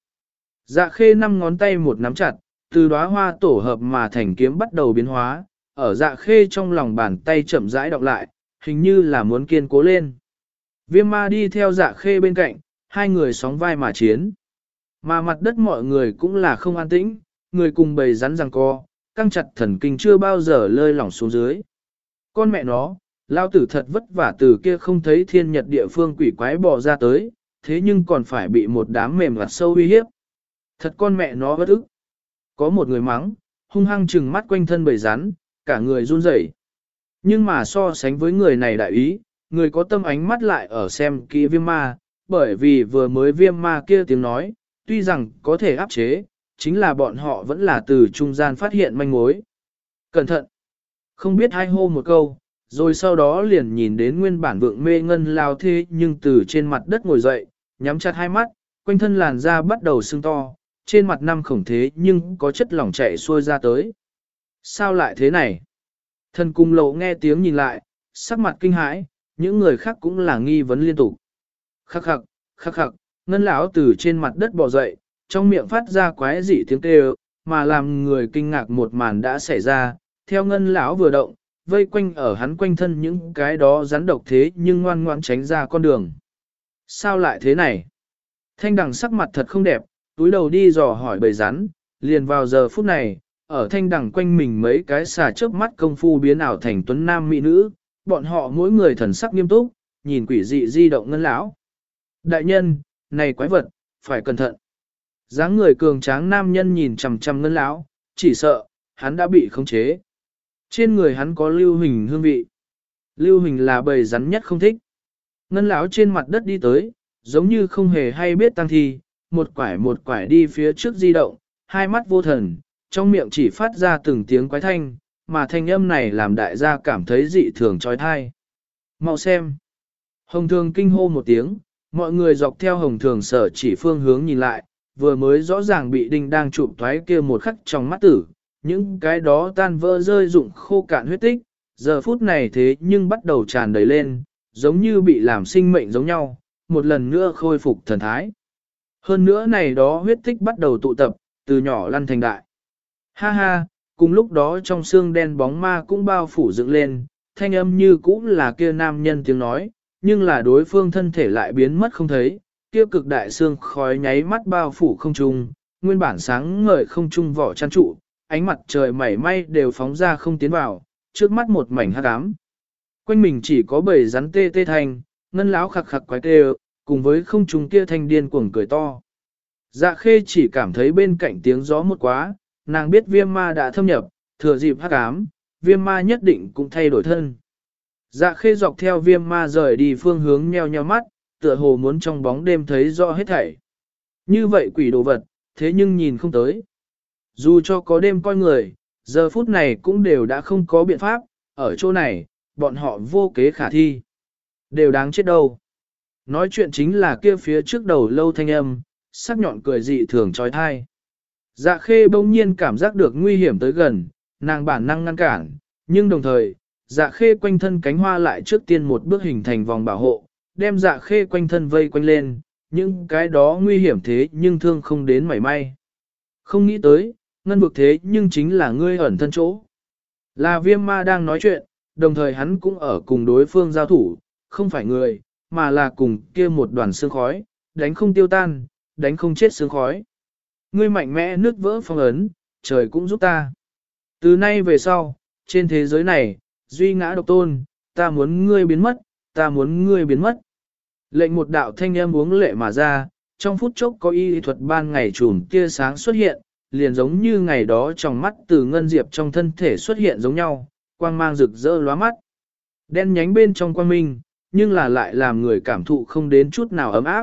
Dạ khê năm ngón tay một nắm chặt, từ đóa hoa tổ hợp mà thành kiếm bắt đầu biến hóa, ở dạ khê trong lòng bàn tay chậm rãi đọc lại, hình như là muốn kiên cố lên. Viêm ma đi theo dạ khê bên cạnh, hai người sóng vai mà chiến. Mà mặt đất mọi người cũng là không an tĩnh, người cùng bầy rắn răng co, căng chặt thần kinh chưa bao giờ lơi lỏng xuống dưới. Con mẹ nó, lao tử thật vất vả từ kia không thấy thiên nhật địa phương quỷ quái bò ra tới, thế nhưng còn phải bị một đám mềm gặt sâu uy hiếp. Thật con mẹ nó bất ức. Có một người mắng, hung hăng trừng mắt quanh thân bầy rắn, cả người run rẩy. Nhưng mà so sánh với người này đại ý, người có tâm ánh mắt lại ở xem kỹ viêm ma, bởi vì vừa mới viêm ma kia tiếng nói, tuy rằng có thể áp chế, chính là bọn họ vẫn là từ trung gian phát hiện manh mối. Cẩn thận! Không biết hai hô một câu, rồi sau đó liền nhìn đến nguyên bản vượng mê ngân lao thế nhưng từ trên mặt đất ngồi dậy, nhắm chặt hai mắt, quanh thân làn da bắt đầu sưng to, trên mặt năm khổng thế nhưng có chất lỏng chảy xuôi ra tới. Sao lại thế này? Thần cung lộ nghe tiếng nhìn lại, sắc mặt kinh hãi, những người khác cũng là nghi vấn liên tục. Khắc khắc, khắc khắc, ngân lão từ trên mặt đất bò dậy, trong miệng phát ra quái dị tiếng kêu, mà làm người kinh ngạc một màn đã xảy ra, theo ngân lão vừa động, vây quanh ở hắn quanh thân những cái đó rắn độc thế nhưng ngoan ngoan tránh ra con đường. Sao lại thế này? Thanh đằng sắc mặt thật không đẹp, túi đầu đi dò hỏi bầy rắn, liền vào giờ phút này, ở thanh đằng quanh mình mấy cái xà chớp mắt công phu biến ảo thành tuấn nam mỹ nữ, bọn họ mỗi người thần sắc nghiêm túc, nhìn quỷ dị di động ngân lão. Đại nhân, này quái vật, phải cẩn thận. dáng người cường tráng nam nhân nhìn chằm chằm ngân lão, chỉ sợ, hắn đã bị khống chế. Trên người hắn có lưu hình hương vị. Lưu hình là bầy rắn nhất không thích. Ngân lão trên mặt đất đi tới, giống như không hề hay biết tăng thi, một quải một quải đi phía trước di động, hai mắt vô thần, trong miệng chỉ phát ra từng tiếng quái thanh, mà thanh âm này làm đại gia cảm thấy dị thường trói thai. Mau xem. Hồng thường kinh hô một tiếng, mọi người dọc theo hồng thường sở chỉ phương hướng nhìn lại, vừa mới rõ ràng bị đinh đang chụp thoái kia một khắc trong mắt tử, những cái đó tan vỡ rơi rụng khô cạn huyết tích, giờ phút này thế nhưng bắt đầu tràn đầy lên, giống như bị làm sinh mệnh giống nhau, một lần nữa khôi phục thần thái. Hơn nữa này đó huyết tích bắt đầu tụ tập, từ nhỏ lăn thành đại. Ha ha, cùng lúc đó trong xương đen bóng ma cũng bao phủ dựng lên, thanh âm như cũng là kia nam nhân tiếng nói, nhưng là đối phương thân thể lại biến mất không thấy, kia cực đại xương khói nháy mắt bao phủ không trung, nguyên bản sáng ngời không trung vỏ chăn trụ, ánh mặt trời mảy may đều phóng ra không tiến vào, trước mắt một mảnh hắc ám. Quanh mình chỉ có bầy rắn tê tê thành, ngân láo khặc khặc quái tê cùng với không trung kia thanh điên cuồng cười to. Dạ khê chỉ cảm thấy bên cạnh tiếng gió một quá, nàng biết viêm ma đã thâm nhập, thừa dịp hắc ám, viêm ma nhất định cũng thay đổi thân. Dạ khê dọc theo viêm ma rời đi phương hướng nheo nheo mắt, tựa hồ muốn trong bóng đêm thấy rõ hết thảy. Như vậy quỷ đồ vật, thế nhưng nhìn không tới. Dù cho có đêm coi người, giờ phút này cũng đều đã không có biện pháp, ở chỗ này, bọn họ vô kế khả thi. Đều đáng chết đâu. Nói chuyện chính là kia phía trước đầu lâu thanh âm, sắc nhọn cười dị thường trói thai. Dạ khê bỗng nhiên cảm giác được nguy hiểm tới gần, nàng bản năng ngăn cản, nhưng đồng thời, dạ khê quanh thân cánh hoa lại trước tiên một bước hình thành vòng bảo hộ, đem dạ khê quanh thân vây quanh lên, những cái đó nguy hiểm thế nhưng thương không đến mảy may. Không nghĩ tới, ngân vực thế nhưng chính là ngươi ẩn thân chỗ. Là viêm ma đang nói chuyện, đồng thời hắn cũng ở cùng đối phương giao thủ, không phải người, mà là cùng kia một đoàn xương khói, đánh không tiêu tan, đánh không chết xương khói. Ngươi mạnh mẽ nứt vỡ phong ấn, trời cũng giúp ta. Từ nay về sau, trên thế giới này, duy ngã độc tôn, ta muốn ngươi biến mất, ta muốn ngươi biến mất. Lệnh một đạo thanh em uống lệ mà ra, trong phút chốc có y thuật ban ngày trùm tia sáng xuất hiện, liền giống như ngày đó trong mắt từ ngân diệp trong thân thể xuất hiện giống nhau, quang mang rực rỡ lóa mắt. Đen nhánh bên trong quang minh, nhưng là lại làm người cảm thụ không đến chút nào ấm áp.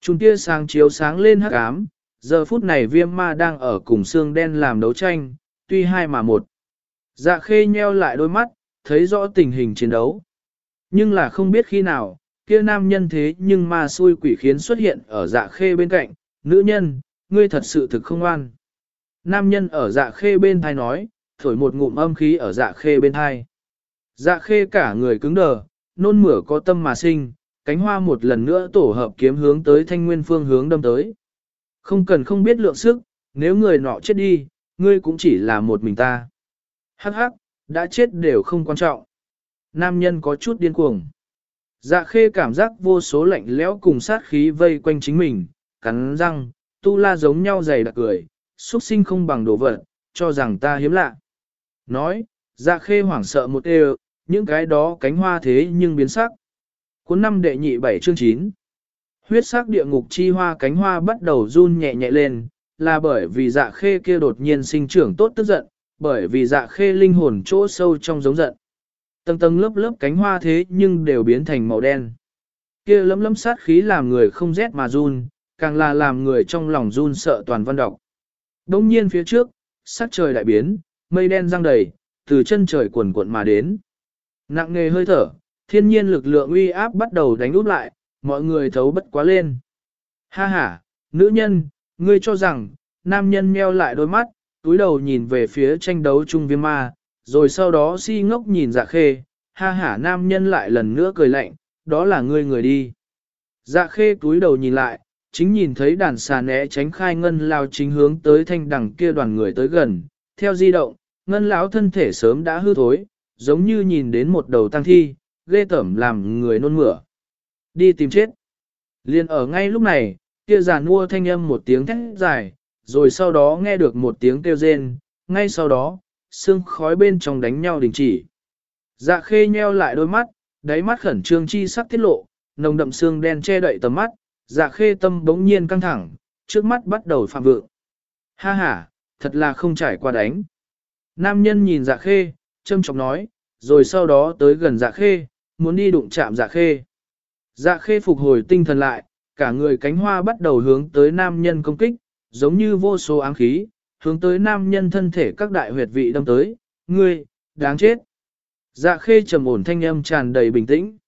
Trùm tia sáng chiếu sáng lên hắc ám, giờ phút này viêm ma đang ở cùng xương đen làm đấu tranh, tuy hai mà một. Dạ khê nheo lại đôi mắt, thấy rõ tình hình chiến đấu. Nhưng là không biết khi nào, kia nam nhân thế nhưng ma xui quỷ khiến xuất hiện ở dạ khê bên cạnh, nữ nhân, ngươi thật sự thực không an. Nam nhân ở dạ khê bên thai nói, thổi một ngụm âm khí ở dạ khê bên thai. Dạ khê cả người cứng đờ, nôn mửa có tâm mà sinh, cánh hoa một lần nữa tổ hợp kiếm hướng tới thanh nguyên phương hướng đâm tới. Không cần không biết lượng sức, nếu người nọ chết đi, ngươi cũng chỉ là một mình ta. Hắc hắc, đã chết đều không quan trọng. Nam nhân có chút điên cuồng. Dạ khê cảm giác vô số lạnh lẽo cùng sát khí vây quanh chính mình, cắn răng, tu la giống nhau dày đặc cười, xuất sinh không bằng đồ vật, cho rằng ta hiếm lạ. Nói, dạ khê hoảng sợ một đều, những cái đó cánh hoa thế nhưng biến sắc. Cuốn năm đệ nhị bảy chương 9 Huyết sắc địa ngục chi hoa cánh hoa bắt đầu run nhẹ nhẹ lên, là bởi vì dạ khê kia đột nhiên sinh trưởng tốt tức giận, bởi vì dạ khê linh hồn chỗ sâu trong giống giận. Tầng tầng lớp lớp cánh hoa thế nhưng đều biến thành màu đen. Kia lấm lấm sát khí làm người không rét mà run, càng là làm người trong lòng run sợ toàn văn đọc. Đông nhiên phía trước, sắc trời đại biến, mây đen răng đầy, từ chân trời cuồn cuộn mà đến. Nặng nề hơi thở, thiên nhiên lực lượng uy áp bắt đầu đánh úp lại, mọi người thấu bất quá lên. Ha ha, nữ nhân, ngươi cho rằng, nam nhân meo lại đôi mắt, túi đầu nhìn về phía tranh đấu chung viêm ma, rồi sau đó si ngốc nhìn dạ khê, ha ha nam nhân lại lần nữa cười lạnh, đó là ngươi người đi. Dạ khê túi đầu nhìn lại, chính nhìn thấy đàn xà né tránh khai ngân lao chính hướng tới thanh đằng kia đoàn người tới gần, theo di động, ngân lão thân thể sớm đã hư thối, giống như nhìn đến một đầu tăng thi, ghê tẩm làm người nôn mửa. Đi tìm chết. Liên ở ngay lúc này, kia giàn mua thanh âm một tiếng thét dài, rồi sau đó nghe được một tiếng kêu rên, ngay sau đó, xương khói bên trong đánh nhau đình chỉ. Dạ khê nheo lại đôi mắt, đáy mắt khẩn trương chi sắc tiết lộ, nồng đậm xương đen che đậy tầm mắt, dạ khê tâm bỗng nhiên căng thẳng, trước mắt bắt đầu phạm vượng. Ha ha, thật là không trải qua đánh. Nam nhân nhìn dạ khê, châm chọc nói, rồi sau đó tới gần dạ khê, muốn đi đụng chạm dạ khê. Dạ khê phục hồi tinh thần lại, cả người cánh hoa bắt đầu hướng tới nam nhân công kích, giống như vô số áng khí, hướng tới nam nhân thân thể các đại huyệt vị đâm tới, ngươi, đáng chết. Dạ khê trầm ổn thanh âm tràn đầy bình tĩnh.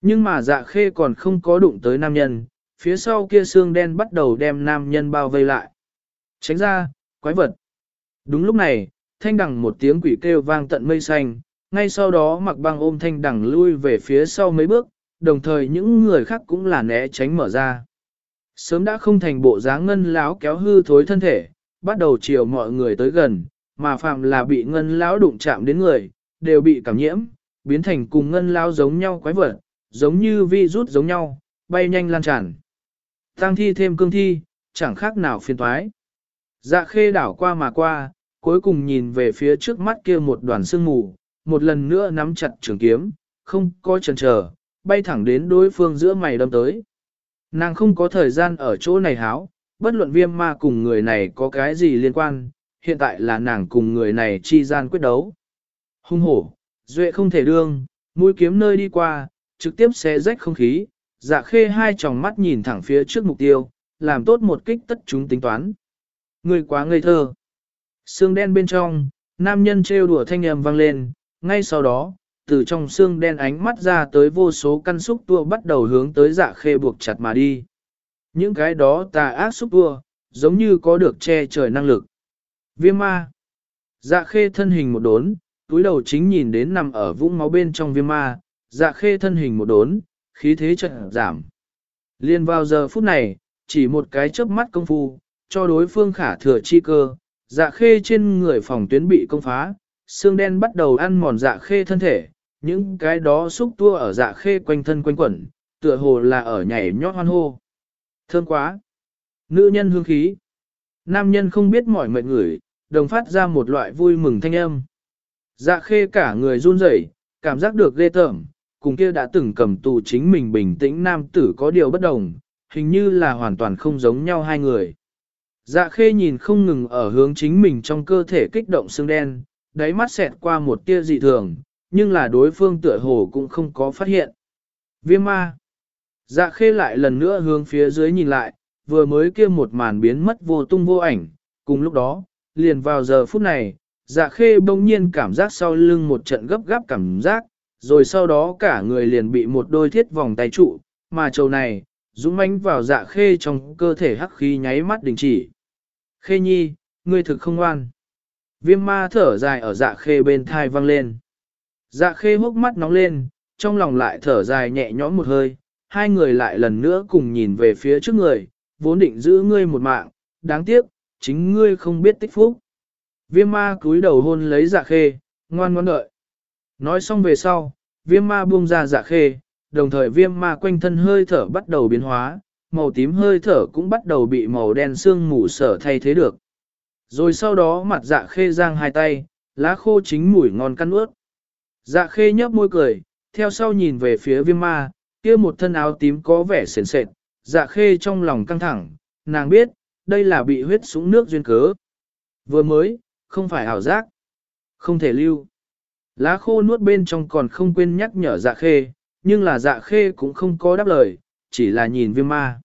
Nhưng mà dạ khê còn không có đụng tới nam nhân, phía sau kia xương đen bắt đầu đem nam nhân bao vây lại. Tránh ra, quái vật. Đúng lúc này, thanh đằng một tiếng quỷ kêu vang tận mây xanh, ngay sau đó mặc băng ôm thanh đằng lui về phía sau mấy bước, đồng thời những người khác cũng là né tránh mở ra. Sớm đã không thành bộ dáng ngân láo kéo hư thối thân thể, bắt đầu chiều mọi người tới gần, mà phạm là bị ngân lão đụng chạm đến người, đều bị cảm nhiễm, biến thành cùng ngân lão giống nhau quái vật, giống như vi rút giống nhau, bay nhanh lan tràn. Tăng thi thêm cương thi, chẳng khác nào phiền toái. Dạ khê đảo qua mà qua, cuối cùng nhìn về phía trước mắt kia một đoàn sương mù, một lần nữa nắm chặt trường kiếm, không có chần chờ, bay thẳng đến đối phương giữa mày đâm tới. Nàng không có thời gian ở chỗ này háo, bất luận viêm ma cùng người này có cái gì liên quan, hiện tại là nàng cùng người này chi gian quyết đấu. Hung hổ, duệ không thể đương, mũi kiếm nơi đi qua, trực tiếp xé rách không khí, dạ khê hai tròng mắt nhìn thẳng phía trước mục tiêu, làm tốt một kích tất chúng tính toán. Người quá ngây thơ. Xương đen bên trong, nam nhân trêu đùa thanh âm vang lên, ngay sau đó, từ trong xương đen ánh mắt ra tới vô số căn xúc tua bắt đầu hướng tới dạ khê buộc chặt mà đi. Những cái đó tà ác xúc tua, giống như có được che trời năng lực. Viêm ma. Dạ khê thân hình một đốn, túi đầu chính nhìn đến nằm ở vũng máu bên trong viêm ma, dạ khê thân hình một đốn, khí thế chợt giảm. Liên vào giờ phút này, chỉ một cái chớp mắt công phu, cho đối phương khả thừa chi cơ, dạ khê trên người phòng tuyến bị công phá, xương đen bắt đầu ăn mòn dạ khê thân thể, những cái đó xúc tua ở dạ khê quanh thân quanh quẩn, tựa hồ là ở nhảy nhót hoan hô. Thơm quá! Nữ nhân hương khí. Nam nhân không biết mỏi mệt ngửi, đồng phát ra một loại vui mừng thanh âm. Dạ khê cả người run rẩy, cảm giác được ghê tởm, cùng kia đã từng cầm tù chính mình bình tĩnh nam tử có điều bất đồng, hình như là hoàn toàn không giống nhau hai người. Dạ khê nhìn không ngừng ở hướng chính mình trong cơ thể kích động xương đen, đáy mắt xẹt qua một tia dị thường, nhưng là đối phương tựa hồ cũng không có phát hiện. Viêm ma. Dạ khê lại lần nữa hướng phía dưới nhìn lại, vừa mới kia một màn biến mất vô tung vô ảnh, cùng lúc đó, liền vào giờ phút này, dạ khê bỗng nhiên cảm giác sau lưng một trận gấp gáp cảm giác, rồi sau đó cả người liền bị một đôi thiết vòng tay trụ, mà trầu này, dũng mãnh vào dạ khê trong cơ thể hắc khí nháy mắt đình chỉ. Khê nhi, ngươi thực không ngoan. Viêm ma thở dài ở dạ khê bên thai văng lên. Dạ khê hốc mắt nóng lên, trong lòng lại thở dài nhẹ nhõm một hơi, hai người lại lần nữa cùng nhìn về phía trước người, vốn định giữ ngươi một mạng, đáng tiếc, chính ngươi không biết tích phúc. Viêm ma cúi đầu hôn lấy dạ khê, ngoan ngoan đợi. Nói xong về sau, viêm ma buông ra dạ khê, đồng thời viêm ma quanh thân hơi thở bắt đầu biến hóa, màu tím hơi thở cũng bắt đầu bị màu đen xương mù sở thay thế được. Rồi sau đó mặt dạ khê giang hai tay, lá khô chính mùi ngon căn ướt. Dạ khê nhấp môi cười, theo sau nhìn về phía viêm ma, kia một thân áo tím có vẻ sền sệt, dạ khê trong lòng căng thẳng, nàng biết, đây là bị huyết súng nước duyên cớ. Vừa mới, không phải ảo giác, không thể lưu. Lá khô nuốt bên trong còn không quên nhắc nhở dạ khê, nhưng là dạ khê cũng không có đáp lời, chỉ là nhìn viêm ma.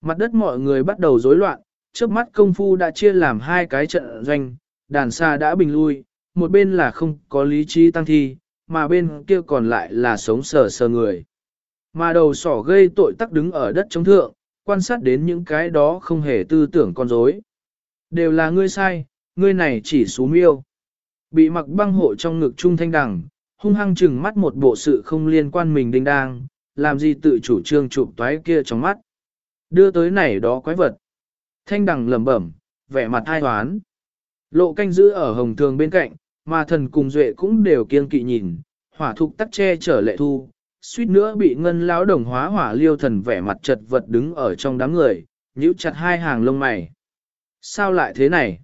Mặt đất mọi người bắt đầu rối loạn, trước mắt công phu đã chia làm hai cái trận doanh, đàn xa đã bình lui, một bên là không có lý trí tăng thi, mà bên kia còn lại là sống sờ sờ người. Mà đầu sỏ gây tội tắc đứng ở đất chống thượng, quan sát đến những cái đó không hề tư tưởng con dối. Đều là ngươi sai, ngươi này chỉ xú miêu. Bị mặc băng hộ trong ngực trung thanh đẳng, hung hăng chừng mắt một bộ sự không liên quan mình đinh đang, làm gì tự chủ trương chụp toái kia trong mắt. Đưa tới này đó quái vật. Thanh đẳng lẩm bẩm, vẻ mặt hai hoán. Lộ canh giữ ở hồng thường bên cạnh, mà thần cùng duệ cũng đều kiên kỵ nhìn, hỏa thục tắc che chở lệ thu, suýt nữa bị ngân lão đồng hóa hỏa liêu thần vẻ mặt chật vật đứng ở trong đám người, nhíu chặt hai hàng lông mày. Sao lại thế này?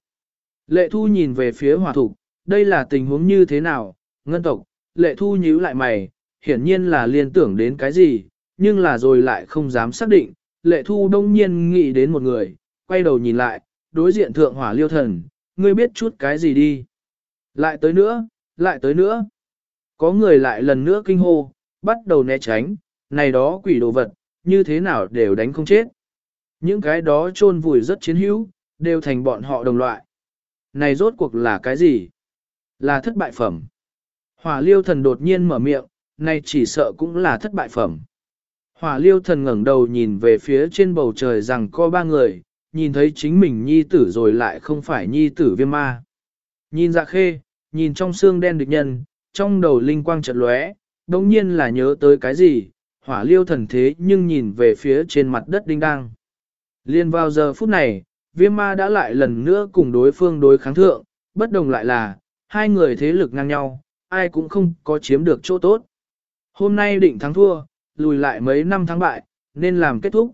Lệ thu nhìn về phía hỏa thục, đây là tình huống như thế nào? Ngân tộc, lệ thu nhíu lại mày, hiển nhiên là liên tưởng đến cái gì, nhưng là rồi lại không dám xác định. Lệ thu đông nhiên nghĩ đến một người, quay đầu nhìn lại, đối diện thượng hỏa liêu thần, ngươi biết chút cái gì đi. Lại tới nữa, lại tới nữa. Có người lại lần nữa kinh hô, bắt đầu né tránh, này đó quỷ đồ vật, như thế nào đều đánh không chết. Những cái đó chôn vùi rất chiến hữu, đều thành bọn họ đồng loại. Này rốt cuộc là cái gì? Là thất bại phẩm. Hỏa liêu thần đột nhiên mở miệng, này chỉ sợ cũng là thất bại phẩm. Hỏa liêu thần ngẩng đầu nhìn về phía trên bầu trời rằng có ba người, nhìn thấy chính mình nhi tử rồi lại không phải nhi tử viêm ma. Nhìn dạ khê, nhìn trong xương đen địch nhân, trong đầu linh quang chợt lóe, đồng nhiên là nhớ tới cái gì, hỏa liêu thần thế nhưng nhìn về phía trên mặt đất đinh đang. Liên vào giờ phút này, viêm ma đã lại lần nữa cùng đối phương đối kháng thượng, bất đồng lại là, hai người thế lực ngang nhau, ai cũng không có chiếm được chỗ tốt. Hôm nay định thắng thua, lùi lại mấy năm thắng bại, nên làm kết thúc.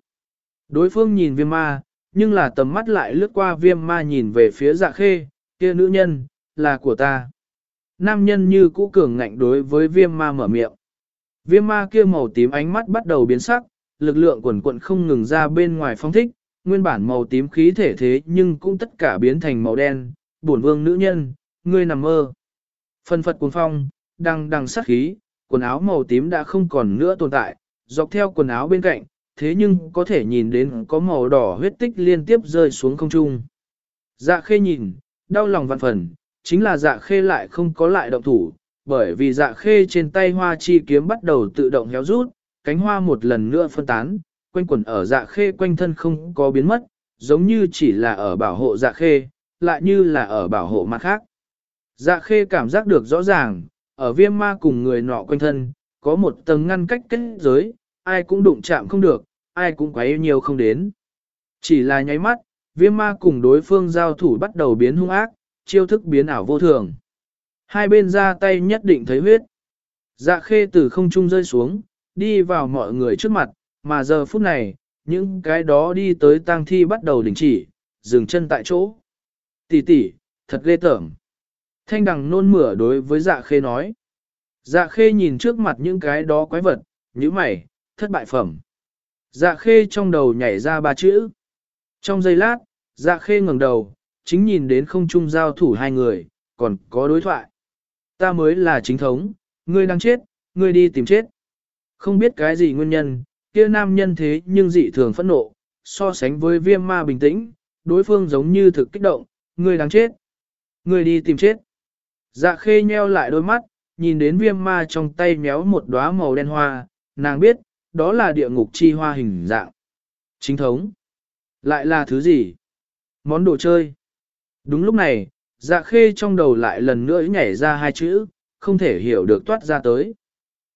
Đối phương nhìn viêm ma, nhưng là tầm mắt lại lướt qua viêm ma nhìn về phía dạ khê, kia nữ nhân, là của ta. Nam nhân như cũ cường ngạnh đối với viêm ma mở miệng. Viêm ma kia màu tím ánh mắt bắt đầu biến sắc, lực lượng quần quận không ngừng ra bên ngoài phong thích, nguyên bản màu tím khí thể thế nhưng cũng tất cả biến thành màu đen, bổn vương nữ nhân, ngươi nằm mơ. Phân phật cuồng phong, đằng đằng sát khí, quần áo màu tím đã không còn nữa tồn tại, dọc theo quần áo bên cạnh, thế nhưng có thể nhìn đến có màu đỏ huyết tích liên tiếp rơi xuống không trung. Dạ khê nhìn, đau lòng vạn phần, chính là dạ khê lại không có lại động thủ, bởi vì dạ khê trên tay hoa chi kiếm bắt đầu tự động héo rút, cánh hoa một lần nữa phân tán, quanh quẩn ở dạ khê quanh thân không có biến mất, giống như chỉ là ở bảo hộ dạ khê, lại như là ở bảo hộ mặt khác. Dạ khê cảm giác được rõ ràng, ở viêm ma cùng người nọ quanh thân, có một tầng ngăn cách kết giới, ai cũng đụng chạm không được, ai cũng quấy nhiều không đến. Chỉ là nháy mắt, viêm ma cùng đối phương giao thủ bắt đầu biến hung ác, chiêu thức biến ảo vô thường. Hai bên ra tay nhất định thấy huyết. Dạ khê từ không trung rơi xuống, đi vào mọi người trước mặt, mà giờ phút này, những cái đó đi tới tang thi bắt đầu đình chỉ, dừng chân tại chỗ. Tỷ tỷ, thật ghê tởm. Thanh đằng nôn mửa đối với dạ khê nói. Dạ khê nhìn trước mặt những cái đó quái vật, như mày, thất bại phẩm. Dạ khê trong đầu nhảy ra ba chữ. Trong giây lát, dạ khê ngẩng đầu, chính nhìn đến không trung giao thủ hai người, còn có đối thoại. Ta mới là chính thống, ngươi đang chết, ngươi đi tìm chết. Không biết cái gì nguyên nhân, kia nam nhân thế nhưng dị thường phẫn nộ, so sánh với viêm ma bình tĩnh, đối phương giống như thực kích động, ngươi đang chết. Ngươi đi tìm chết. Dạ khê nheo lại đôi mắt, nhìn đến viêm ma trong tay méo một đóa màu đen hoa, nàng biết, đó là địa ngục chi hoa hình dạng. Chính thống. Lại là thứ gì? Món đồ chơi. Đúng lúc này, dạ khê trong đầu lại lần nữa nhảy ra hai chữ, không thể hiểu được toát ra tới.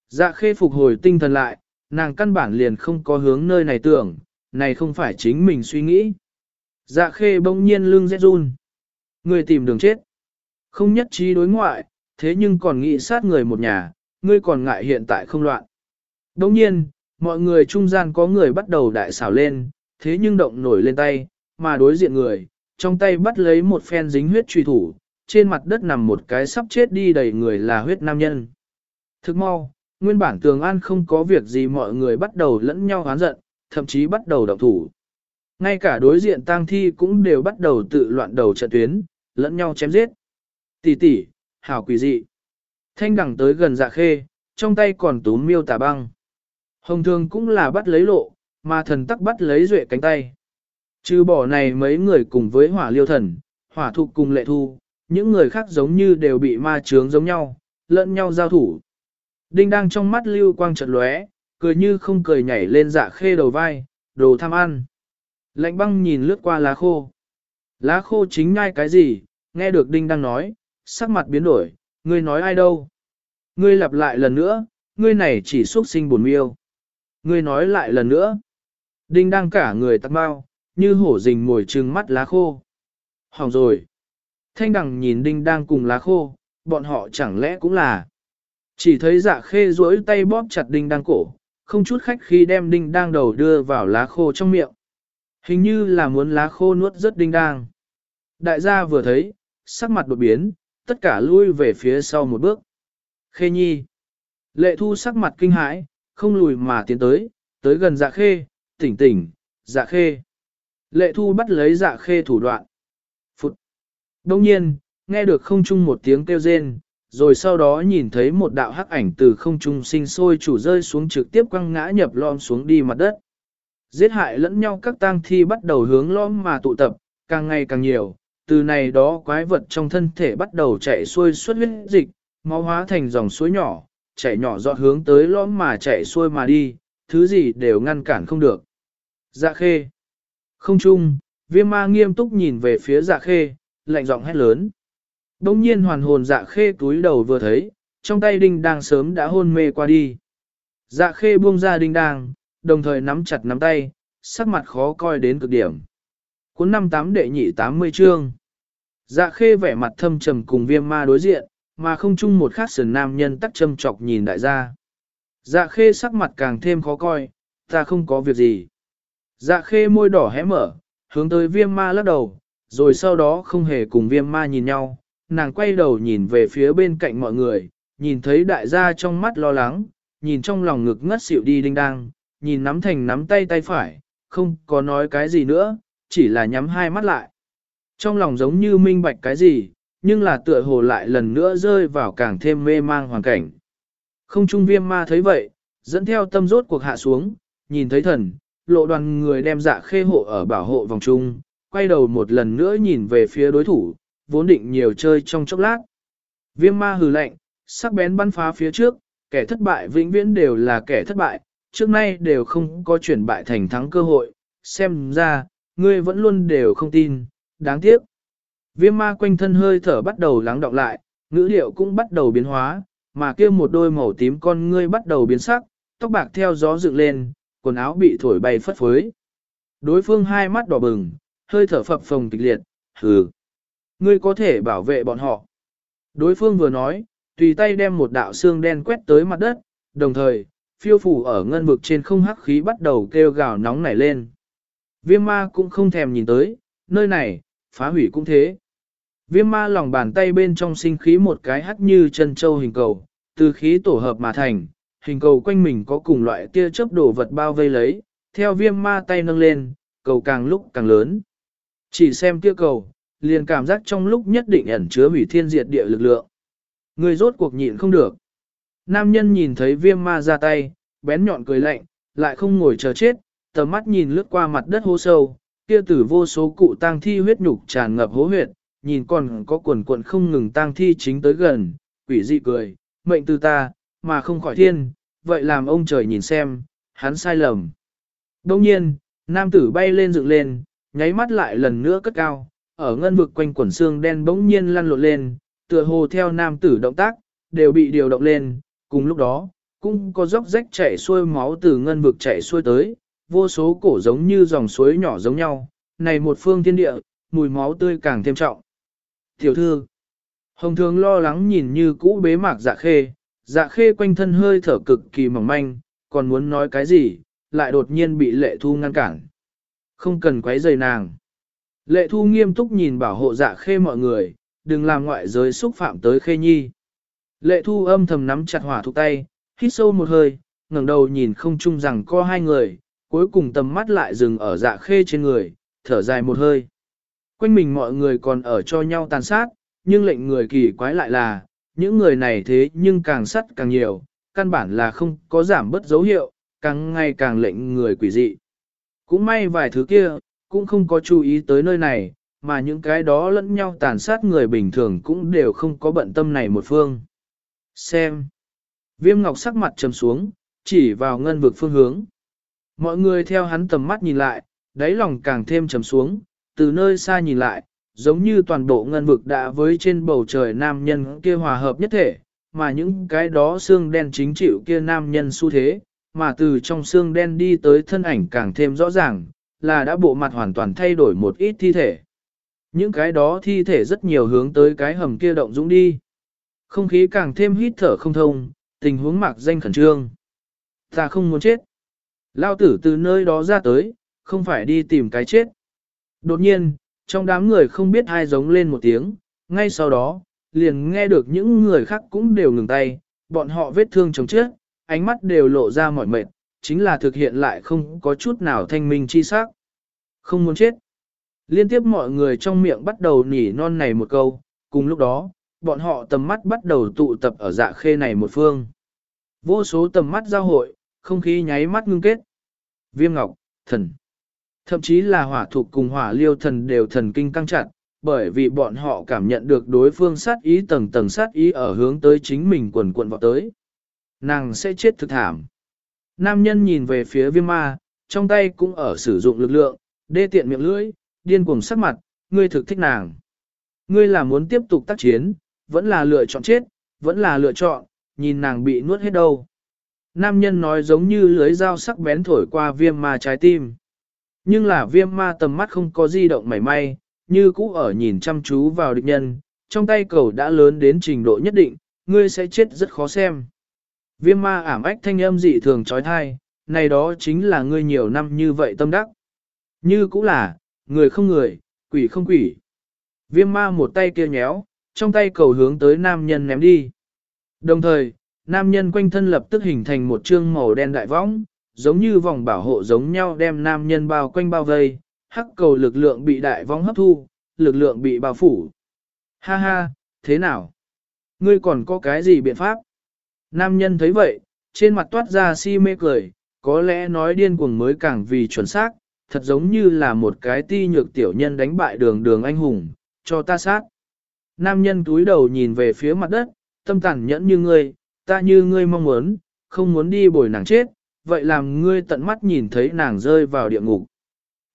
Dạ khê phục hồi tinh thần lại, nàng căn bản liền không có hướng nơi này tưởng, này không phải chính mình suy nghĩ. Dạ khê bỗng nhiên lưng rét run. Người tìm đường chết. Không nhất trí đối ngoại, thế nhưng còn nghĩ sát người một nhà, ngươi còn ngại hiện tại không loạn. Đồng nhiên, mọi người trung gian có người bắt đầu đại xảo lên, thế nhưng động nổi lên tay, mà đối diện người, trong tay bắt lấy một phen dính huyết truy thủ, trên mặt đất nằm một cái sắp chết đi đầy người là huyết nam nhân. Thức mau, nguyên bản tường an không có việc gì mọi người bắt đầu lẫn nhau hán giận, thậm chí bắt đầu động thủ. Ngay cả đối diện tang thi cũng đều bắt đầu tự loạn đầu trận tuyến, lẫn nhau chém giết. Tỷ tỷ, hảo quỷ dị. Thanh đẳng tới gần dạ khê, trong tay còn túm miêu tà băng. Hồng thường cũng là bắt lấy lộ, mà thần tắc bắt lấy duệ cánh tay. Trừ bỏ này mấy người cùng với hỏa liêu thần, hỏa thục cùng lệ thu, những người khác giống như đều bị ma trướng giống nhau, lẫn nhau giao thủ. Đinh đang trong mắt lưu quang chợt lóe, cười như không cười nhảy lên dạ khê đầu vai, đồ tham ăn. Lạnh băng nhìn lướt qua lá khô. Lá khô chính ngay cái gì, nghe được đinh đang nói, sắc mặt biến đổi, ngươi nói ai đâu. Ngươi lặp lại lần nữa, ngươi này chỉ xuất sinh buồn miêu. Ngươi nói lại lần nữa. Đinh đang cả người tắt bao, như hổ rình ngồi trừng mắt lá khô. Hỏng rồi. Thanh đằng nhìn đinh đang cùng lá khô, bọn họ chẳng lẽ cũng là. Chỉ thấy dạ khê duỗi tay bóp chặt đinh đang cổ, không chút khách khi đem đinh đang đầu đưa vào lá khô trong miệng. Hình như là muốn lá khô nuốt rất đinh đang. Đại gia vừa thấy, sắc mặt đột biến, tất cả lui về phía sau một bước. Khê nhi. Lệ thu sắc mặt kinh hãi, không lùi mà tiến tới, tới gần dạ khê, tỉnh tỉnh, dạ khê. Lệ thu bắt lấy dạ khê thủ đoạn. Phụt. Đông nhiên, nghe được không chung một tiếng kêu rên, rồi sau đó nhìn thấy một đạo hắc ảnh từ không trung sinh sôi chủ rơi xuống trực tiếp quăng ngã nhập lom xuống đi mặt đất. Giết hại lẫn nhau các tang thi bắt đầu hướng lom mà tụ tập, càng ngày càng nhiều, từ này đó quái vật trong thân thể bắt đầu chạy xuôi xuất huyết dịch, máu hóa thành dòng suối nhỏ, chạy nhỏ dọt hướng tới lõm mà chạy xuôi mà đi, thứ gì đều ngăn cản không được. Dạ khê. Không chung, viêm ma nghiêm túc nhìn về phía dạ khê, lạnh giọng hét lớn. Đông nhiên hoàn hồn dạ khê túi đầu vừa thấy, trong tay đinh đang sớm đã hôn mê qua đi. Dạ khê buông ra đinh đang, đồng thời nắm chặt nắm tay, sắc mặt khó coi đến cực điểm. Cuốn năm tám đệ nhị tám mươi chương. Dạ khê vẻ mặt thâm trầm cùng viêm ma đối diện, mà không chung một khát sườn nam nhân tắc châm chọc nhìn đại gia. Dạ khê sắc mặt càng thêm khó coi, ta không có việc gì. Dạ khê môi đỏ hé mở, hướng tới viêm ma lắc đầu, rồi sau đó không hề cùng viêm ma nhìn nhau, nàng quay đầu nhìn về phía bên cạnh mọi người, nhìn thấy đại gia trong mắt lo lắng, nhìn trong lòng ngực ngất xỉu đi đinh đang, nhìn nắm thành nắm tay tay phải, không có nói cái gì nữa, chỉ là nhắm hai mắt lại. Trong lòng giống như minh bạch cái gì, nhưng là tựa hồ lại lần nữa rơi vào càng thêm mê mang hoàn cảnh. Không trung viêm ma thấy vậy, dẫn theo tâm rốt cuộc hạ xuống, nhìn thấy thần, lộ đoàn người đem dạ khê hộ ở bảo hộ vòng trung, quay đầu một lần nữa nhìn về phía đối thủ, vốn định nhiều chơi trong chốc lát. Viêm ma hừ lạnh, sắc bén bắn phá phía trước, kẻ thất bại vĩnh viễn đều là kẻ thất bại, trước nay đều không có chuyển bại thành thắng cơ hội, xem ra, ngươi vẫn luôn đều không tin, đáng tiếc. Viêm ma quanh thân hơi thở bắt đầu lắng đọng lại, ngữ liệu cũng bắt đầu biến hóa, mà kia một đôi màu tím con ngươi bắt đầu biến sắc, tóc bạc theo gió dựng lên, quần áo bị thổi bay phất phới. Đối phương hai mắt đỏ bừng, hơi thở phập phồng kịch liệt, hừ. Ngươi có thể bảo vệ bọn họ. Đối phương vừa nói, tùy tay đem một đạo xương đen quét tới mặt đất, đồng thời, phiêu phủ ở ngân vực trên không hắc khí bắt đầu kêu gào nóng nảy lên. Viêm ma cũng không thèm nhìn tới, nơi này, phá hủy cũng thế. Viêm ma lòng bàn tay bên trong sinh khí một cái hắc như chân châu hình cầu, từ khí tổ hợp mà thành, hình cầu quanh mình có cùng loại tia chớp đổ vật bao vây lấy, theo viêm ma tay nâng lên, cầu càng lúc càng lớn. Chỉ xem tia cầu, liền cảm giác trong lúc nhất định ẩn chứa hủy thiên diệt địa lực lượng. Người rốt cuộc nhịn không được. Nam nhân nhìn thấy viêm ma ra tay, bén nhọn cười lạnh, lại không ngồi chờ chết, tầm mắt nhìn lướt qua mặt đất hố sâu, kia tử vô số cụ tang thi huyết nhục tràn ngập hố huyệt, nhìn còn có quần cuộn không ngừng tang thi chính tới gần, quỷ dị cười, mệnh từ ta, mà không khỏi thiên, vậy làm ông trời nhìn xem, hắn sai lầm. Đông nhiên, nam tử bay lên dựng lên, nháy mắt lại lần nữa cất cao, ở ngân vực quanh quần xương đen bỗng nhiên lăn lộn lên, tựa hồ theo nam tử động tác, đều bị điều động lên, cùng lúc đó, cũng có dốc rách chảy xuôi máu từ ngân vực chảy xuôi tới, vô số cổ giống như dòng suối nhỏ giống nhau, này một phương thiên địa, mùi máu tươi càng thêm trọng. Tiểu thư, hồng thường lo lắng nhìn như cũ bế mạc dạ khê, dạ khê quanh thân hơi thở cực kỳ mỏng manh, còn muốn nói cái gì, lại đột nhiên bị lệ thu ngăn cản. Không cần quấy rầy nàng. Lệ thu nghiêm túc nhìn bảo hộ dạ khê mọi người, đừng làm ngoại giới xúc phạm tới khê nhi. Lệ thu âm thầm nắm chặt hỏa thuộc tay, hít sâu một hơi, ngẩng đầu nhìn không chung rằng có hai người, cuối cùng tầm mắt lại dừng ở dạ khê trên người, thở dài một hơi. Quanh mình mọi người còn ở cho nhau tàn sát, nhưng lệnh người kỳ quái lại là, những người này thế nhưng càng sắt càng nhiều, căn bản là không có giảm bất dấu hiệu, càng ngày càng lệnh người quỷ dị. Cũng may vài thứ kia, cũng không có chú ý tới nơi này, mà những cái đó lẫn nhau tàn sát người bình thường cũng đều không có bận tâm này một phương. Xem. Viêm ngọc sắc mặt trầm xuống, chỉ vào ngân vực phương hướng. Mọi người theo hắn tầm mắt nhìn lại, đáy lòng càng thêm trầm xuống, từ nơi xa nhìn lại, giống như toàn bộ ngân vực đã với trên bầu trời nam nhân kia hòa hợp nhất thể, mà những cái đó xương đen chính chịu kia nam nhân xu thế, mà từ trong xương đen đi tới thân ảnh càng thêm rõ ràng, là đã bộ mặt hoàn toàn thay đổi một ít thi thể. Những cái đó thi thể rất nhiều hướng tới cái hầm kia động dũng đi. Không khí càng thêm hít thở không thông, tình huống mạc danh khẩn trương. Ta không muốn chết. Lao tử từ nơi đó ra tới, không phải đi tìm cái chết. Đột nhiên, trong đám người không biết ai giống lên một tiếng, ngay sau đó, liền nghe được những người khác cũng đều ngừng tay, bọn họ vết thương chống chết, ánh mắt đều lộ ra mỏi mệt, chính là thực hiện lại không có chút nào thanh minh chi sắc. Không muốn chết. Liên tiếp mọi người trong miệng bắt đầu nỉ non này một câu, cùng lúc đó, bọn họ tầm mắt bắt đầu tụ tập ở dạ khê này một phương. Vô số tầm mắt giao hội, không khí nháy mắt ngưng kết. Viêm ngọc, thần. Thậm chí là hỏa thuộc cùng hỏa liêu thần đều thần kinh căng chặt, bởi vì bọn họ cảm nhận được đối phương sát ý tầng tầng sát ý ở hướng tới chính mình quần quần vọt tới. Nàng sẽ chết thực thảm. Nam nhân nhìn về phía viêm ma, trong tay cũng ở sử dụng lực lượng, đê tiện miệng lưỡi, điên cuồng sắc mặt, ngươi thực thích nàng. Ngươi là muốn tiếp tục tác chiến, vẫn là lựa chọn chết, vẫn là lựa chọn, nhìn nàng bị nuốt hết đâu. Nam nhân nói giống như lưới dao sắc bén thổi qua viêm ma trái tim. Nhưng là viêm ma tầm mắt không có di động mảy may, như cũ ở nhìn chăm chú vào địch nhân, trong tay cầu đã lớn đến trình độ nhất định, ngươi sẽ chết rất khó xem. Viêm ma ảm ách thanh âm dị thường trói thai, này đó chính là ngươi nhiều năm như vậy tâm đắc. Như cũ là, người không người, quỷ không quỷ. Viêm ma một tay kia nhéo, trong tay cầu hướng tới nam nhân ném đi. Đồng thời, nam nhân quanh thân lập tức hình thành một trương màu đen đại võng, giống như vòng bảo hộ giống nhau đem nam nhân bao quanh bao vây, hắc cầu lực lượng bị đại vong hấp thu, lực lượng bị bao phủ. Ha ha, thế nào? Ngươi còn có cái gì biện pháp? Nam nhân thấy vậy, trên mặt toát ra si mê cười, có lẽ nói điên cuồng mới càng vì chuẩn xác, thật giống như là một cái ti nhược tiểu nhân đánh bại đường đường anh hùng, cho ta sát. Nam nhân túi đầu nhìn về phía mặt đất, tâm tàn nhẫn như ngươi, ta như ngươi mong muốn, không muốn đi bồi nàng chết, vậy làm ngươi tận mắt nhìn thấy nàng rơi vào địa ngục.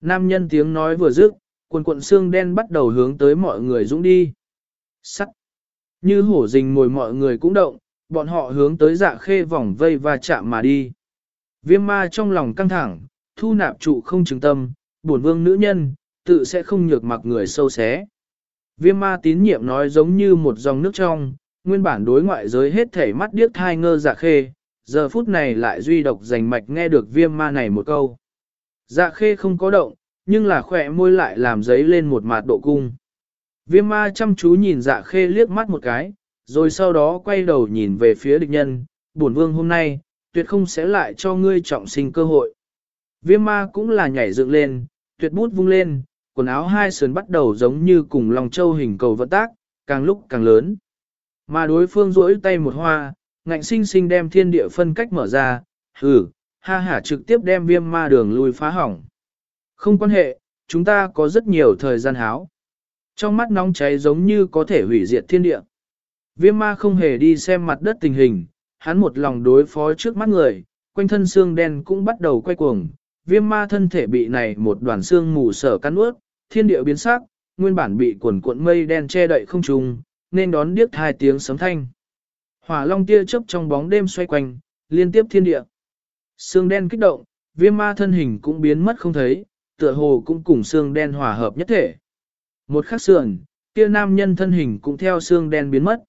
Nam nhân tiếng nói vừa dứt, quần cuộn xương đen bắt đầu hướng tới mọi người dũng đi. Sắt. Như hổ rình mồi mọi người cũng động, bọn họ hướng tới dạ khê vòng vây và chạm mà đi. Viêm ma trong lòng căng thẳng, thu nạp trụ không chứng tâm, bổn vương nữ nhân, tự sẽ không nhược mặc người sâu xé. Viêm ma tín nhiệm nói giống như một dòng nước trong, nguyên bản đối ngoại giới hết thể mắt điếc thai ngơ dạ khê, giờ phút này lại duy độc giành mạch nghe được viêm ma này một câu. Dạ khê không có động, nhưng là khỏe môi lại làm giấy lên một mạt độ cung. Viêm ma chăm chú nhìn dạ khê liếc mắt một cái, rồi sau đó quay đầu nhìn về phía địch nhân, bổn vương hôm nay, tuyệt không sẽ lại cho ngươi trọng sinh cơ hội. Viêm ma cũng là nhảy dựng lên, tuyệt bút vung lên, quần áo hai sườn bắt đầu giống như cùng lòng châu hình cầu vận tác, càng lúc càng lớn. Mà đối phương rỗi tay một hoa, ngạnh sinh sinh đem thiên địa phân cách mở ra, hừ, ha hả trực tiếp đem viêm ma đường lui phá hỏng. Không quan hệ, chúng ta có rất nhiều thời gian háo. Trong mắt nóng cháy giống như có thể hủy diệt thiên địa. Viêm ma không hề đi xem mặt đất tình hình, hắn một lòng đối phó trước mắt người, quanh thân xương đen cũng bắt đầu quay cuồng. Viêm ma thân thể bị này một đoàn xương mù sở cắn ướt, thiên địa biến sắc, nguyên bản bị cuộn cuộn mây đen che đậy không trùng, nên đón điếc hai tiếng sấm thanh. Hỏa long tia chớp trong bóng đêm xoay quanh, liên tiếp thiên địa. Xương đen kích động, viêm ma thân hình cũng biến mất không thấy, tựa hồ cũng cùng xương đen hòa hợp nhất thể. Một khắc sườn, kia nam nhân thân hình cũng theo xương đen biến mất.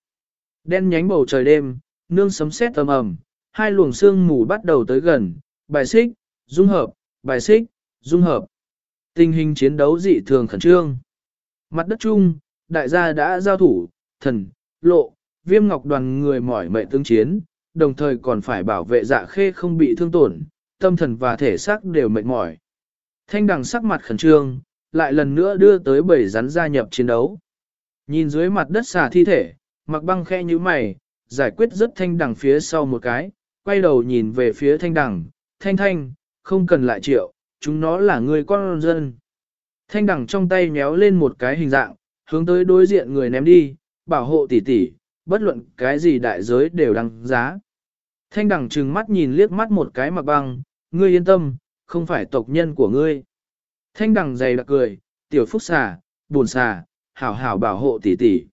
Đen nhánh bầu trời đêm, nương sấm sét tầm ầm, hai luồng xương mù bắt đầu tới gần, bài xích, dung hợp, bài xích, dung hợp. Tình hình chiến đấu dị thường khẩn trương. Mặt đất chung, đại gia đã giao thủ, thần, lộ, viêm ngọc đoàn người mỏi mệt tương chiến, đồng thời còn phải bảo vệ dạ khê không bị thương tổn, tâm thần và thể xác đều mệt mỏi. Thanh đằng sắc mặt khẩn trương, lại lần nữa đưa tới bảy rắn gia nhập chiến đấu. Nhìn dưới mặt đất xà thi thể, mặc băng khe như mày, giải quyết rất thanh đằng phía sau một cái, quay đầu nhìn về phía thanh đằng, thanh thanh, không cần lại triệu, chúng nó là người con dân. Thanh đằng trong tay nhéo lên một cái hình dạng, hướng tới đối diện người ném đi, bảo hộ tỷ tỷ, bất luận cái gì đại giới đều đăng giá. Thanh đằng trừng mắt nhìn liếc mắt một cái mặc băng, ngươi yên tâm, không phải tộc nhân của ngươi. Thanh đằng dày đặc cười, tiểu phúc xà, buồn xà, hảo hảo bảo hộ tỷ tỷ.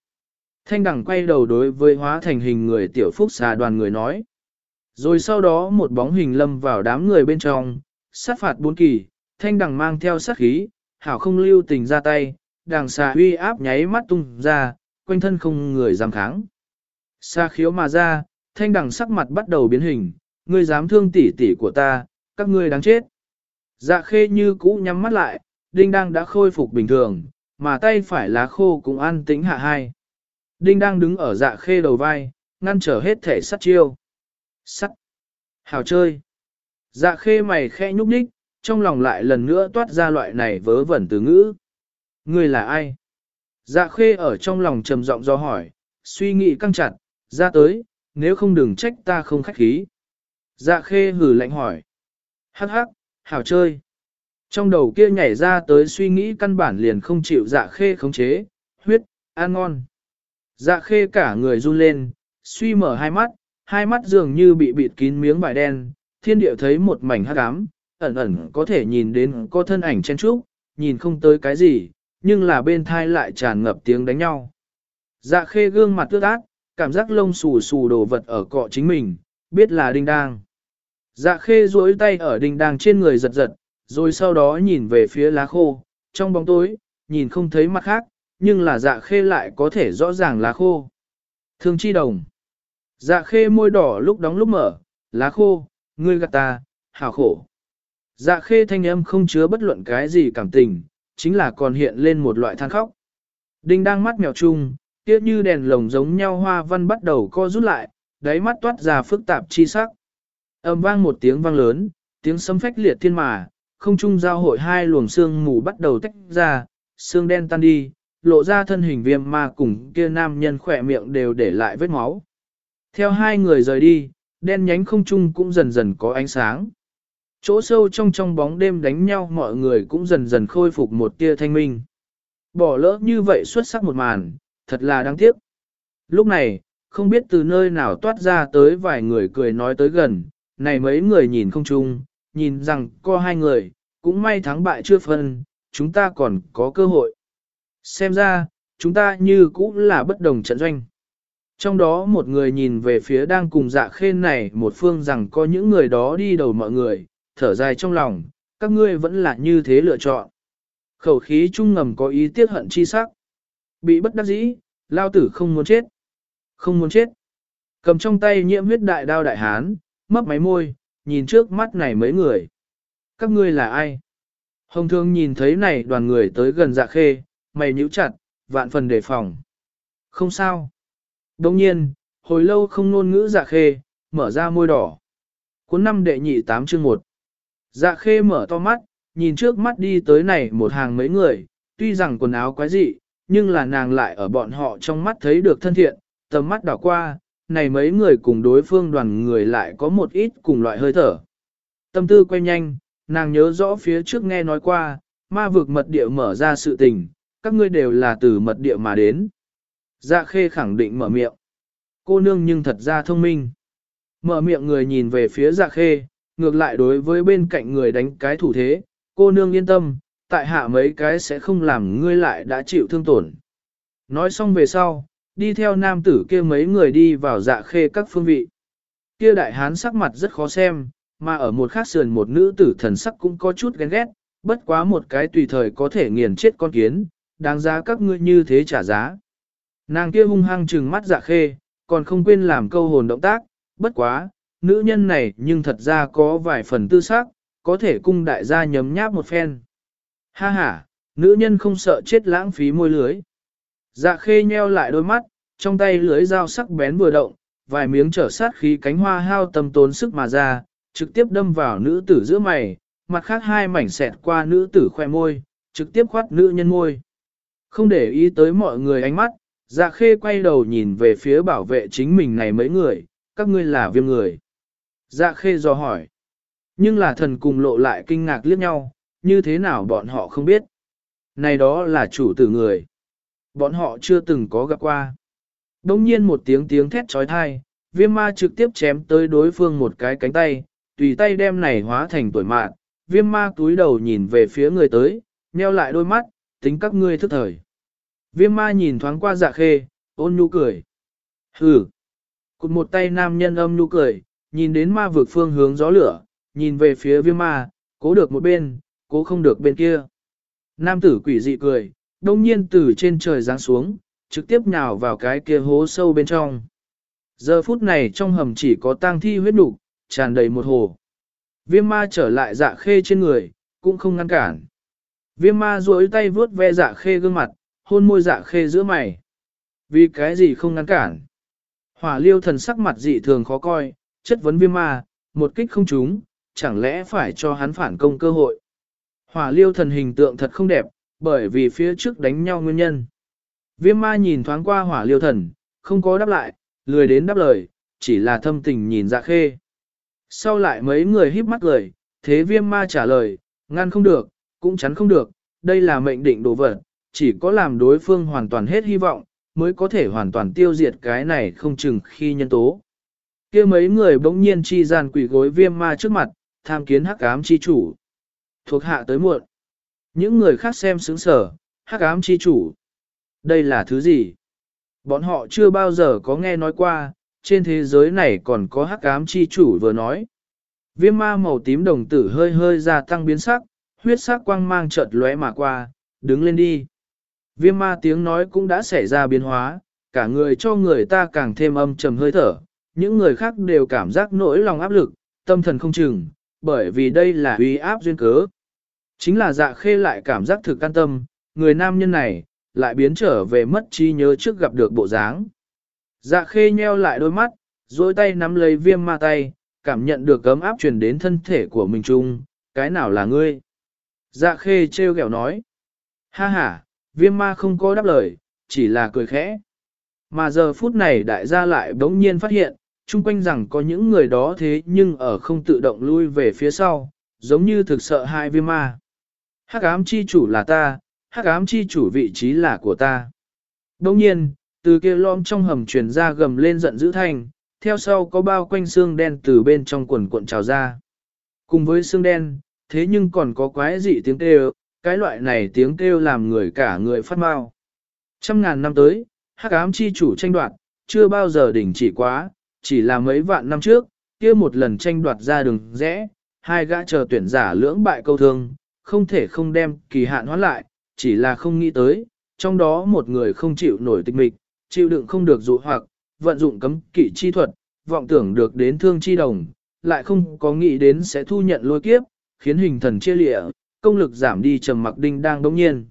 Thanh đằng quay đầu đối với hóa thành hình người tiểu phúc xà đoàn người nói. Rồi sau đó một bóng hình lâm vào đám người bên trong, sát phạt bốn kỳ, thanh đằng mang theo sát khí, hảo không lưu tình ra tay, đằng xà uy áp nháy mắt tung ra, quanh thân không người dám kháng. Xa khiếu mà ra, thanh đằng sắc mặt bắt đầu biến hình, ngươi dám thương tỷ tỷ của ta, các ngươi đáng chết. Dạ khê như cũ nhắm mắt lại, đinh đang đã khôi phục bình thường, mà tay phải lá khô cũng an tĩnh hạ hai. Đinh đang đứng ở dạ khê đầu vai, ngăn trở hết thể sắt chiêu. Sắt. Hào chơi. Dạ khê mày khẽ nhúc nhích, trong lòng lại lần nữa toát ra loại này vớ vẩn từ ngữ. Ngươi là ai? Dạ khê ở trong lòng trầm giọng do hỏi, suy nghĩ căng chặt, ra tới, nếu không đừng trách ta không khách khí. Dạ khê hử lạnh hỏi. Hắc hắc, hảo chơi. Trong đầu kia nhảy ra tới suy nghĩ căn bản liền không chịu dạ khê khống chế, huyết, ăn ngon. Dạ khê cả người run lên, suy mở hai mắt, hai mắt dường như bị bịt kín miếng vải đen, thiên địa thấy một mảnh hắc ám, ẩn ẩn có thể nhìn đến có thân ảnh chen trúc, nhìn không tới cái gì, nhưng là bên thai lại tràn ngập tiếng đánh nhau. Dạ khê gương mặt tước ác, cảm giác lông xù xù đồ vật ở cọ chính mình, biết là đinh đang. Dạ khê duỗi tay ở đinh đang trên người giật giật, rồi sau đó nhìn về phía lá khô, trong bóng tối, nhìn không thấy mặt khác, nhưng là dạ khê lại có thể rõ ràng lá khô. Thương chi đồng. Dạ khê môi đỏ lúc đóng lúc mở, lá khô, ngươi gạt ta, hào khổ. Dạ khê thanh âm không chứa bất luận cái gì cảm tình, chính là còn hiện lên một loại than khóc. Đinh đang mắt mèo chung, kia như đèn lồng giống nhau hoa văn bắt đầu co rút lại, đáy mắt toát ra phức tạp chi sắc. Âm vang một tiếng vang lớn, tiếng sấm phách liệt thiên mà, không trung giao hội hai luồng xương mù bắt đầu tách ra, xương đen tan đi, lộ ra thân hình viêm ma cùng kia nam nhân khỏe miệng đều để lại vết máu. Theo hai người rời đi, đen nhánh không trung cũng dần dần có ánh sáng. Chỗ sâu trong trong bóng đêm đánh nhau mọi người cũng dần dần khôi phục một tia thanh minh. Bỏ lỡ như vậy xuất sắc một màn, thật là đáng tiếc. Lúc này, không biết từ nơi nào toát ra tới vài người cười nói tới gần, này mấy người nhìn không chung, nhìn rằng có hai người, cũng may thắng bại chưa phân, chúng ta còn có cơ hội. Xem ra, chúng ta như cũng là bất đồng trận doanh. Trong đó một người nhìn về phía đang cùng dạ khên này một phương rằng có những người đó đi đầu mọi người, thở dài trong lòng, các ngươi vẫn là như thế lựa chọn. Khẩu khí trung ngầm có ý tiếc hận chi sắc. Bị bất đắc dĩ, lao tử không muốn chết. Không muốn chết. Cầm trong tay nhiễm huyết đại đao đại hán, mấp máy môi, nhìn trước mắt này mấy người. Các ngươi là ai? Hồng thương nhìn thấy này đoàn người tới gần dạ khê, mày nhíu chặt, vạn phần đề phòng. Không sao. Đồng nhiên, hồi lâu không nôn ngữ dạ khê, mở ra môi đỏ. Cuốn năm đệ nhị tám chương một. Dạ khê mở to mắt, nhìn trước mắt đi tới này một hàng mấy người, tuy rằng quần áo quái dị, nhưng là nàng lại ở bọn họ trong mắt thấy được thân thiện, tầm mắt đảo qua, này mấy người cùng đối phương đoàn người lại có một ít cùng loại hơi thở. Tâm tư quay nhanh, nàng nhớ rõ phía trước nghe nói qua, ma vực mật địa mở ra sự tình, các ngươi đều là từ mật địa mà đến. Dạ khê khẳng định mở miệng. Cô nương nhưng thật ra thông minh. Mở miệng người nhìn về phía dạ khê, ngược lại đối với bên cạnh người đánh cái thủ thế, cô nương yên tâm, tại hạ mấy cái sẽ không làm ngươi lại đã chịu thương tổn. Nói xong về sau, đi theo nam tử kia mấy người đi vào dạ khê các phương vị. Kia đại hán sắc mặt rất khó xem, mà ở một khác sườn một nữ tử thần sắc cũng có chút ghen ghét, bất quá một cái tùy thời có thể nghiền chết con kiến, đáng giá các ngươi như thế trả giá. Nàng kia hung hăng trừng mắt dạ khê, còn không quên làm câu hồn động tác, bất quá, nữ nhân này nhưng thật ra có vài phần tư sắc, có thể cung đại gia nhấm nháp một phen. Ha ha, nữ nhân không sợ chết lãng phí môi lưới. Dạ khê nheo lại đôi mắt, trong tay lưới dao sắc bén vừa động, vài miếng trở sát khí cánh hoa hao tâm tốn sức mà ra, trực tiếp đâm vào nữ tử giữa mày, mặt khác hai mảnh xẹt qua nữ tử khoe môi, trực tiếp khoát nữ nhân môi. Không để ý tới mọi người ánh mắt, dạ khê quay đầu nhìn về phía bảo vệ chính mình này mấy người, các ngươi là viêm người. Dạ khê dò hỏi. Nhưng là thần cùng lộ lại kinh ngạc liếc nhau, như thế nào bọn họ không biết. Này đó là chủ tử người. Bọn họ chưa từng có gặp qua. Đông nhiên một tiếng tiếng thét trói thai, viêm ma trực tiếp chém tới đối phương một cái cánh tay, tùy tay đem này hóa thành tuổi mạn. Viêm ma túi đầu nhìn về phía người tới, nheo lại đôi mắt, tính các ngươi thức thời. Viêm ma nhìn thoáng qua dạ khê, ôn nhu cười. Hừ. Cụt một tay nam nhân âm nhu cười, nhìn đến ma vực phương hướng gió lửa, nhìn về phía viêm ma, cố được một bên, cố không được bên kia. Nam tử quỷ dị cười, đông nhiên từ trên trời giáng xuống, trực tiếp nhào vào cái kia hố sâu bên trong. Giờ phút này trong hầm chỉ có tang thi huyết đục, tràn đầy một hồ. Viêm ma trở lại dạ khê trên người, cũng không ngăn cản. Viêm ma duỗi tay vuốt ve dạ khê gương mặt, hôn môi dạ khê giữa mày. Vì cái gì không ngăn cản? Hỏa liêu thần sắc mặt dị thường khó coi, chất vấn viêm ma, một kích không trúng, chẳng lẽ phải cho hắn phản công cơ hội. Hỏa liêu thần hình tượng thật không đẹp, bởi vì phía trước đánh nhau nguyên nhân. Viêm ma nhìn thoáng qua hỏa liêu thần, không có đáp lại, lười đến đáp lời, chỉ là thâm tình nhìn dạ khê. Sau lại mấy người híp mắt lời, thế viêm ma trả lời, ngăn không được, cũng chắn không được, đây là mệnh định đồ vật, chỉ có làm đối phương hoàn toàn hết hy vọng, mới có thể hoàn toàn tiêu diệt cái này không chừng khi nhân tố. kia mấy người bỗng nhiên chi gian quỷ gối viêm ma trước mặt, tham kiến hắc ám chi chủ. Thuộc hạ tới muộn. Những người khác xem sướng sở, hắc ám chi chủ. Đây là thứ gì? Bọn họ chưa bao giờ có nghe nói qua, trên thế giới này còn có hắc ám chi chủ vừa nói. Viêm ma màu tím đồng tử hơi hơi gia tăng biến sắc, huyết sắc quang mang chợt lóe mà qua, đứng lên đi. Viêm ma tiếng nói cũng đã xảy ra biến hóa, cả người cho người ta càng thêm âm trầm hơi thở, những người khác đều cảm giác nỗi lòng áp lực, tâm thần không chừng, bởi vì đây là uy áp duyên cớ. Chính là dạ khê lại cảm giác thực can tâm, người nam nhân này, lại biến trở về mất trí nhớ trước gặp được bộ dáng. Dạ khê nheo lại đôi mắt, dối tay nắm lấy viêm ma tay, cảm nhận được cấm áp truyền đến thân thể của mình chung, cái nào là ngươi? Dạ khê trêu ghẹo nói. Ha ha, viêm ma không có đáp lời, chỉ là cười khẽ. Mà giờ phút này đại gia lại đống nhiên phát hiện, chung quanh rằng có những người đó thế nhưng ở không tự động lui về phía sau, giống như thực sợ hai viêm ma. Hắc ám chi chủ là ta, hắc ám chi chủ vị trí là của ta. Đồng nhiên, từ kia lom trong hầm truyền ra gầm lên giận dữ thanh, theo sau có bao quanh xương đen từ bên trong quần cuộn trào ra. Cùng với xương đen, thế nhưng còn có quái dị tiếng kêu, cái loại này tiếng kêu làm người cả người phát mau. Trăm ngàn năm tới, hắc ám chi chủ tranh đoạt, chưa bao giờ đỉnh chỉ quá, chỉ là mấy vạn năm trước, kia một lần tranh đoạt ra đường rẽ, hai gã chờ tuyển giả lưỡng bại câu thương, không thể không đem kỳ hạn hoãn lại, chỉ là không nghĩ tới, trong đó một người không chịu nổi tịch mịch, chịu đựng không được dụ hoặc, vận dụng cấm kỵ chi thuật, vọng tưởng được đến thương chi đồng, lại không có nghĩ đến sẽ thu nhận lôi kiếp, khiến hình thần chia lịa, công lực giảm đi trầm mặc đinh đang đống nhiên.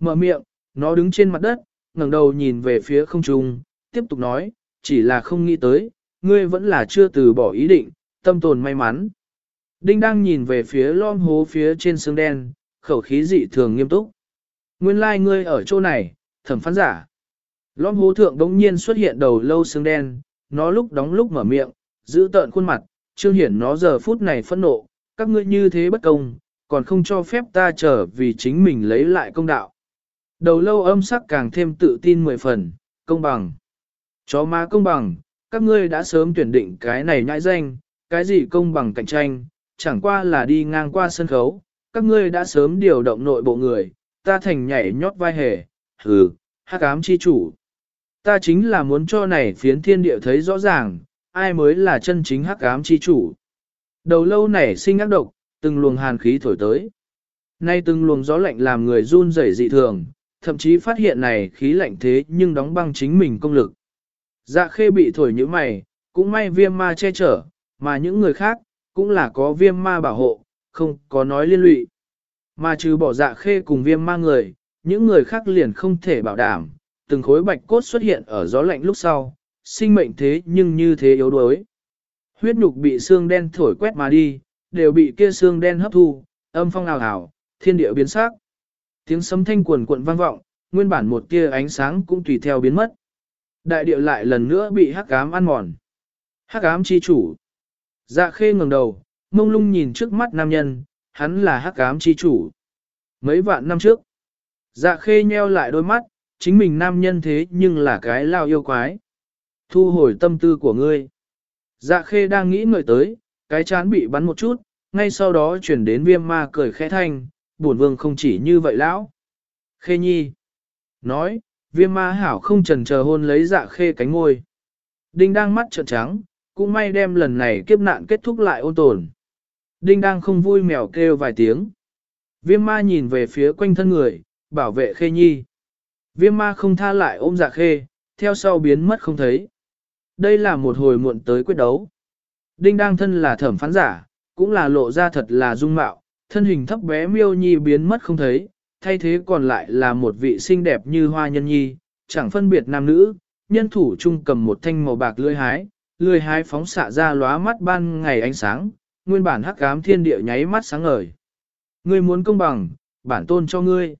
Mở miệng, nó đứng trên mặt đất, ngẩng đầu nhìn về phía không trung, tiếp tục nói, chỉ là không nghĩ tới, ngươi vẫn là chưa từ bỏ ý định, tâm tồn may mắn. Đinh đang nhìn về phía lom hố phía trên xương đen, khẩu khí dị thường nghiêm túc. Nguyên lai like ngươi ở chỗ này, thẩm phán giả. Lom hố thượng đống nhiên xuất hiện đầu lâu xương đen, nó lúc đóng lúc mở miệng, giữ tợn khuôn mặt, trương hiển nó giờ phút này phẫn nộ, các ngươi như thế bất công, còn không cho phép ta trở vì chính mình lấy lại công đạo. Đầu lâu âm sắc càng thêm tự tin mười phần, công bằng. Chó má công bằng, các ngươi đã sớm tuyển định cái này nhãi danh, cái gì công bằng cạnh tranh, chẳng qua là đi ngang qua sân khấu, các ngươi đã sớm điều động nội bộ người, ta thành nhảy nhót vai hề, hừ, hắc ám chi chủ. Ta chính là muốn cho này phiến thiên địa thấy rõ ràng, ai mới là chân chính hắc ám chi chủ. Đầu lâu nảy sinh ác độc, từng luồng hàn khí thổi tới. Nay từng luồng gió lạnh làm người run rẩy dị thường, thậm chí phát hiện này khí lạnh thế nhưng đóng băng chính mình công lực. Dạ khê bị thổi như mày, cũng may viêm ma che chở, mà những người khác, cũng là có viêm ma bảo hộ, không có nói liên lụy. Mà trừ bỏ dạ khê cùng viêm ma người, những người khác liền không thể bảo đảm, từng khối bạch cốt xuất hiện ở gió lạnh lúc sau, sinh mệnh thế nhưng như thế yếu đuối. Huyết nhục bị xương đen thổi quét mà đi, đều bị kia xương đen hấp thu, âm phong ảo ảo, thiên địa biến sắc. Tiếng sấm thanh quần cuộn vang vọng, nguyên bản một tia ánh sáng cũng tùy theo biến mất. Đại địa lại lần nữa bị hắc ám ăn mòn. Hắc ám chi chủ. Dạ khê ngẩng đầu, mông lung nhìn trước mắt nam nhân, hắn là hắc ám chi chủ. Mấy vạn năm trước, dạ khê nheo lại đôi mắt, chính mình nam nhân thế nhưng là cái lao yêu quái. Thu hồi tâm tư của ngươi. Dạ khê đang nghĩ ngợi tới, cái chán bị bắn một chút, ngay sau đó chuyển đến viêm ma cười khẽ thanh, buồn vương không chỉ như vậy lão. Khê nhi. Nói, viêm ma hảo không trần chờ hôn lấy dạ khê cánh ngôi. Đinh đang mắt trợn trắng, cũng may đem lần này kiếp nạn kết thúc lại ôn tồn. Đinh đang không vui mèo kêu vài tiếng. Viêm ma nhìn về phía quanh thân người, bảo vệ khê nhi. Viêm ma không tha lại ôm dạ khê, theo sau biến mất không thấy. Đây là một hồi muộn tới quyết đấu. Đinh đang thân là thẩm phán giả, cũng là lộ ra thật là dung mạo, thân hình thấp bé miêu nhi biến mất không thấy, thay thế còn lại là một vị xinh đẹp như hoa nhân nhi, chẳng phân biệt nam nữ, nhân thủ chung cầm một thanh màu bạc lưỡi hái, lười hái phóng xạ ra lóa mắt ban ngày ánh sáng, nguyên bản hắc ám thiên địa nháy mắt sáng ngời. Ngươi muốn công bằng, bản tôn cho ngươi.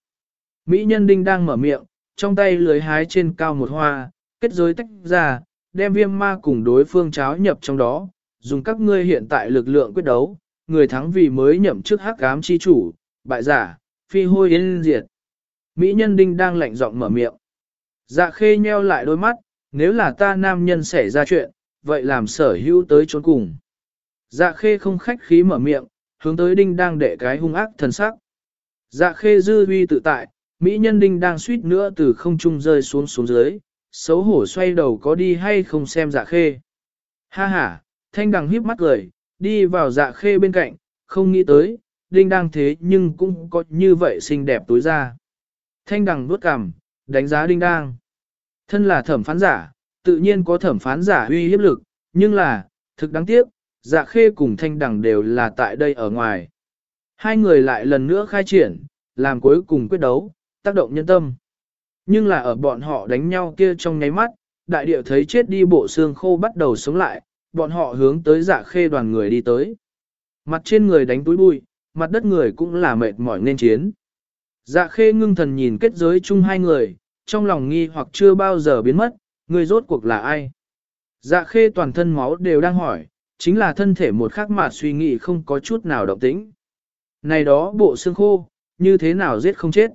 Mỹ nhân đinh đang mở miệng, trong tay lưới hái trên cao một hoa, kết giới tách ra, đem viêm ma cùng đối phương cháo nhập trong đó, dùng các ngươi hiện tại lực lượng quyết đấu, người thắng vì mới nhậm chức hắc ám chi chủ, bại giả, phi hôi yên diệt. Mỹ nhân đinh đang lạnh giọng mở miệng. Dạ khê nheo lại đôi mắt, nếu là ta nam nhân xảy ra chuyện, vậy làm sở hữu tới trốn cùng. Dạ khê không khách khí mở miệng, hướng tới đinh đang đệ cái hung ác thần sắc. Dạ khê dư uy tự tại, Mỹ nhân đinh đang suýt nữa từ không trung rơi xuống xuống dưới, xấu hổ xoay đầu có đi hay không xem dạ khê. Ha ha, thanh đằng híp mắt cười, đi vào dạ khê bên cạnh, không nghĩ tới, đinh đang thế nhưng cũng có như vậy xinh đẹp tối ra. Thanh đằng bước cằm, đánh giá đinh đang. Thân là thẩm phán giả, tự nhiên có thẩm phán giả uy hiếp lực, nhưng là, thực đáng tiếc, dạ khê cùng thanh đẳng đều là tại đây ở ngoài. Hai người lại lần nữa khai triển, làm cuối cùng quyết đấu, tác động nhân tâm. Nhưng là ở bọn họ đánh nhau kia trong nháy mắt, đại địa thấy chết đi bộ xương khô bắt đầu sống lại, bọn họ hướng tới dạ khê đoàn người đi tới. Mặt trên người đánh túi bụi, mặt đất người cũng là mệt mỏi nên chiến. Dạ khê ngưng thần nhìn kết giới chung hai người, trong lòng nghi hoặc chưa bao giờ biến mất, người rốt cuộc là ai. Dạ khê toàn thân máu đều đang hỏi, chính là thân thể một khắc mà suy nghĩ không có chút nào động tĩnh. Này đó bộ xương khô, như thế nào giết không chết.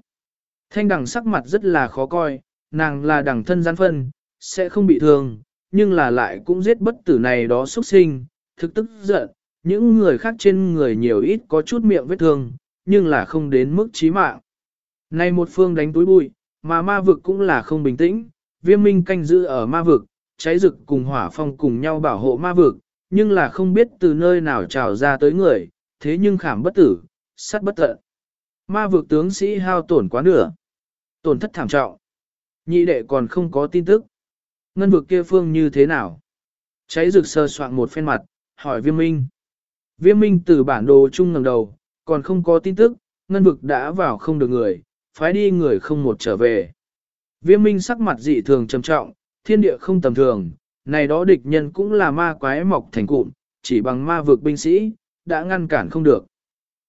Thanh đằng sắc mặt rất là khó coi, nàng là đằng thân gian phân, sẽ không bị thương, nhưng là lại cũng giết bất tử này đó xuất sinh, thực tức giận, những người khác trên người nhiều ít có chút miệng vết thương, nhưng là không đến mức chí mạng. Này một phương đánh túi bụi, mà ma vực cũng là không bình tĩnh, viêm minh canh giữ ở ma vực, cháy rực cùng hỏa phong cùng nhau bảo hộ ma vực, nhưng là không biết từ nơi nào trào ra tới người, thế nhưng khảm bất tử, sát bất tận. Ma vực tướng sĩ hao tổn quá nửa. Tổn thất thảm trọng. Nhị đệ còn không có tin tức. Ngân vực kia phương như thế nào? Cháy rực sơ soạn một phen mặt, hỏi viêm minh. Viêm minh từ bản đồ chung ngẩng đầu, còn không có tin tức, ngân vực đã vào không được người, phái đi người không một trở về. Viêm minh sắc mặt dị thường trầm trọng, thiên địa không tầm thường, này đó địch nhân cũng là ma quái mọc thành cụm, chỉ bằng ma vực binh sĩ, đã ngăn cản không được.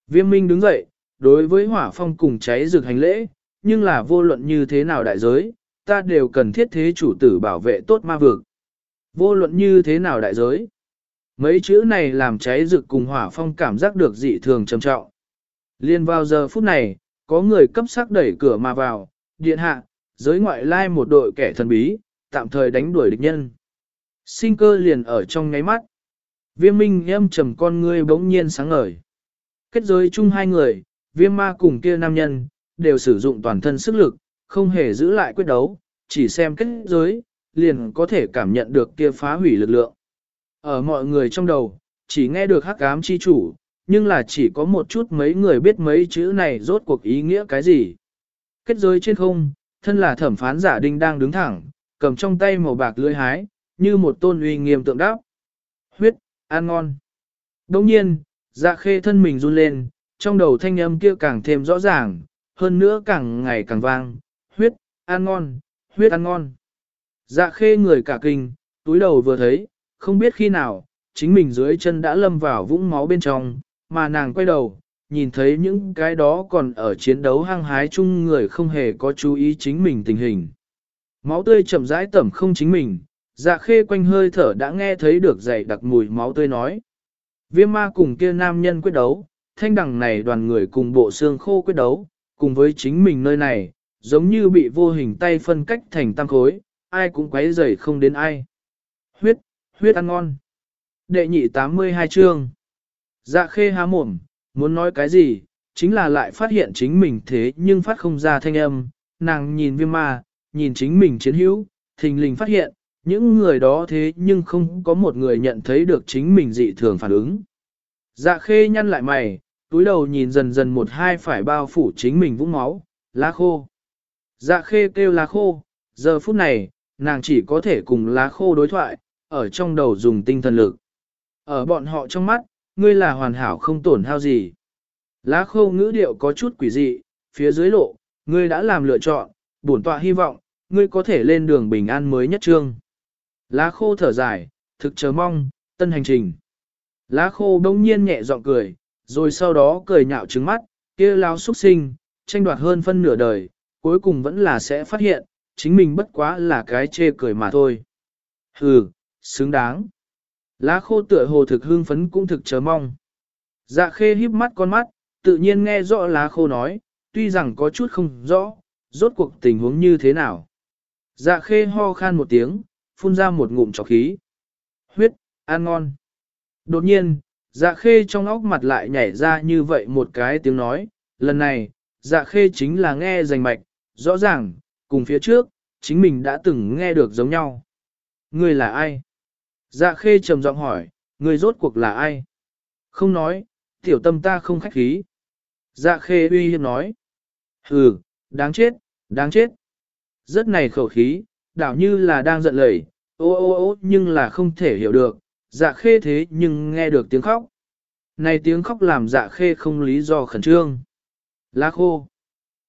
Viêm minh đứng dậy, đối với hỏa phong cùng cháy rực hành lễ, nhưng là vô luận như thế nào đại giới, ta đều cần thiết thế chủ tử bảo vệ tốt ma vực. Vô luận như thế nào đại giới. Mấy chữ này làm cháy rực cùng hỏa phong cảm giác được dị thường trầm trọng. Liên vào giờ phút này, có người cấp sắc đẩy cửa mà vào, điện hạ, giới ngoại lai một đội kẻ thần bí, tạm thời đánh đuổi địch nhân. Sinh cơ liền ở trong ngáy mắt. Viêm minh em trầm con ngươi bỗng nhiên sáng ngời. Kết giới chung hai người, viêm ma cùng kia nam nhân, đều sử dụng toàn thân sức lực, không hề giữ lại quyết đấu, chỉ xem kết giới, liền có thể cảm nhận được kia phá hủy lực lượng. Ở mọi người trong đầu, chỉ nghe được hắc ám chi chủ, nhưng là chỉ có một chút mấy người biết mấy chữ này rốt cuộc ý nghĩa cái gì. Kết giới trên không, thân là thẩm phán giả đinh đang đứng thẳng, cầm trong tay màu bạc lưỡi hái, như một tôn uy nghiêm tượng đáp. Huyết, ăn ngon. Đồng nhiên, dạ khê thân mình run lên, trong đầu thanh âm kia càng thêm rõ ràng, hơn nữa càng ngày càng vang, huyết, ăn ngon, huyết ăn ngon. Dạ khê người cả kinh, túi đầu vừa thấy, không biết khi nào, chính mình dưới chân đã lâm vào vũng máu bên trong, mà nàng quay đầu, nhìn thấy những cái đó còn ở chiến đấu hăng hái chung người không hề có chú ý chính mình tình hình. Máu tươi chậm rãi tẩm không chính mình, dạ khê quanh hơi thở đã nghe thấy được dày đặc mùi máu tươi nói. Viêm ma cùng kia nam nhân quyết đấu, thanh đằng này đoàn người cùng bộ xương khô quyết đấu, cùng với chính mình nơi này, giống như bị vô hình tay phân cách thành tăng khối, ai cũng quấy rầy không đến ai. Huyết, huyết ăn ngon. Đệ nhị 82 chương. Dạ khê há mồm, muốn nói cái gì, chính là lại phát hiện chính mình thế nhưng phát không ra thanh âm, nàng nhìn viêm ma, nhìn chính mình chiến hữu, thình lình phát hiện, những người đó thế nhưng không có một người nhận thấy được chính mình dị thường phản ứng. Dạ khê nhăn lại mày, túi đầu nhìn dần dần một hai phải bao phủ chính mình vũng máu, lá khô. Dạ khê kêu lá khô, giờ phút này, nàng chỉ có thể cùng lá khô đối thoại, ở trong đầu dùng tinh thần lực. Ở bọn họ trong mắt, ngươi là hoàn hảo không tổn hao gì. Lá khô ngữ điệu có chút quỷ dị, phía dưới lộ, ngươi đã làm lựa chọn, bổn tọa hy vọng, ngươi có thể lên đường bình an mới nhất trương. Lá khô thở dài, thực chờ mong, tân hành trình. Lá khô đông nhiên nhẹ giọng cười, rồi sau đó cười nhạo trứng mắt, kia lao xuất sinh, tranh đoạt hơn phân nửa đời, cuối cùng vẫn là sẽ phát hiện, chính mình bất quá là cái chê cười mà thôi. Hừ, xứng đáng. Lá khô tựa hồ thực hương phấn cũng thực chờ mong. Dạ khê híp mắt con mắt, tự nhiên nghe rõ lá khô nói, tuy rằng có chút không rõ, rốt cuộc tình huống như thế nào. Dạ khê ho khan một tiếng, phun ra một ngụm trọc khí. Huyết, ăn ngon. Đột nhiên, dạ khê trong óc mặt lại nhảy ra như vậy một cái tiếng nói, lần này, dạ khê chính là nghe rành mạch, rõ ràng, cùng phía trước, chính mình đã từng nghe được giống nhau. Người là ai? Dạ khê trầm giọng hỏi, người rốt cuộc là ai? Không nói, tiểu tâm ta không khách khí. Dạ khê uy hiếp nói. Hừ, đáng chết, đáng chết. Rất này khẩu khí, đảo như là đang giận lẩy, ô ô ô nhưng là không thể hiểu được, dạ khê thế nhưng nghe được tiếng khóc. Này tiếng khóc làm dạ khê không lý do khẩn trương. Lá khô.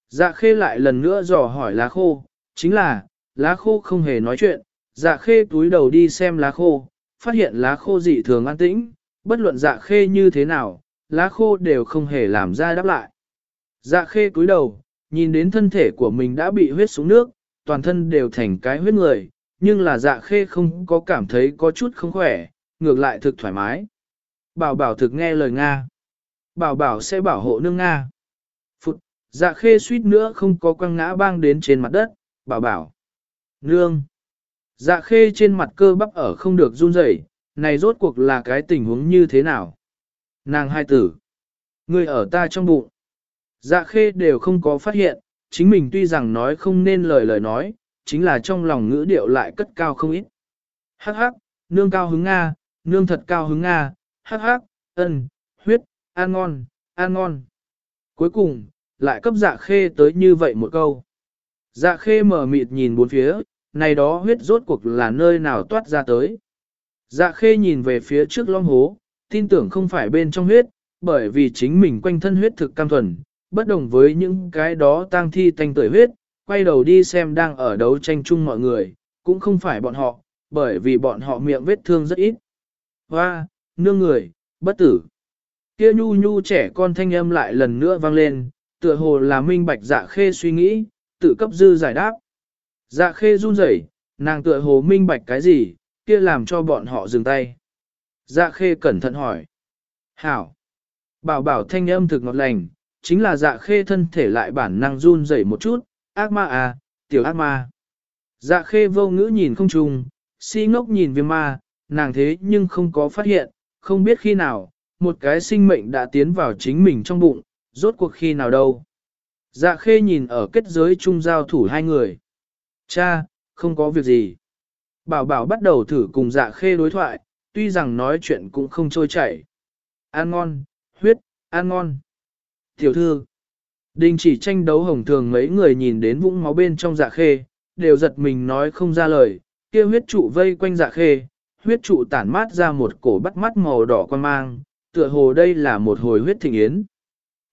Dạ khê lại lần nữa dò hỏi lá khô, chính là, lá khô không hề nói chuyện, dạ khê túi đầu đi xem lá khô, phát hiện lá khô dị thường an tĩnh, bất luận dạ khê như thế nào, lá khô đều không hề làm ra đáp lại. Dạ khê cúi đầu, nhìn đến thân thể của mình đã bị huyết xuống nước, toàn thân đều thành cái huyết người, nhưng là dạ khê không có cảm thấy có chút không khỏe, ngược lại thực thoải mái. Bảo bảo thực nghe lời Nga. Bảo bảo sẽ bảo hộ nương Nga. Phụt, dạ khê suýt nữa không có quăng ngã bang đến trên mặt đất, bảo bảo. Nương. Dạ khê trên mặt cơ bắp ở không được run rẩy, này rốt cuộc là cái tình huống như thế nào? Nàng hai tử. Người ở ta trong bụng. Dạ khê đều không có phát hiện, chính mình tuy rằng nói không nên lời lời nói, chính là trong lòng ngữ điệu lại cất cao không ít. Hắc hắc, nương cao hứng Nga, nương thật cao hứng Nga, hắc hắc, ân, huyết, ăn ngon, ăn ngon. Cuối cùng, lại cấp dạ khê tới như vậy một câu. Dạ khê mở mịt nhìn bốn phía, này đó huyết rốt cuộc là nơi nào toát ra tới. Dạ khê nhìn về phía trước long hố, tin tưởng không phải bên trong huyết, bởi vì chính mình quanh thân huyết thực cam thuần, bất đồng với những cái đó tang thi tanh tuổi huyết, quay đầu đi xem đang ở đấu tranh chung mọi người, cũng không phải bọn họ, bởi vì bọn họ miệng vết thương rất ít. Hoa, nương người, bất tử. Kia nhu nhu trẻ con thanh âm lại lần nữa vang lên, tựa hồ là minh bạch dạ khê suy nghĩ, tự cấp dư giải đáp. Dạ khê run rẩy, nàng tựa hồ minh bạch cái gì, kia làm cho bọn họ dừng tay. Dạ khê cẩn thận hỏi. Hảo. Bảo bảo thanh âm thực ngọt lành, chính là dạ khê thân thể lại bản năng run rẩy một chút, ác ma à, tiểu ác ma. Dạ khê vô ngữ nhìn không trùng, si ngốc nhìn viêm ma, nàng thế nhưng không có phát hiện, không biết khi nào, một cái sinh mệnh đã tiến vào chính mình trong bụng, rốt cuộc khi nào đâu. Dạ khê nhìn ở kết giới trung giao thủ hai người. Cha, không có việc gì. Bảo bảo bắt đầu thử cùng dạ khê đối thoại, tuy rằng nói chuyện cũng không trôi chảy. Ăn ngon, huyết, ăn ngon. Tiểu thư, đình chỉ tranh đấu hồng thường mấy người nhìn đến vũng máu bên trong dạ khê, đều giật mình nói không ra lời, kia huyết trụ vây quanh dạ khê, huyết trụ tản mát ra một cổ bắt mắt màu đỏ quan mang, tựa hồ đây là một hồi huyết thịnh yến.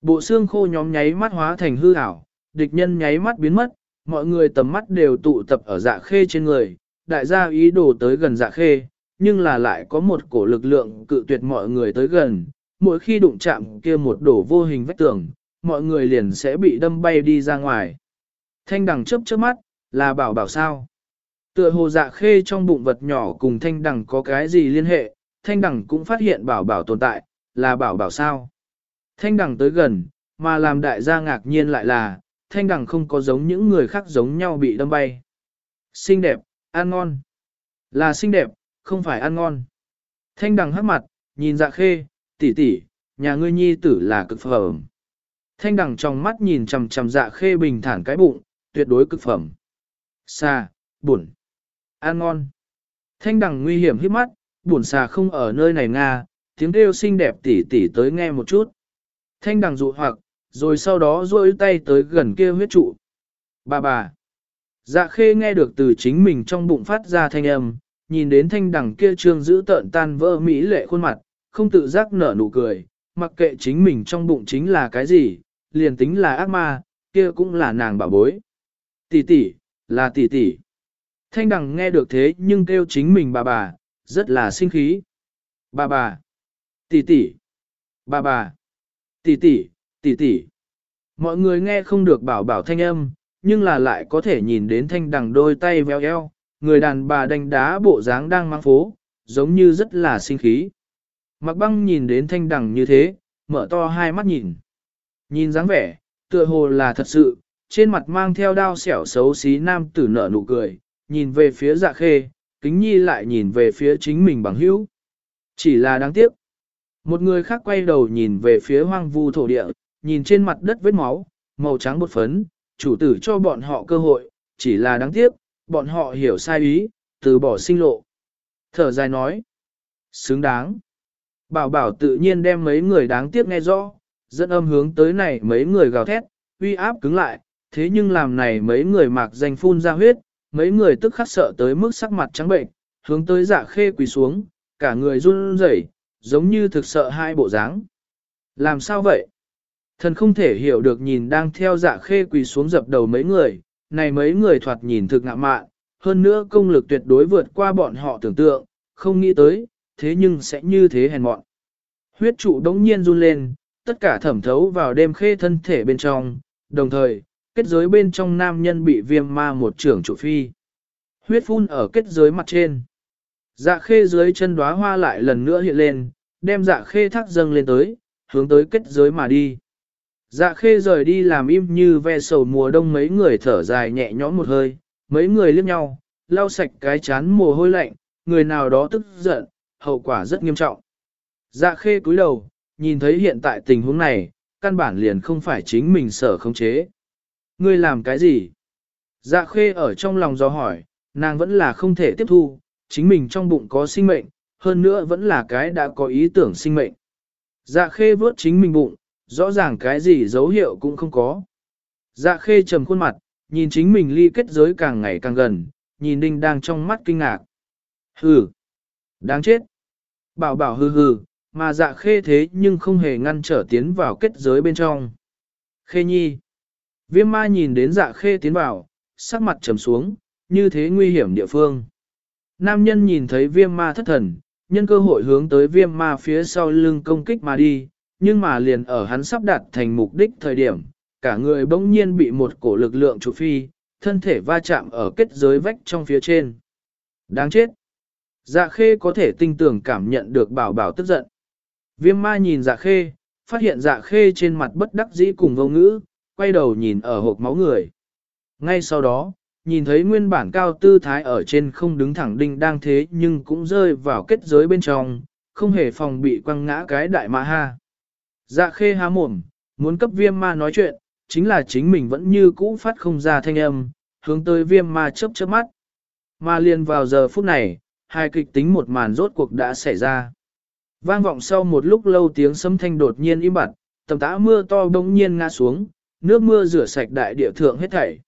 Bộ xương khô nhóm nháy mắt hóa thành hư ảo, địch nhân nháy mắt biến mất, mọi người tầm mắt đều tụ tập ở dạ khê trên người, đại gia ý đồ tới gần dạ khê, nhưng là lại có một cổ lực lượng cự tuyệt mọi người tới gần, mỗi khi đụng chạm kia một đổ vô hình vách tường, mọi người liền sẽ bị đâm bay đi ra ngoài. Thanh đằng chớp chớp mắt, là bảo bảo sao. Tựa hồ dạ khê trong bụng vật nhỏ cùng thanh đằng có cái gì liên hệ, thanh đằng cũng phát hiện bảo bảo tồn tại, là bảo bảo sao. Thanh đằng tới gần, mà làm đại gia ngạc nhiên lại là, thanh đằng không có giống những người khác giống nhau bị đâm bay. Xinh đẹp, ăn ngon. Là xinh đẹp, không phải ăn ngon. Thanh đằng hắc mặt, nhìn dạ khê, tỷ tỷ, nhà ngươi nhi tử là cực phẩm. Thanh đằng trong mắt nhìn chầm chầm dạ khê bình thản cái bụng, tuyệt đối cực phẩm. Xa, buồn, ăn ngon. Thanh đằng nguy hiểm hít mắt, buồn xà không ở nơi này nga, tiếng kêu xinh đẹp tỷ tỷ tới nghe một chút. Thanh đằng dụ hoặc, rồi sau đó duỗi tay tới gần kia huyết trụ. Bà bà. Dạ khê nghe được từ chính mình trong bụng phát ra thanh âm, nhìn đến thanh đằng kia trương giữ tợn tan vỡ mỹ lệ khuôn mặt, không tự giác nở nụ cười, mặc kệ chính mình trong bụng chính là cái gì, liền tính là ác ma, kia cũng là nàng bảo bối. Tỷ tỷ, là tỷ tỷ. Thanh đằng nghe được thế nhưng kêu chính mình bà bà, rất là sinh khí. Bà bà, tỷ tỷ, bà bà, tỷ tỷ, tỷ tỷ. Mọi người nghe không được bảo bảo thanh âm, nhưng là lại có thể nhìn đến thanh đằng đôi tay véo eo, người đàn bà đánh đá bộ dáng đang mang phố, giống như rất là sinh khí. Mặc băng nhìn đến thanh đằng như thế, mở to hai mắt nhìn. Nhìn dáng vẻ, tựa hồ là thật sự, trên mặt mang theo đao xẻo xấu xí nam tử nở nụ cười, nhìn về phía dạ khê, kính nhi lại nhìn về phía chính mình bằng hữu. Chỉ là đáng tiếc. Một người khác quay đầu nhìn về phía hoang vu thổ địa, nhìn trên mặt đất vết máu, màu trắng bột phấn, chủ tử cho bọn họ cơ hội, chỉ là đáng tiếc, bọn họ hiểu sai ý, từ bỏ sinh lộ. Thở dài nói, xứng đáng. Bảo bảo tự nhiên đem mấy người đáng tiếc nghe rõ, dẫn âm hướng tới này mấy người gào thét, uy áp cứng lại, thế nhưng làm này mấy người mạc danh phun ra huyết, mấy người tức khắc sợ tới mức sắc mặt trắng bệnh, hướng tới dạ khê quỳ xuống, cả người run rẩy, giống như thực sợ hai bộ dáng. Làm sao vậy? Thần không thể hiểu được nhìn đang theo dạ khê quỳ xuống dập đầu mấy người, này mấy người thoạt nhìn thực ngạ mạn, hơn nữa công lực tuyệt đối vượt qua bọn họ tưởng tượng, không nghĩ tới, thế nhưng sẽ như thế hèn mọn. Huyết trụ đống nhiên run lên, tất cả thẩm thấu vào đêm khê thân thể bên trong, đồng thời, kết giới bên trong nam nhân bị viêm ma một trưởng trụ phi. Huyết phun ở kết giới mặt trên. Dạ khê dưới chân đóa hoa lại lần nữa hiện lên, đem dạ khê thác dâng lên tới, hướng tới kết giới mà đi. Dạ khê rời đi làm im như ve sầu mùa đông mấy người thở dài nhẹ nhõm một hơi, mấy người liếc nhau, lau sạch cái chán mồ hôi lạnh, người nào đó tức giận, hậu quả rất nghiêm trọng. Dạ khê cúi đầu, nhìn thấy hiện tại tình huống này, căn bản liền không phải chính mình sở khống chế. Ngươi làm cái gì? Dạ khê ở trong lòng do hỏi, nàng vẫn là không thể tiếp thu, chính mình trong bụng có sinh mệnh, hơn nữa vẫn là cái đã có ý tưởng sinh mệnh. Dạ khê vớt chính mình bụng, rõ ràng cái gì dấu hiệu cũng không có. Dạ khê trầm khuôn mặt, nhìn chính mình ly kết giới càng ngày càng gần, nhìn đinh đang trong mắt kinh ngạc. Hừ, đáng chết. Bảo bảo hừ hừ, mà dạ khê thế nhưng không hề ngăn trở tiến vào kết giới bên trong. Khê nhi. Viêm ma nhìn đến dạ khê tiến vào, sắc mặt trầm xuống, như thế nguy hiểm địa phương. Nam nhân nhìn thấy viêm ma thất thần, nhân cơ hội hướng tới viêm ma phía sau lưng công kích mà đi, nhưng mà liền ở hắn sắp đạt thành mục đích thời điểm, cả người bỗng nhiên bị một cổ lực lượng trụ phi, thân thể va chạm ở kết giới vách trong phía trên. Đáng chết! Dạ khê có thể tinh tưởng cảm nhận được bảo bảo tức giận. Viêm ma nhìn dạ khê, phát hiện dạ khê trên mặt bất đắc dĩ cùng vô ngữ, quay đầu nhìn ở hộp máu người. Ngay sau đó, nhìn thấy nguyên bản cao tư thái ở trên không đứng thẳng đinh đang thế nhưng cũng rơi vào kết giới bên trong, không hề phòng bị quăng ngã cái đại ma ha. Dạ khê há mồm, muốn cấp viêm ma nói chuyện, chính là chính mình vẫn như cũ phát không ra thanh âm, hướng tới viêm ma chớp chớp mắt. Mà liền vào giờ phút này, hai kịch tính một màn rốt cuộc đã xảy ra. Vang vọng sau một lúc lâu tiếng sấm thanh đột nhiên im bặt, tầm tã mưa to bỗng nhiên ngã xuống, nước mưa rửa sạch đại địa thượng hết thảy.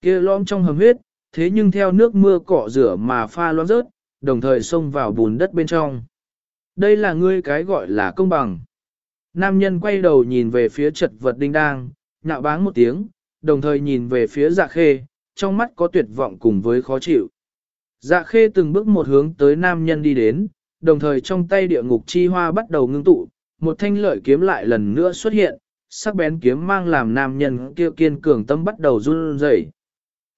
kia lom trong hầm huyết, thế nhưng theo nước mưa cọ rửa mà pha loãng rớt, đồng thời xông vào bùn đất bên trong. Đây là ngươi cái gọi là công bằng. Nam nhân quay đầu nhìn về phía chật vật đinh đang, nhạo báng một tiếng, đồng thời nhìn về phía dạ khê, trong mắt có tuyệt vọng cùng với khó chịu. Dạ khê từng bước một hướng tới nam nhân đi đến, đồng thời trong tay địa ngục chi hoa bắt đầu ngưng tụ, một thanh lợi kiếm lại lần nữa xuất hiện, sắc bén kiếm mang làm nam nhân kia kiên cường tâm bắt đầu run rẩy.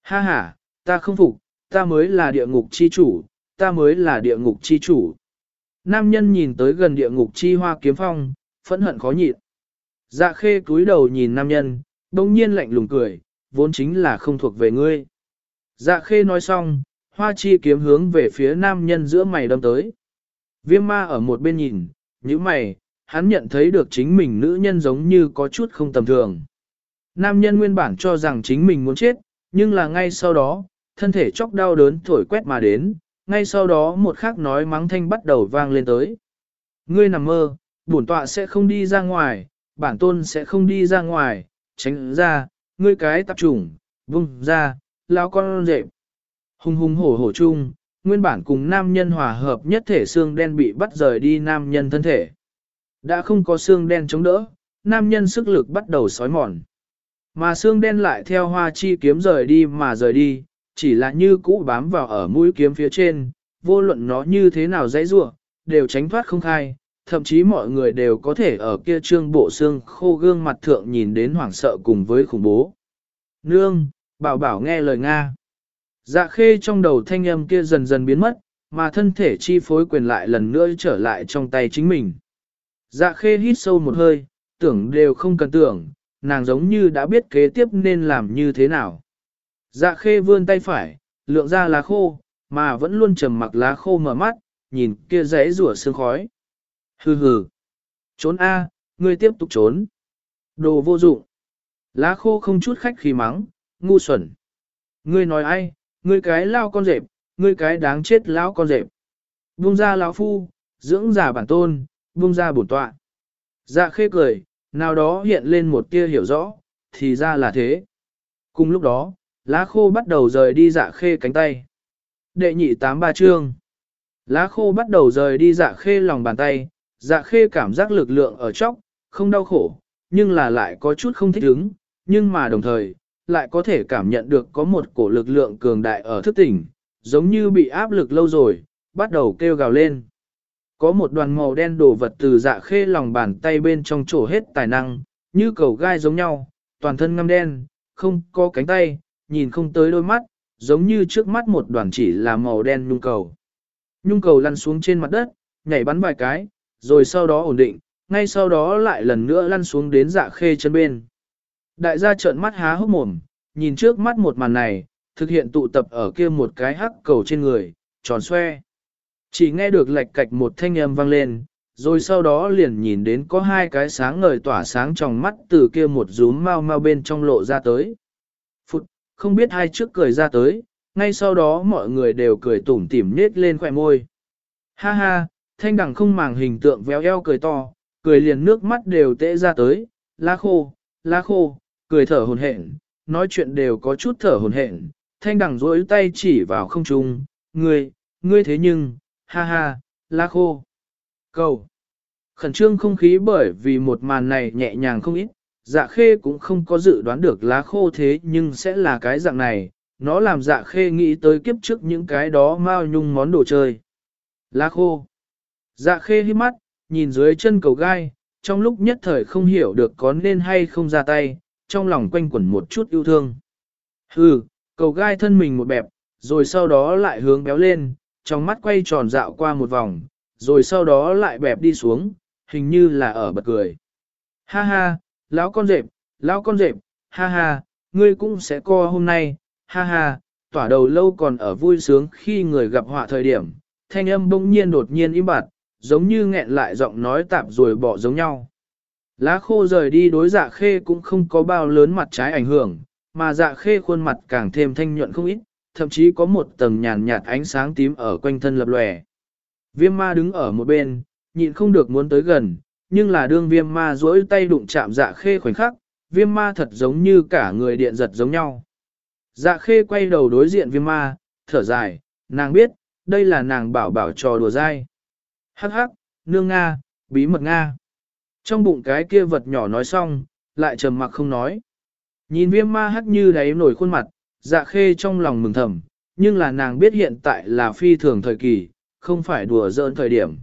Ha ha, ta không phục, ta mới là địa ngục chi chủ, ta mới là địa ngục chi chủ. Nam nhân nhìn tới gần địa ngục chi hoa kiếm phong, phẫn hận khó nhịn. Dạ khê cúi đầu nhìn nam nhân, đông nhiên lạnh lùng cười, vốn chính là không thuộc về ngươi. Dạ khê nói xong, hoa chi kiếm hướng về phía nam nhân giữa mày đâm tới. Viêm ma ở một bên nhìn, như mày, hắn nhận thấy được chính mình nữ nhân giống như có chút không tầm thường. Nam nhân nguyên bản cho rằng chính mình muốn chết, nhưng là ngay sau đó, thân thể chóc đau đớn thổi quét mà đến, ngay sau đó một khắc nói mắng thanh bắt đầu vang lên tới. Ngươi nằm mơ, bổn tọa sẽ không đi ra ngoài, bản tôn sẽ không đi ra ngoài, tránh ra, ngươi cái tạp trùng, vung ra, lao con rệp. Hùng hùng hổ hổ chung, nguyên bản cùng nam nhân hòa hợp nhất thể xương đen bị bắt rời đi nam nhân thân thể. Đã không có xương đen chống đỡ, nam nhân sức lực bắt đầu sói mòn. Mà xương đen lại theo hoa chi kiếm rời đi mà rời đi, chỉ là như cũ bám vào ở mũi kiếm phía trên, vô luận nó như thế nào dãy rua, đều tránh thoát không khai, thậm chí mọi người đều có thể ở kia trương bộ xương khô gương mặt thượng nhìn đến hoảng sợ cùng với khủng bố. Nương, bảo bảo nghe lời Nga. Dạ khê trong đầu thanh âm kia dần dần biến mất, mà thân thể chi phối quyền lại lần nữa trở lại trong tay chính mình. Dạ khê hít sâu một hơi, tưởng đều không cần tưởng, nàng giống như đã biết kế tiếp nên làm như thế nào. Dạ khê vươn tay phải, lượng ra lá khô, mà vẫn luôn trầm mặc lá khô mở mắt, nhìn kia rẽ rủa sương khói. Hừ hừ. Trốn A, ngươi tiếp tục trốn. Đồ vô dụng. Lá khô không chút khách khí mắng, ngu xuẩn. Ngươi nói ai, ngươi cái lao con rệp, ngươi cái đáng chết lão con rệp. Buông ra lão phu, dưỡng giả bản tôn, buông ra bổn tọa. Dạ khê cười, nào đó hiện lên một tia hiểu rõ, thì ra là thế. Cùng lúc đó, lá khô bắt đầu rời đi dạ khê cánh tay. Đệ nhị tám ba chương. Lá khô bắt đầu rời đi dạ khê lòng bàn tay, dạ khê cảm giác lực lượng ở chóc, không đau khổ, nhưng là lại có chút không thích ứng, nhưng mà đồng thời, lại có thể cảm nhận được có một cổ lực lượng cường đại ở thức tỉnh, giống như bị áp lực lâu rồi, bắt đầu kêu gào lên. Có một đoàn màu đen đổ vật từ dạ khê lòng bàn tay bên trong trổ hết tài năng, như cầu gai giống nhau, toàn thân ngăm đen, không có cánh tay, nhìn không tới đôi mắt, giống như trước mắt một đoàn chỉ là màu đen nhung cầu. Nhung cầu lăn xuống trên mặt đất, nhảy bắn vài cái, rồi sau đó ổn định, ngay sau đó lại lần nữa lăn xuống đến dạ khê chân bên. Đại gia trợn mắt há hốc mồm, nhìn trước mắt một màn này, thực hiện tụ tập ở kia một cái hắc cầu trên người, tròn xoe. Chỉ nghe được lạch cạch một thanh âm vang lên, rồi sau đó liền nhìn đến có hai cái sáng ngời tỏa sáng trong mắt từ kia một rúm mau mau bên trong lộ ra tới. Phụt, không biết hai trước cười ra tới, ngay sau đó mọi người đều cười tủm tỉm nết lên khỏe môi. Ha ha, thanh đẳng không màng hình tượng véo eo cười to, cười liền nước mắt đều tễ ra tới, lá khô, lá khô, cười thở hồn hển, nói chuyện đều có chút thở hồn hển. Thanh đẳng rối tay chỉ vào không trung, ngươi, ngươi thế nhưng, ha ha, lá khô. Cầu. Khẩn trương không khí bởi vì một màn này nhẹ nhàng không ít, dạ khê cũng không có dự đoán được lá khô thế nhưng sẽ là cái dạng này, nó làm dạ khê nghĩ tới kiếp trước những cái đó mao nhung món đồ chơi. Lá khô. Dạ khê hít mắt, nhìn dưới chân cầu gai, trong lúc nhất thời không hiểu được có nên hay không ra tay, trong lòng quanh quẩn một chút yêu thương. Hừ, cầu gai thân mình một bẹp, rồi sau đó lại hướng béo lên, trong mắt quay tròn dạo qua một vòng, rồi sau đó lại bẹp đi xuống, hình như là ở bật cười. Ha ha, lão con rệp, lão con rệp, ha ha, ngươi cũng sẽ co hôm nay, ha ha, tỏa đầu lâu còn ở vui sướng khi người gặp họa thời điểm, thanh âm bỗng nhiên đột nhiên im bặt, giống như nghẹn lại giọng nói tạp rồi bỏ giống nhau. Lá khô rời đi đối dạ khê cũng không có bao lớn mặt trái ảnh hưởng, mà dạ khê khuôn mặt càng thêm thanh nhuận không ít, thậm chí có một tầng nhàn nhạt ánh sáng tím ở quanh thân lập lòe. Viêm ma đứng ở một bên, nhịn không được muốn tới gần, nhưng là đương viêm ma duỗi tay đụng chạm dạ khê khoảnh khắc, viêm ma thật giống như cả người điện giật giống nhau. Dạ khê quay đầu đối diện viêm ma, thở dài, nàng biết, đây là nàng bảo bảo trò đùa dai. Hắc hắc, nương Nga, bí mật Nga. Trong bụng cái kia vật nhỏ nói xong, lại trầm mặc không nói. Nhìn viêm ma hắc như đáy nổi khuôn mặt, dạ khê trong lòng mừng thầm, nhưng là nàng biết hiện tại là phi thường thời kỳ, không phải đùa giỡn thời điểm.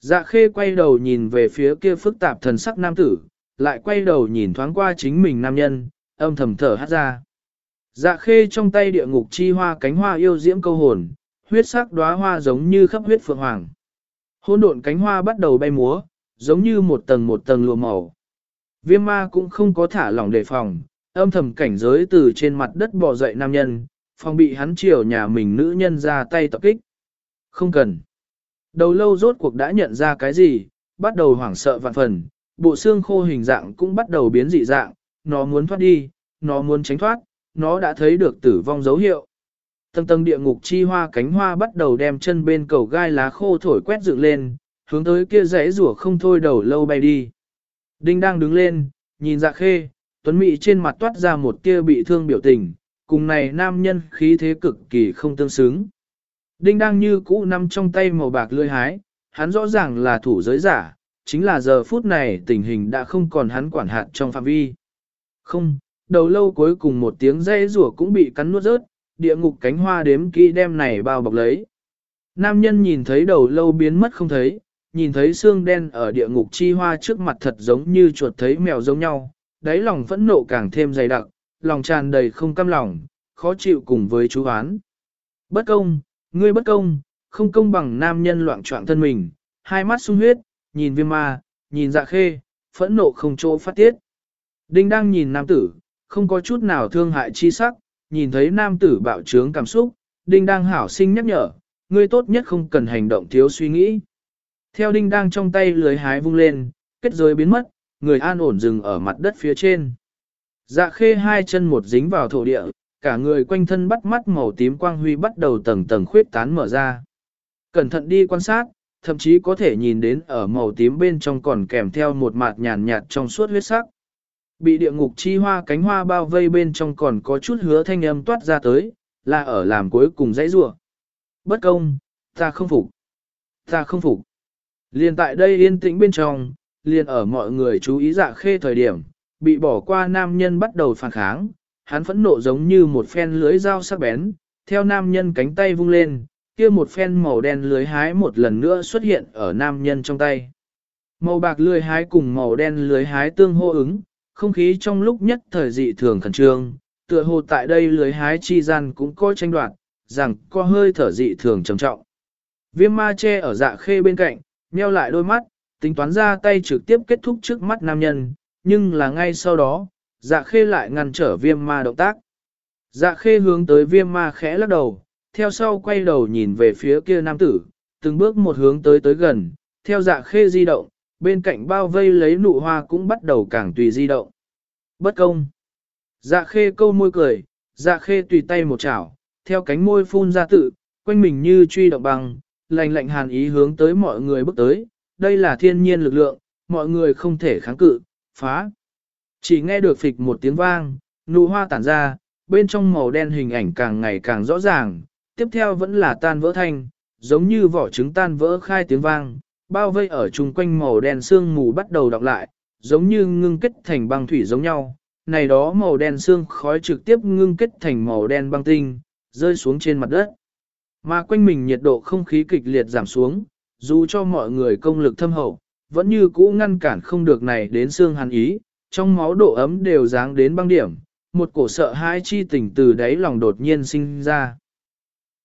Dạ khê quay đầu nhìn về phía kia phức tạp thần sắc nam tử, lại quay đầu nhìn thoáng qua chính mình nam nhân, âm thầm thở hát ra. Dạ khê trong tay địa ngục chi hoa cánh hoa yêu diễm câu hồn, huyết sắc đóa hoa giống như khắp huyết phượng hoàng hỗn độn cánh hoa bắt đầu bay múa, giống như một tầng một tầng lụa màu. Viêm ma cũng không có thả lỏng đề phòng, âm thầm cảnh giới từ trên mặt đất bò dậy nam nhân, phòng bị hắn chiều nhà mình nữ nhân ra tay tập kích. Không cần. Đầu lâu rốt cuộc đã nhận ra cái gì, bắt đầu hoảng sợ vạn phần, bộ xương khô hình dạng cũng bắt đầu biến dị dạng, nó muốn thoát đi, nó muốn tránh thoát, nó đã thấy được tử vong dấu hiệu. Tầng tầng địa ngục chi hoa cánh hoa bắt đầu đem chân bên cầu gai lá khô thổi quét dựng lên, hướng tới kia rẽ rủa không thôi đầu lâu bay đi. Đinh đang đứng lên, nhìn dạ khê, tuấn mị trên mặt toát ra một tia bị thương biểu tình, cùng này nam nhân khí thế cực kỳ không tương xứng. Đinh đang như cũ nằm trong tay màu bạc lưỡi hái, hắn rõ ràng là thủ giới giả, chính là giờ phút này tình hình đã không còn hắn quản hạt trong phạm vi. Không, đầu lâu cuối cùng một tiếng dây rủa cũng bị cắn nuốt rớt, địa ngục cánh hoa đếm kỹ đem này bao bọc lấy. Nam nhân nhìn thấy đầu lâu biến mất không thấy, nhìn thấy xương đen ở địa ngục chi hoa trước mặt thật giống như chuột thấy mèo giống nhau, đáy lòng phẫn nộ càng thêm dày đặc, lòng tràn đầy không cam lòng, khó chịu cùng với chú hán Bất công, ngươi bất công, không công bằng nam nhân loạn trọng thân mình, hai mắt sung huyết, nhìn viêm ma, nhìn dạ khê, phẫn nộ không chỗ phát tiết. Đinh đang nhìn nam tử, không có chút nào thương hại chi sắc, nhìn thấy nam tử bạo trướng cảm xúc, đinh đang hảo sinh nhắc nhở, ngươi tốt nhất không cần hành động thiếu suy nghĩ. Theo đinh đang trong tay lưới hái vung lên, kết giới biến mất, người an ổn dừng ở mặt đất phía trên. Dạ khê hai chân một dính vào thổ địa, cả người quanh thân bắt mắt màu tím quang huy bắt đầu tầng tầng khuyết tán mở ra. Cẩn thận đi quan sát, thậm chí có thể nhìn đến ở màu tím bên trong còn kèm theo một mạt nhàn nhạt trong suốt huyết sắc. Bị địa ngục chi hoa cánh hoa bao vây bên trong còn có chút hứa thanh âm toát ra tới, là ở làm cuối cùng dãy rủa. Bất công, ta không phục. Ta không phục. liền tại đây yên tĩnh bên trong, liền ở mọi người chú ý dạ khê thời điểm, bị bỏ qua nam nhân bắt đầu phản kháng, hắn phẫn nộ giống như một phen lưới dao sắc bén, theo nam nhân cánh tay vung lên, kia một phen màu đen lưới hái một lần nữa xuất hiện ở nam nhân trong tay. Màu bạc lưới hái cùng màu đen lưới hái tương hô ứng, không khí trong lúc nhất thời dị thường khẩn trương, tựa hồ tại đây lưới hái chi gian cũng có tranh đoạt, rằng có hơi thở dị thường trầm trọng. Viêm ma che ở dạ khê bên cạnh, nheo lại đôi mắt, tính toán ra tay trực tiếp kết thúc trước mắt nam nhân, nhưng là ngay sau đó, dạ khê lại ngăn trở viêm ma động tác. Dạ khê hướng tới viêm ma khẽ lắc đầu, theo sau quay đầu nhìn về phía kia nam tử, từng bước một hướng tới tới gần, theo dạ khê di động, bên cạnh bao vây lấy nụ hoa cũng bắt đầu càng tùy di động. Bất công. Dạ khê câu môi cười, dạ khê tùy tay một chảo, theo cánh môi phun ra tự, quanh mình như truy động bằng, lạnh lạnh hàn ý hướng tới mọi người bước tới, đây là thiên nhiên lực lượng, mọi người không thể kháng cự, phá. Chỉ nghe được phịch một tiếng vang, nụ hoa tản ra, bên trong màu đen hình ảnh càng ngày càng rõ ràng, tiếp theo vẫn là tan vỡ thanh, giống như vỏ trứng tan vỡ khai tiếng vang, bao vây ở chung quanh màu đen sương mù bắt đầu đọc lại, giống như ngưng kết thành băng thủy giống nhau. Này đó màu đen xương khói trực tiếp ngưng kết thành màu đen băng tinh, rơi xuống trên mặt đất. Mà quanh mình nhiệt độ không khí kịch liệt giảm xuống, dù cho mọi người công lực thâm hậu, vẫn như cũ ngăn cản không được này đến xương hàn ý, trong máu độ ấm đều dáng đến băng điểm, một cổ sợ hãi chi tình từ đáy lòng đột nhiên sinh ra.